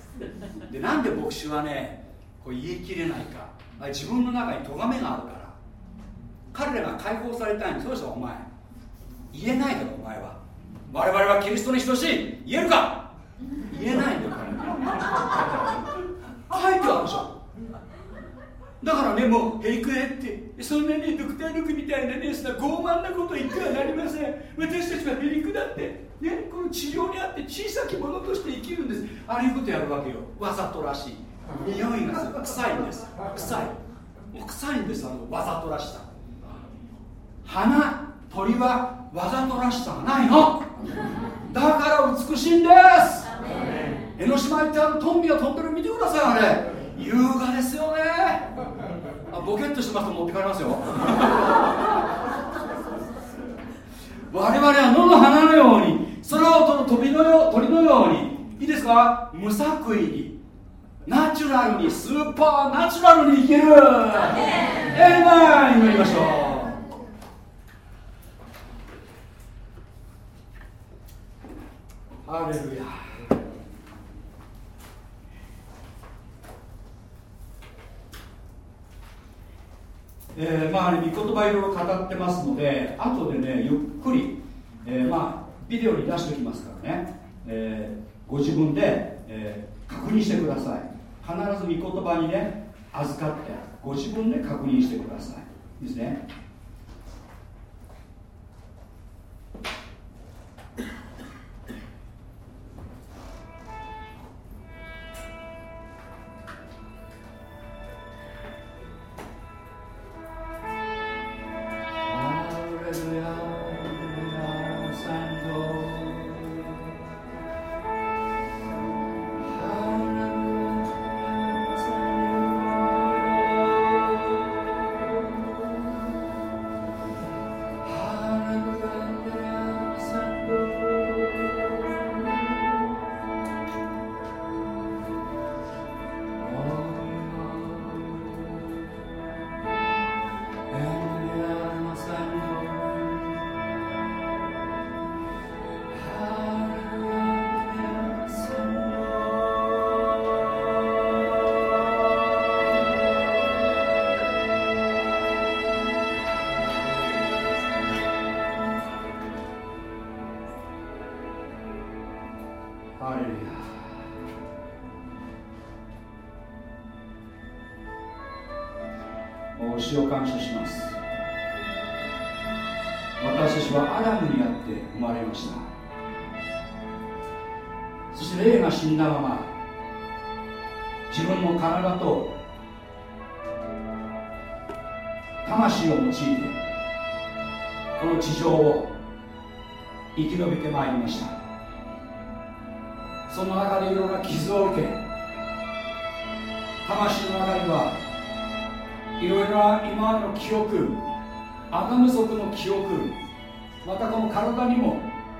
でなんで牧師はねこう言い切れないか。自分の中に咎めがあるから。彼らが解放されたいんそうでしょお前。言えないだろお前は。我々はキリストに等しい言えるか？言えないんだよ彼書いてあるでしょだからねもうへいくえってそんなにドクター・ルクみたいなねそんな傲慢なこと言ってはなりません。私たちはへりくだってね、この治療にあって小さきものとして生きるんです。ああいうことやるわけよ。わざとらしい。匂いがする。臭いんです。臭い。もう臭いんですあのわざとらしさ。花鳥はわざとらしさがないの。だから美しいんです。江ノ島行ってあのトンビが飛んでる見てくださいあれ。優雅ですよね。あボケッとしますと持って帰りますよ。我々は野の花のように空を飛ぶ鳥のよ鳥のようにいいですか？無作為にナチュラルにスーパーナチュラルに生きる。エイメン祈りましょうハレルヤえー、まあ、御言葉いろいろ語ってますので後でねゆっくり、えー、まあビデオに出しておきますからね、えー、ご自分でえー、確認してください。必ず御言葉にね預かってご自分で確認してくださいですね。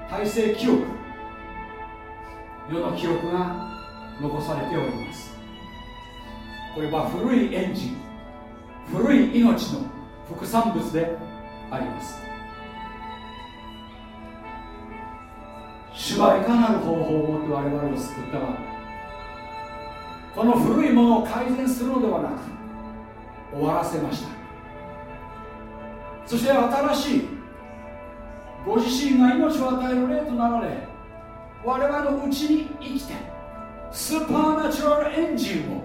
体制記憶世の記憶が残されております。これは古いエンジン古い命の副産物であります。主はいかなる方法をもって我々を救ったがこの古いものを改善するのではなく終わらせました。そして新しいご自身が命を与える霊となられ我々のうちに生きて supernatural engine を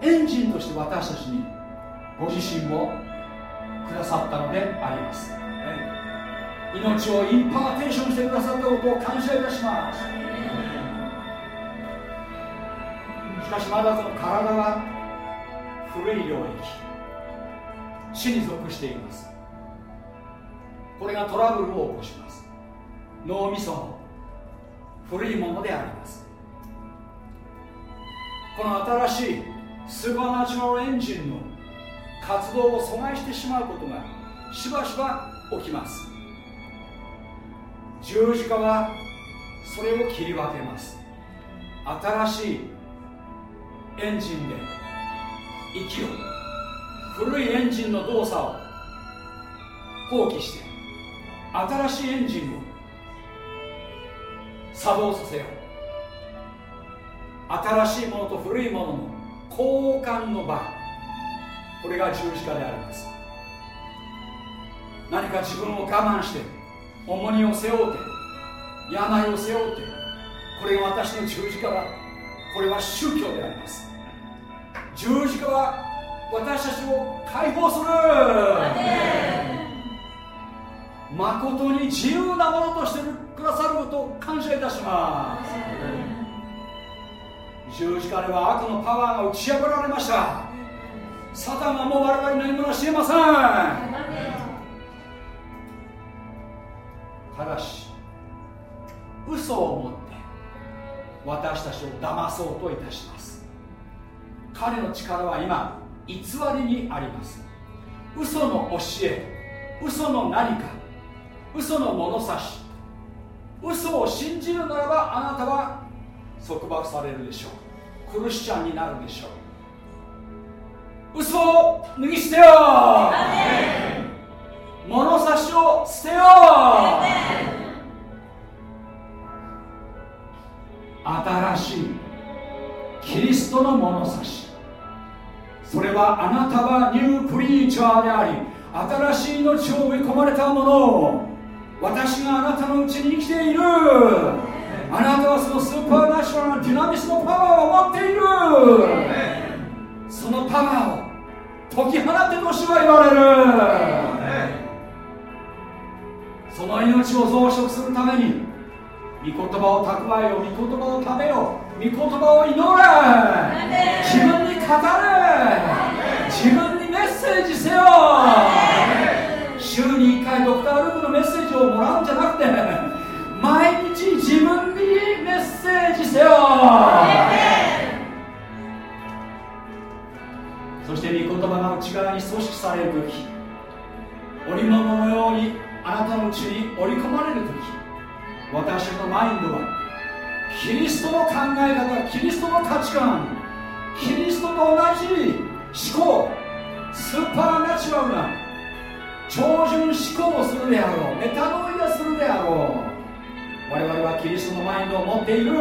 エンジンとして私たちにご自身をくださったのであります、命を impartation してくださったことを感謝いたします、しかしまだその体は古い領域死に属しています。これがトラブルを起こします。脳みその古いものであります。この新しいスーパーナチュラルエンジンの活動を阻害してしまうことがしばしば起きます。十字架はそれを切り分けます。新しいエンジンで生きる古いエンジンの動作を放棄して新しいエンジンを作動させよう。新しいものと古いものの交換の場。これが十字架であります。何か自分を我慢して重荷を背負うて病を背負うてこれが私の十字架だ。これは宗教であります。十字架は私たちを解放する。誠に自由なものとしてくださることを感謝いたします。十字架では悪のパワーが打ち破られました。サタンはもう我々何もなしえません。ただし嘘を持って私たちを騙そうといたします。彼の力は今偽りにあります。嘘の教え嘘の何か嘘の物差し。嘘を信じるならばあなたは束縛されるでしょう。クリスチャンになるでしょう。嘘を脱ぎ捨てよう。物差しを捨てよう。新しいキリストの物差し。それはあなたはニュークリーチャーであり新しい命を植え込まれたもの私があなたのうちに生きている。あなたはそのスーパーナショナルなディナミスのパワーを持っている。そのパワーを解き放ってとしは言われる。その命を増殖するために御言葉を蓄えよ。御言葉を食べよ。御言葉を祈れ。自分に語れ。自分にメッセージせよ週に1回ドクター・ルークのメッセージをもらうんじゃなくて 毎日自分にメッセージせよ。そして御言葉が内側に組織される時織物のようにあなたのうちに織り込まれる時私のマインドはキリストの考え方キリストの価値観キリストと同じ思考スーパーナチュラルな超純思考をするであろうメタノイアするであろう我々はキリストのマインドを持っている。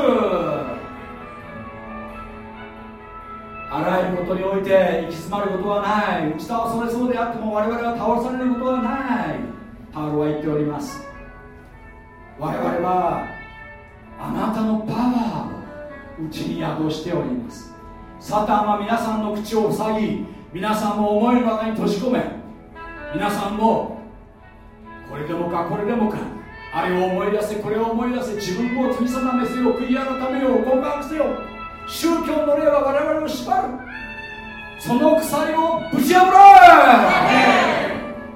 あらゆることにおいて行き詰まることはない。打ち倒されそうであっても我々は倒されることはない。パウロは言っております。我々はあなたのパワーをうちに宿しております。サタンは皆さんの口を塞ぎ皆さんを思いの中に閉じ込め皆さんもこれでもかこれでもか。あれを思い出せこれを思い出せ。自分を罪定めせよ悔い改めよ告白せよ。宗教の霊は我々を縛る。その鎖をぶち破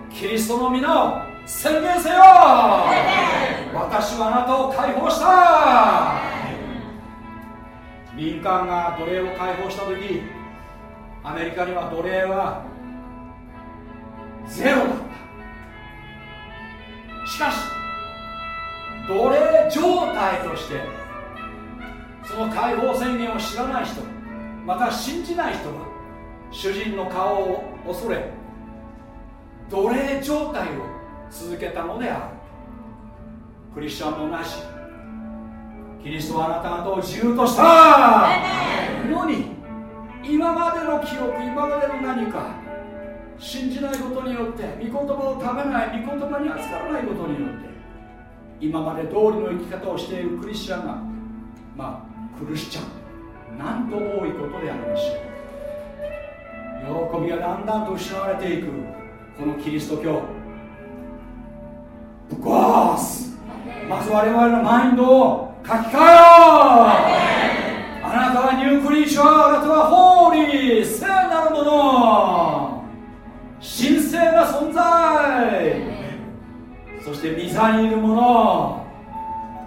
れ。キリストの皆を宣言せよ。私はあなたを解放した。民間が奴隷を解放した時アメリカには奴隷はゼロだったしかし奴隷状態としてその解放宣言を知らない人。また信じない人は主人の顔を恐れ奴隷状態を続けたのである。クリスチャンもなし。キリストはあなた方を自由とした。のに今までの記憶今までの何か信じないことによって御言葉を食べない御言葉に扱わないことによって今まで通りの生き方をしているクリスチャンがまあ苦しちゃうなんと多いことでありましょう。喜びがだんだんと失われていくこのキリスト教。ぶっ壊すまず我々のマインドを書き換えよう。あなたはニュークリーチャーあなたはホーリー聖なるもの。神聖な存在。そして御座にいるもの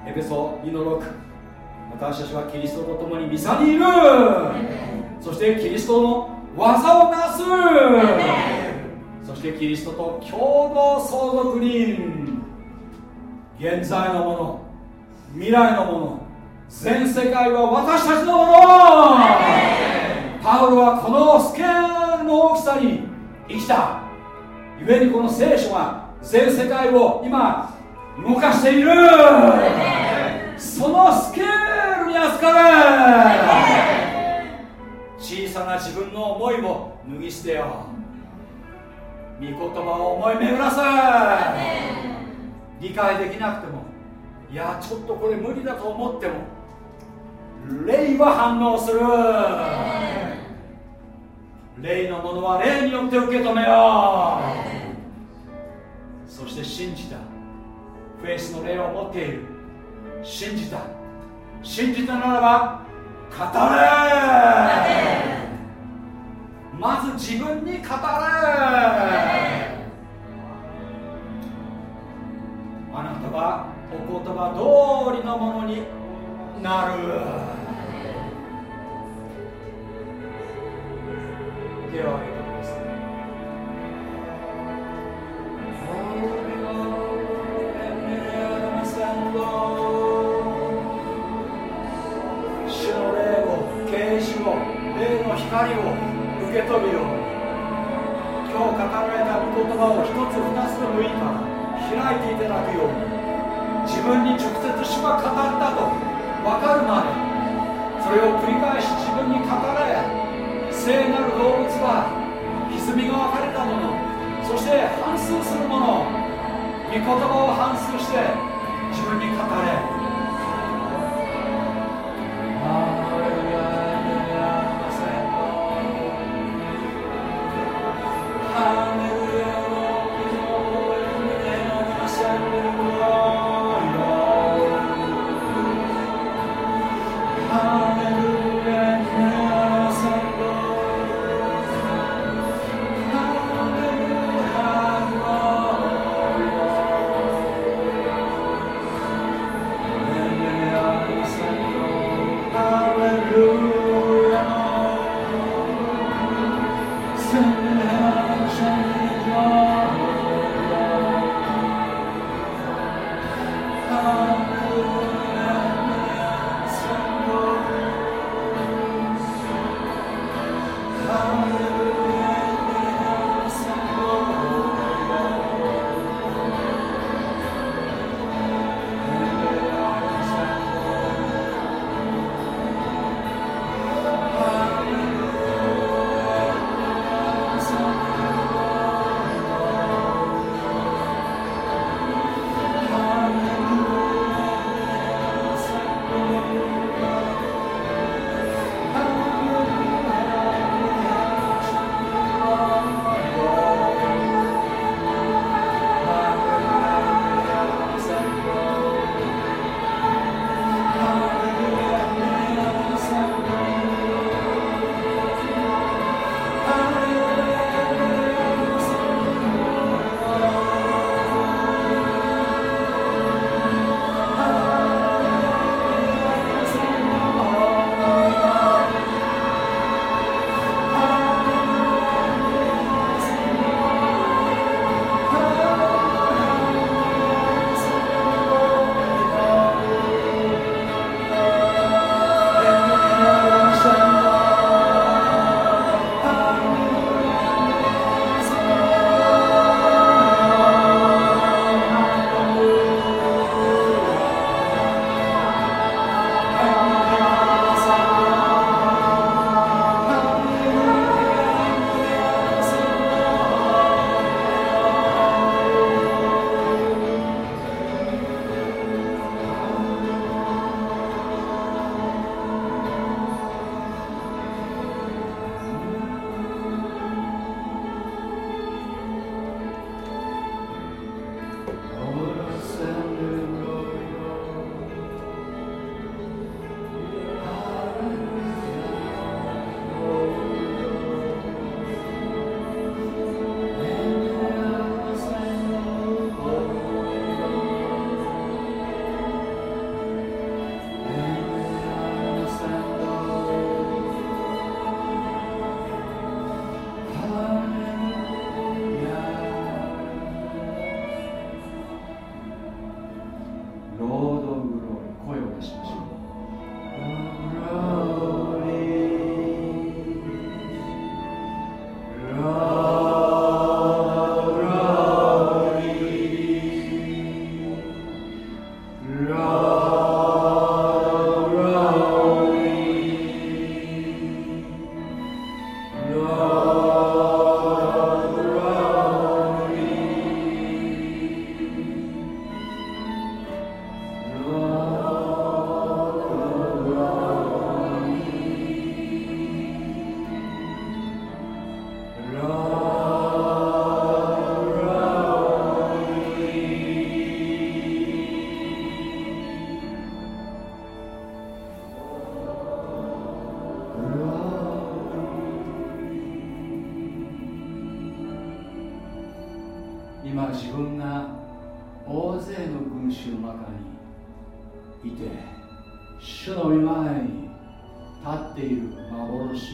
エペソ2の6私たちはキリストと共に御座にいる。そしてキリストの技をなす。そしてキリストと共同相続人。現在のもの未来のもの全世界は私たちのもの。パウロはこのスケールの大きさに生きた。故にこの聖書が全世界を今動かしている。そのスケールに預かれ。小さな自分の思いを脱ぎ捨てよ御言葉を思い巡らせ。理解できなくてもいやちょっとこれ無理だと思っても霊は反応する。霊のものは霊によって受け止めよう。そして信じた。フェイスの霊を持っている。信じた。信じたならば語れ。まず自分に語れ。あなたはお言葉通りのものになる。手を挙げてください主の霊を啓示を霊の光を受け取るよう。今日語られた御言葉を一つ二つでもいいから開いていただくよう。に自分に直接主が語ったと分かるまでそれを繰り返し自分に語れ聖なる動物は歪みが分かれたものそして反数するもの御言葉を反数して自分に語れ。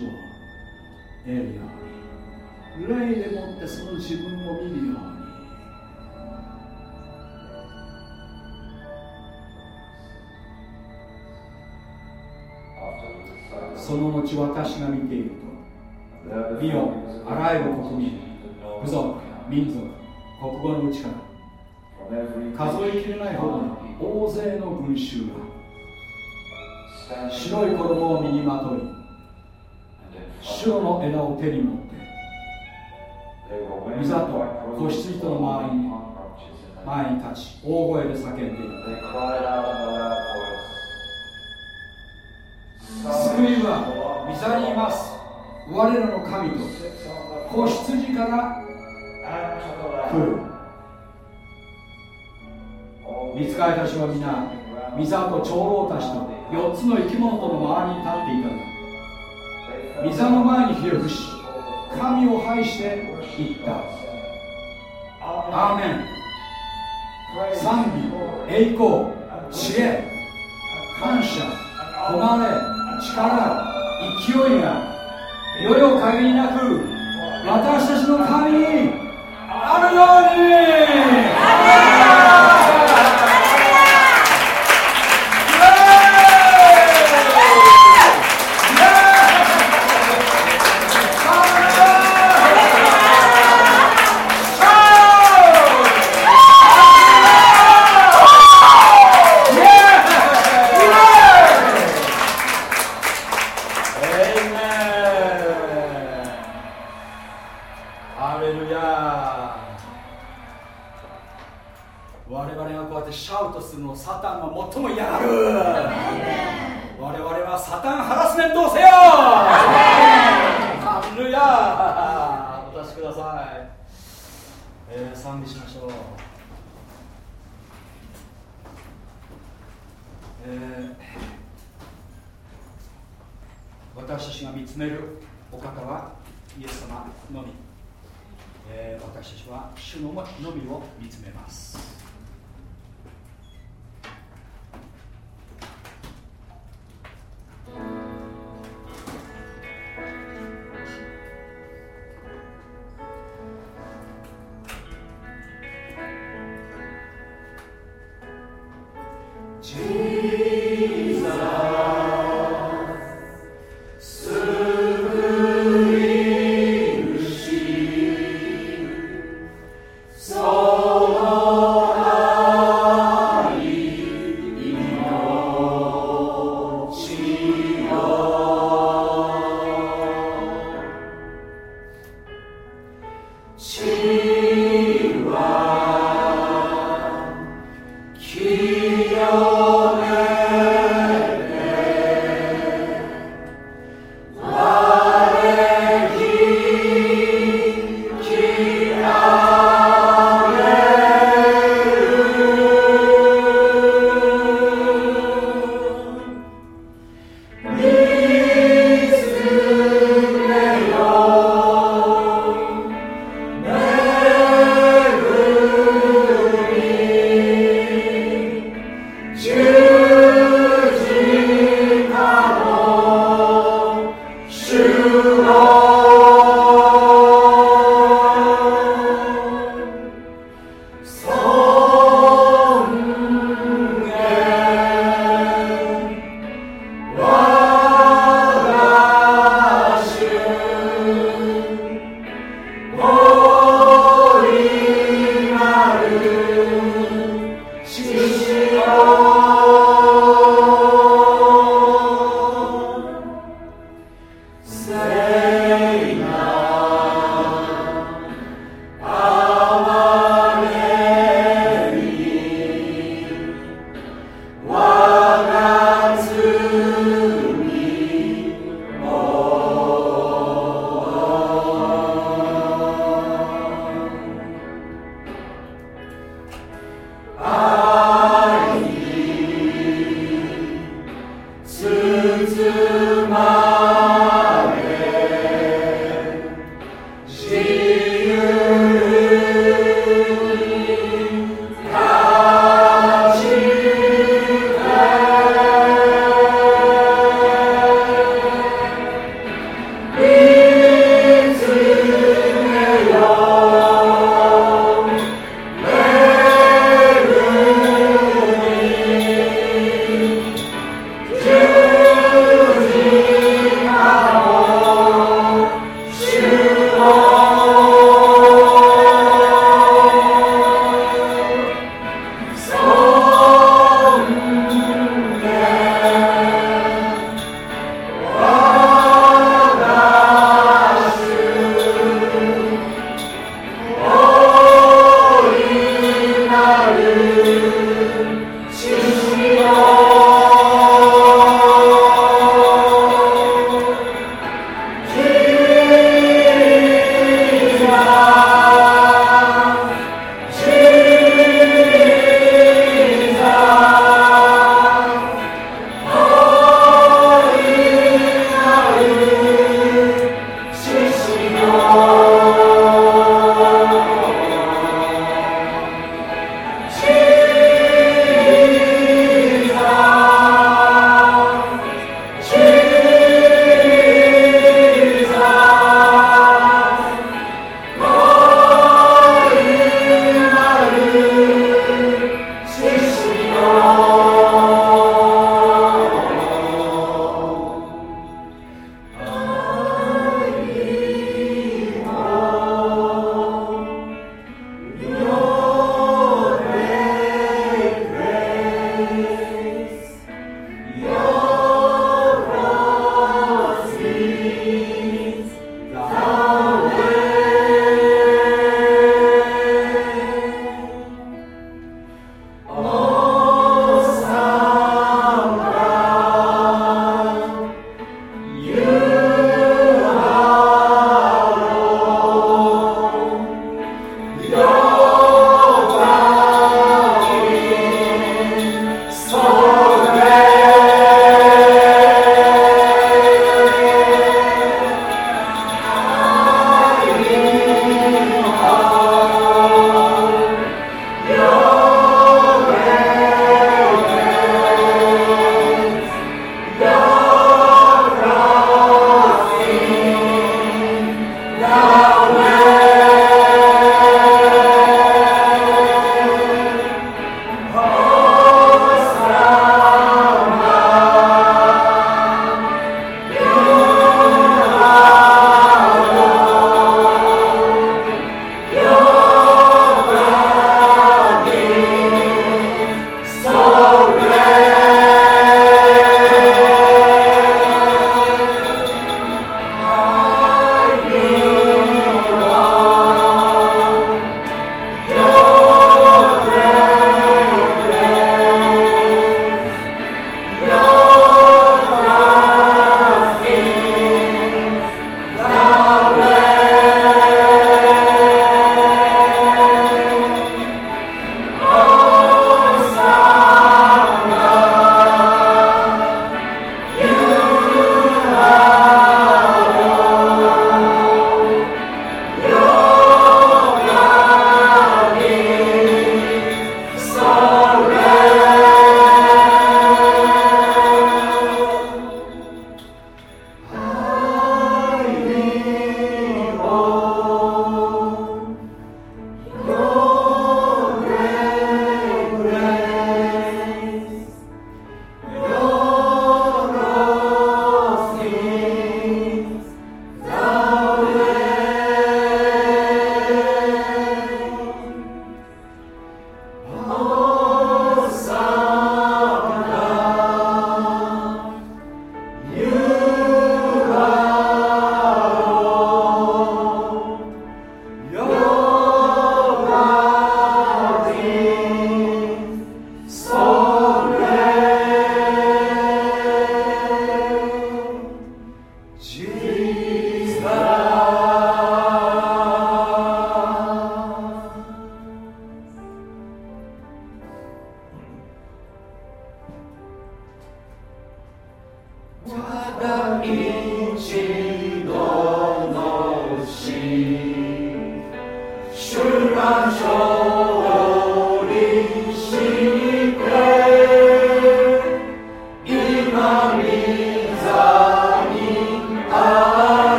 幻を得るように霊でもってその自分を見るようにその後私が見ていると見よあらゆる国民部族民族国語のうちから数えきれないほどの大勢の群衆が白い衣を身にまとい白の枝を手に持っていざと子羊との周りに前に立ち大声で叫んでいる救いは御座にいます。我らの神と子羊から来る。見つかりたちは皆御座と長老たちと4つの生き物との周りに立っていた。が御座の前にひれ伏し神を拝して言った。アーメン賛美栄光知恵感謝誉れ力勢いが世よ限りなく私たちの神にあるように主ののみを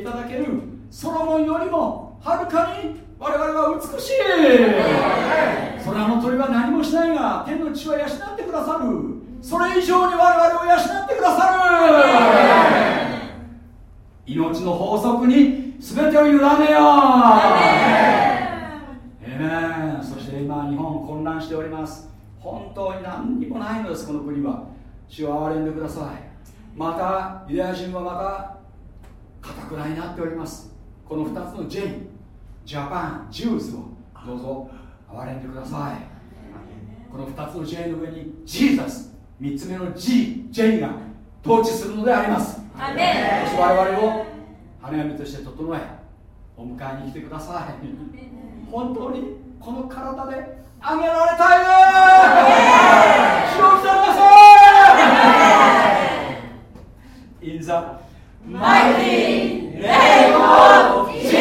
いただけるソロモンよりもはるかに我々は美しい。空の鳥は何もしないが天の血は養ってくださる。それ以上に我々を養ってくださる。命の法則に全てを委ねよう。えめそして今日本混乱しております。本当に何にもないのですこの国は。主を憐れんでください。またユダヤ人はまたかたくなになっております。この2つの J Japan Jews をどうぞ憐れんでください。この2つの J の上にジーザス3つ目の G、J が統治するのであります。そして我々を花嫁として整えお迎えに来てください。本当にこの体であげられたいね。主をしてください In the mighty name of Jesus!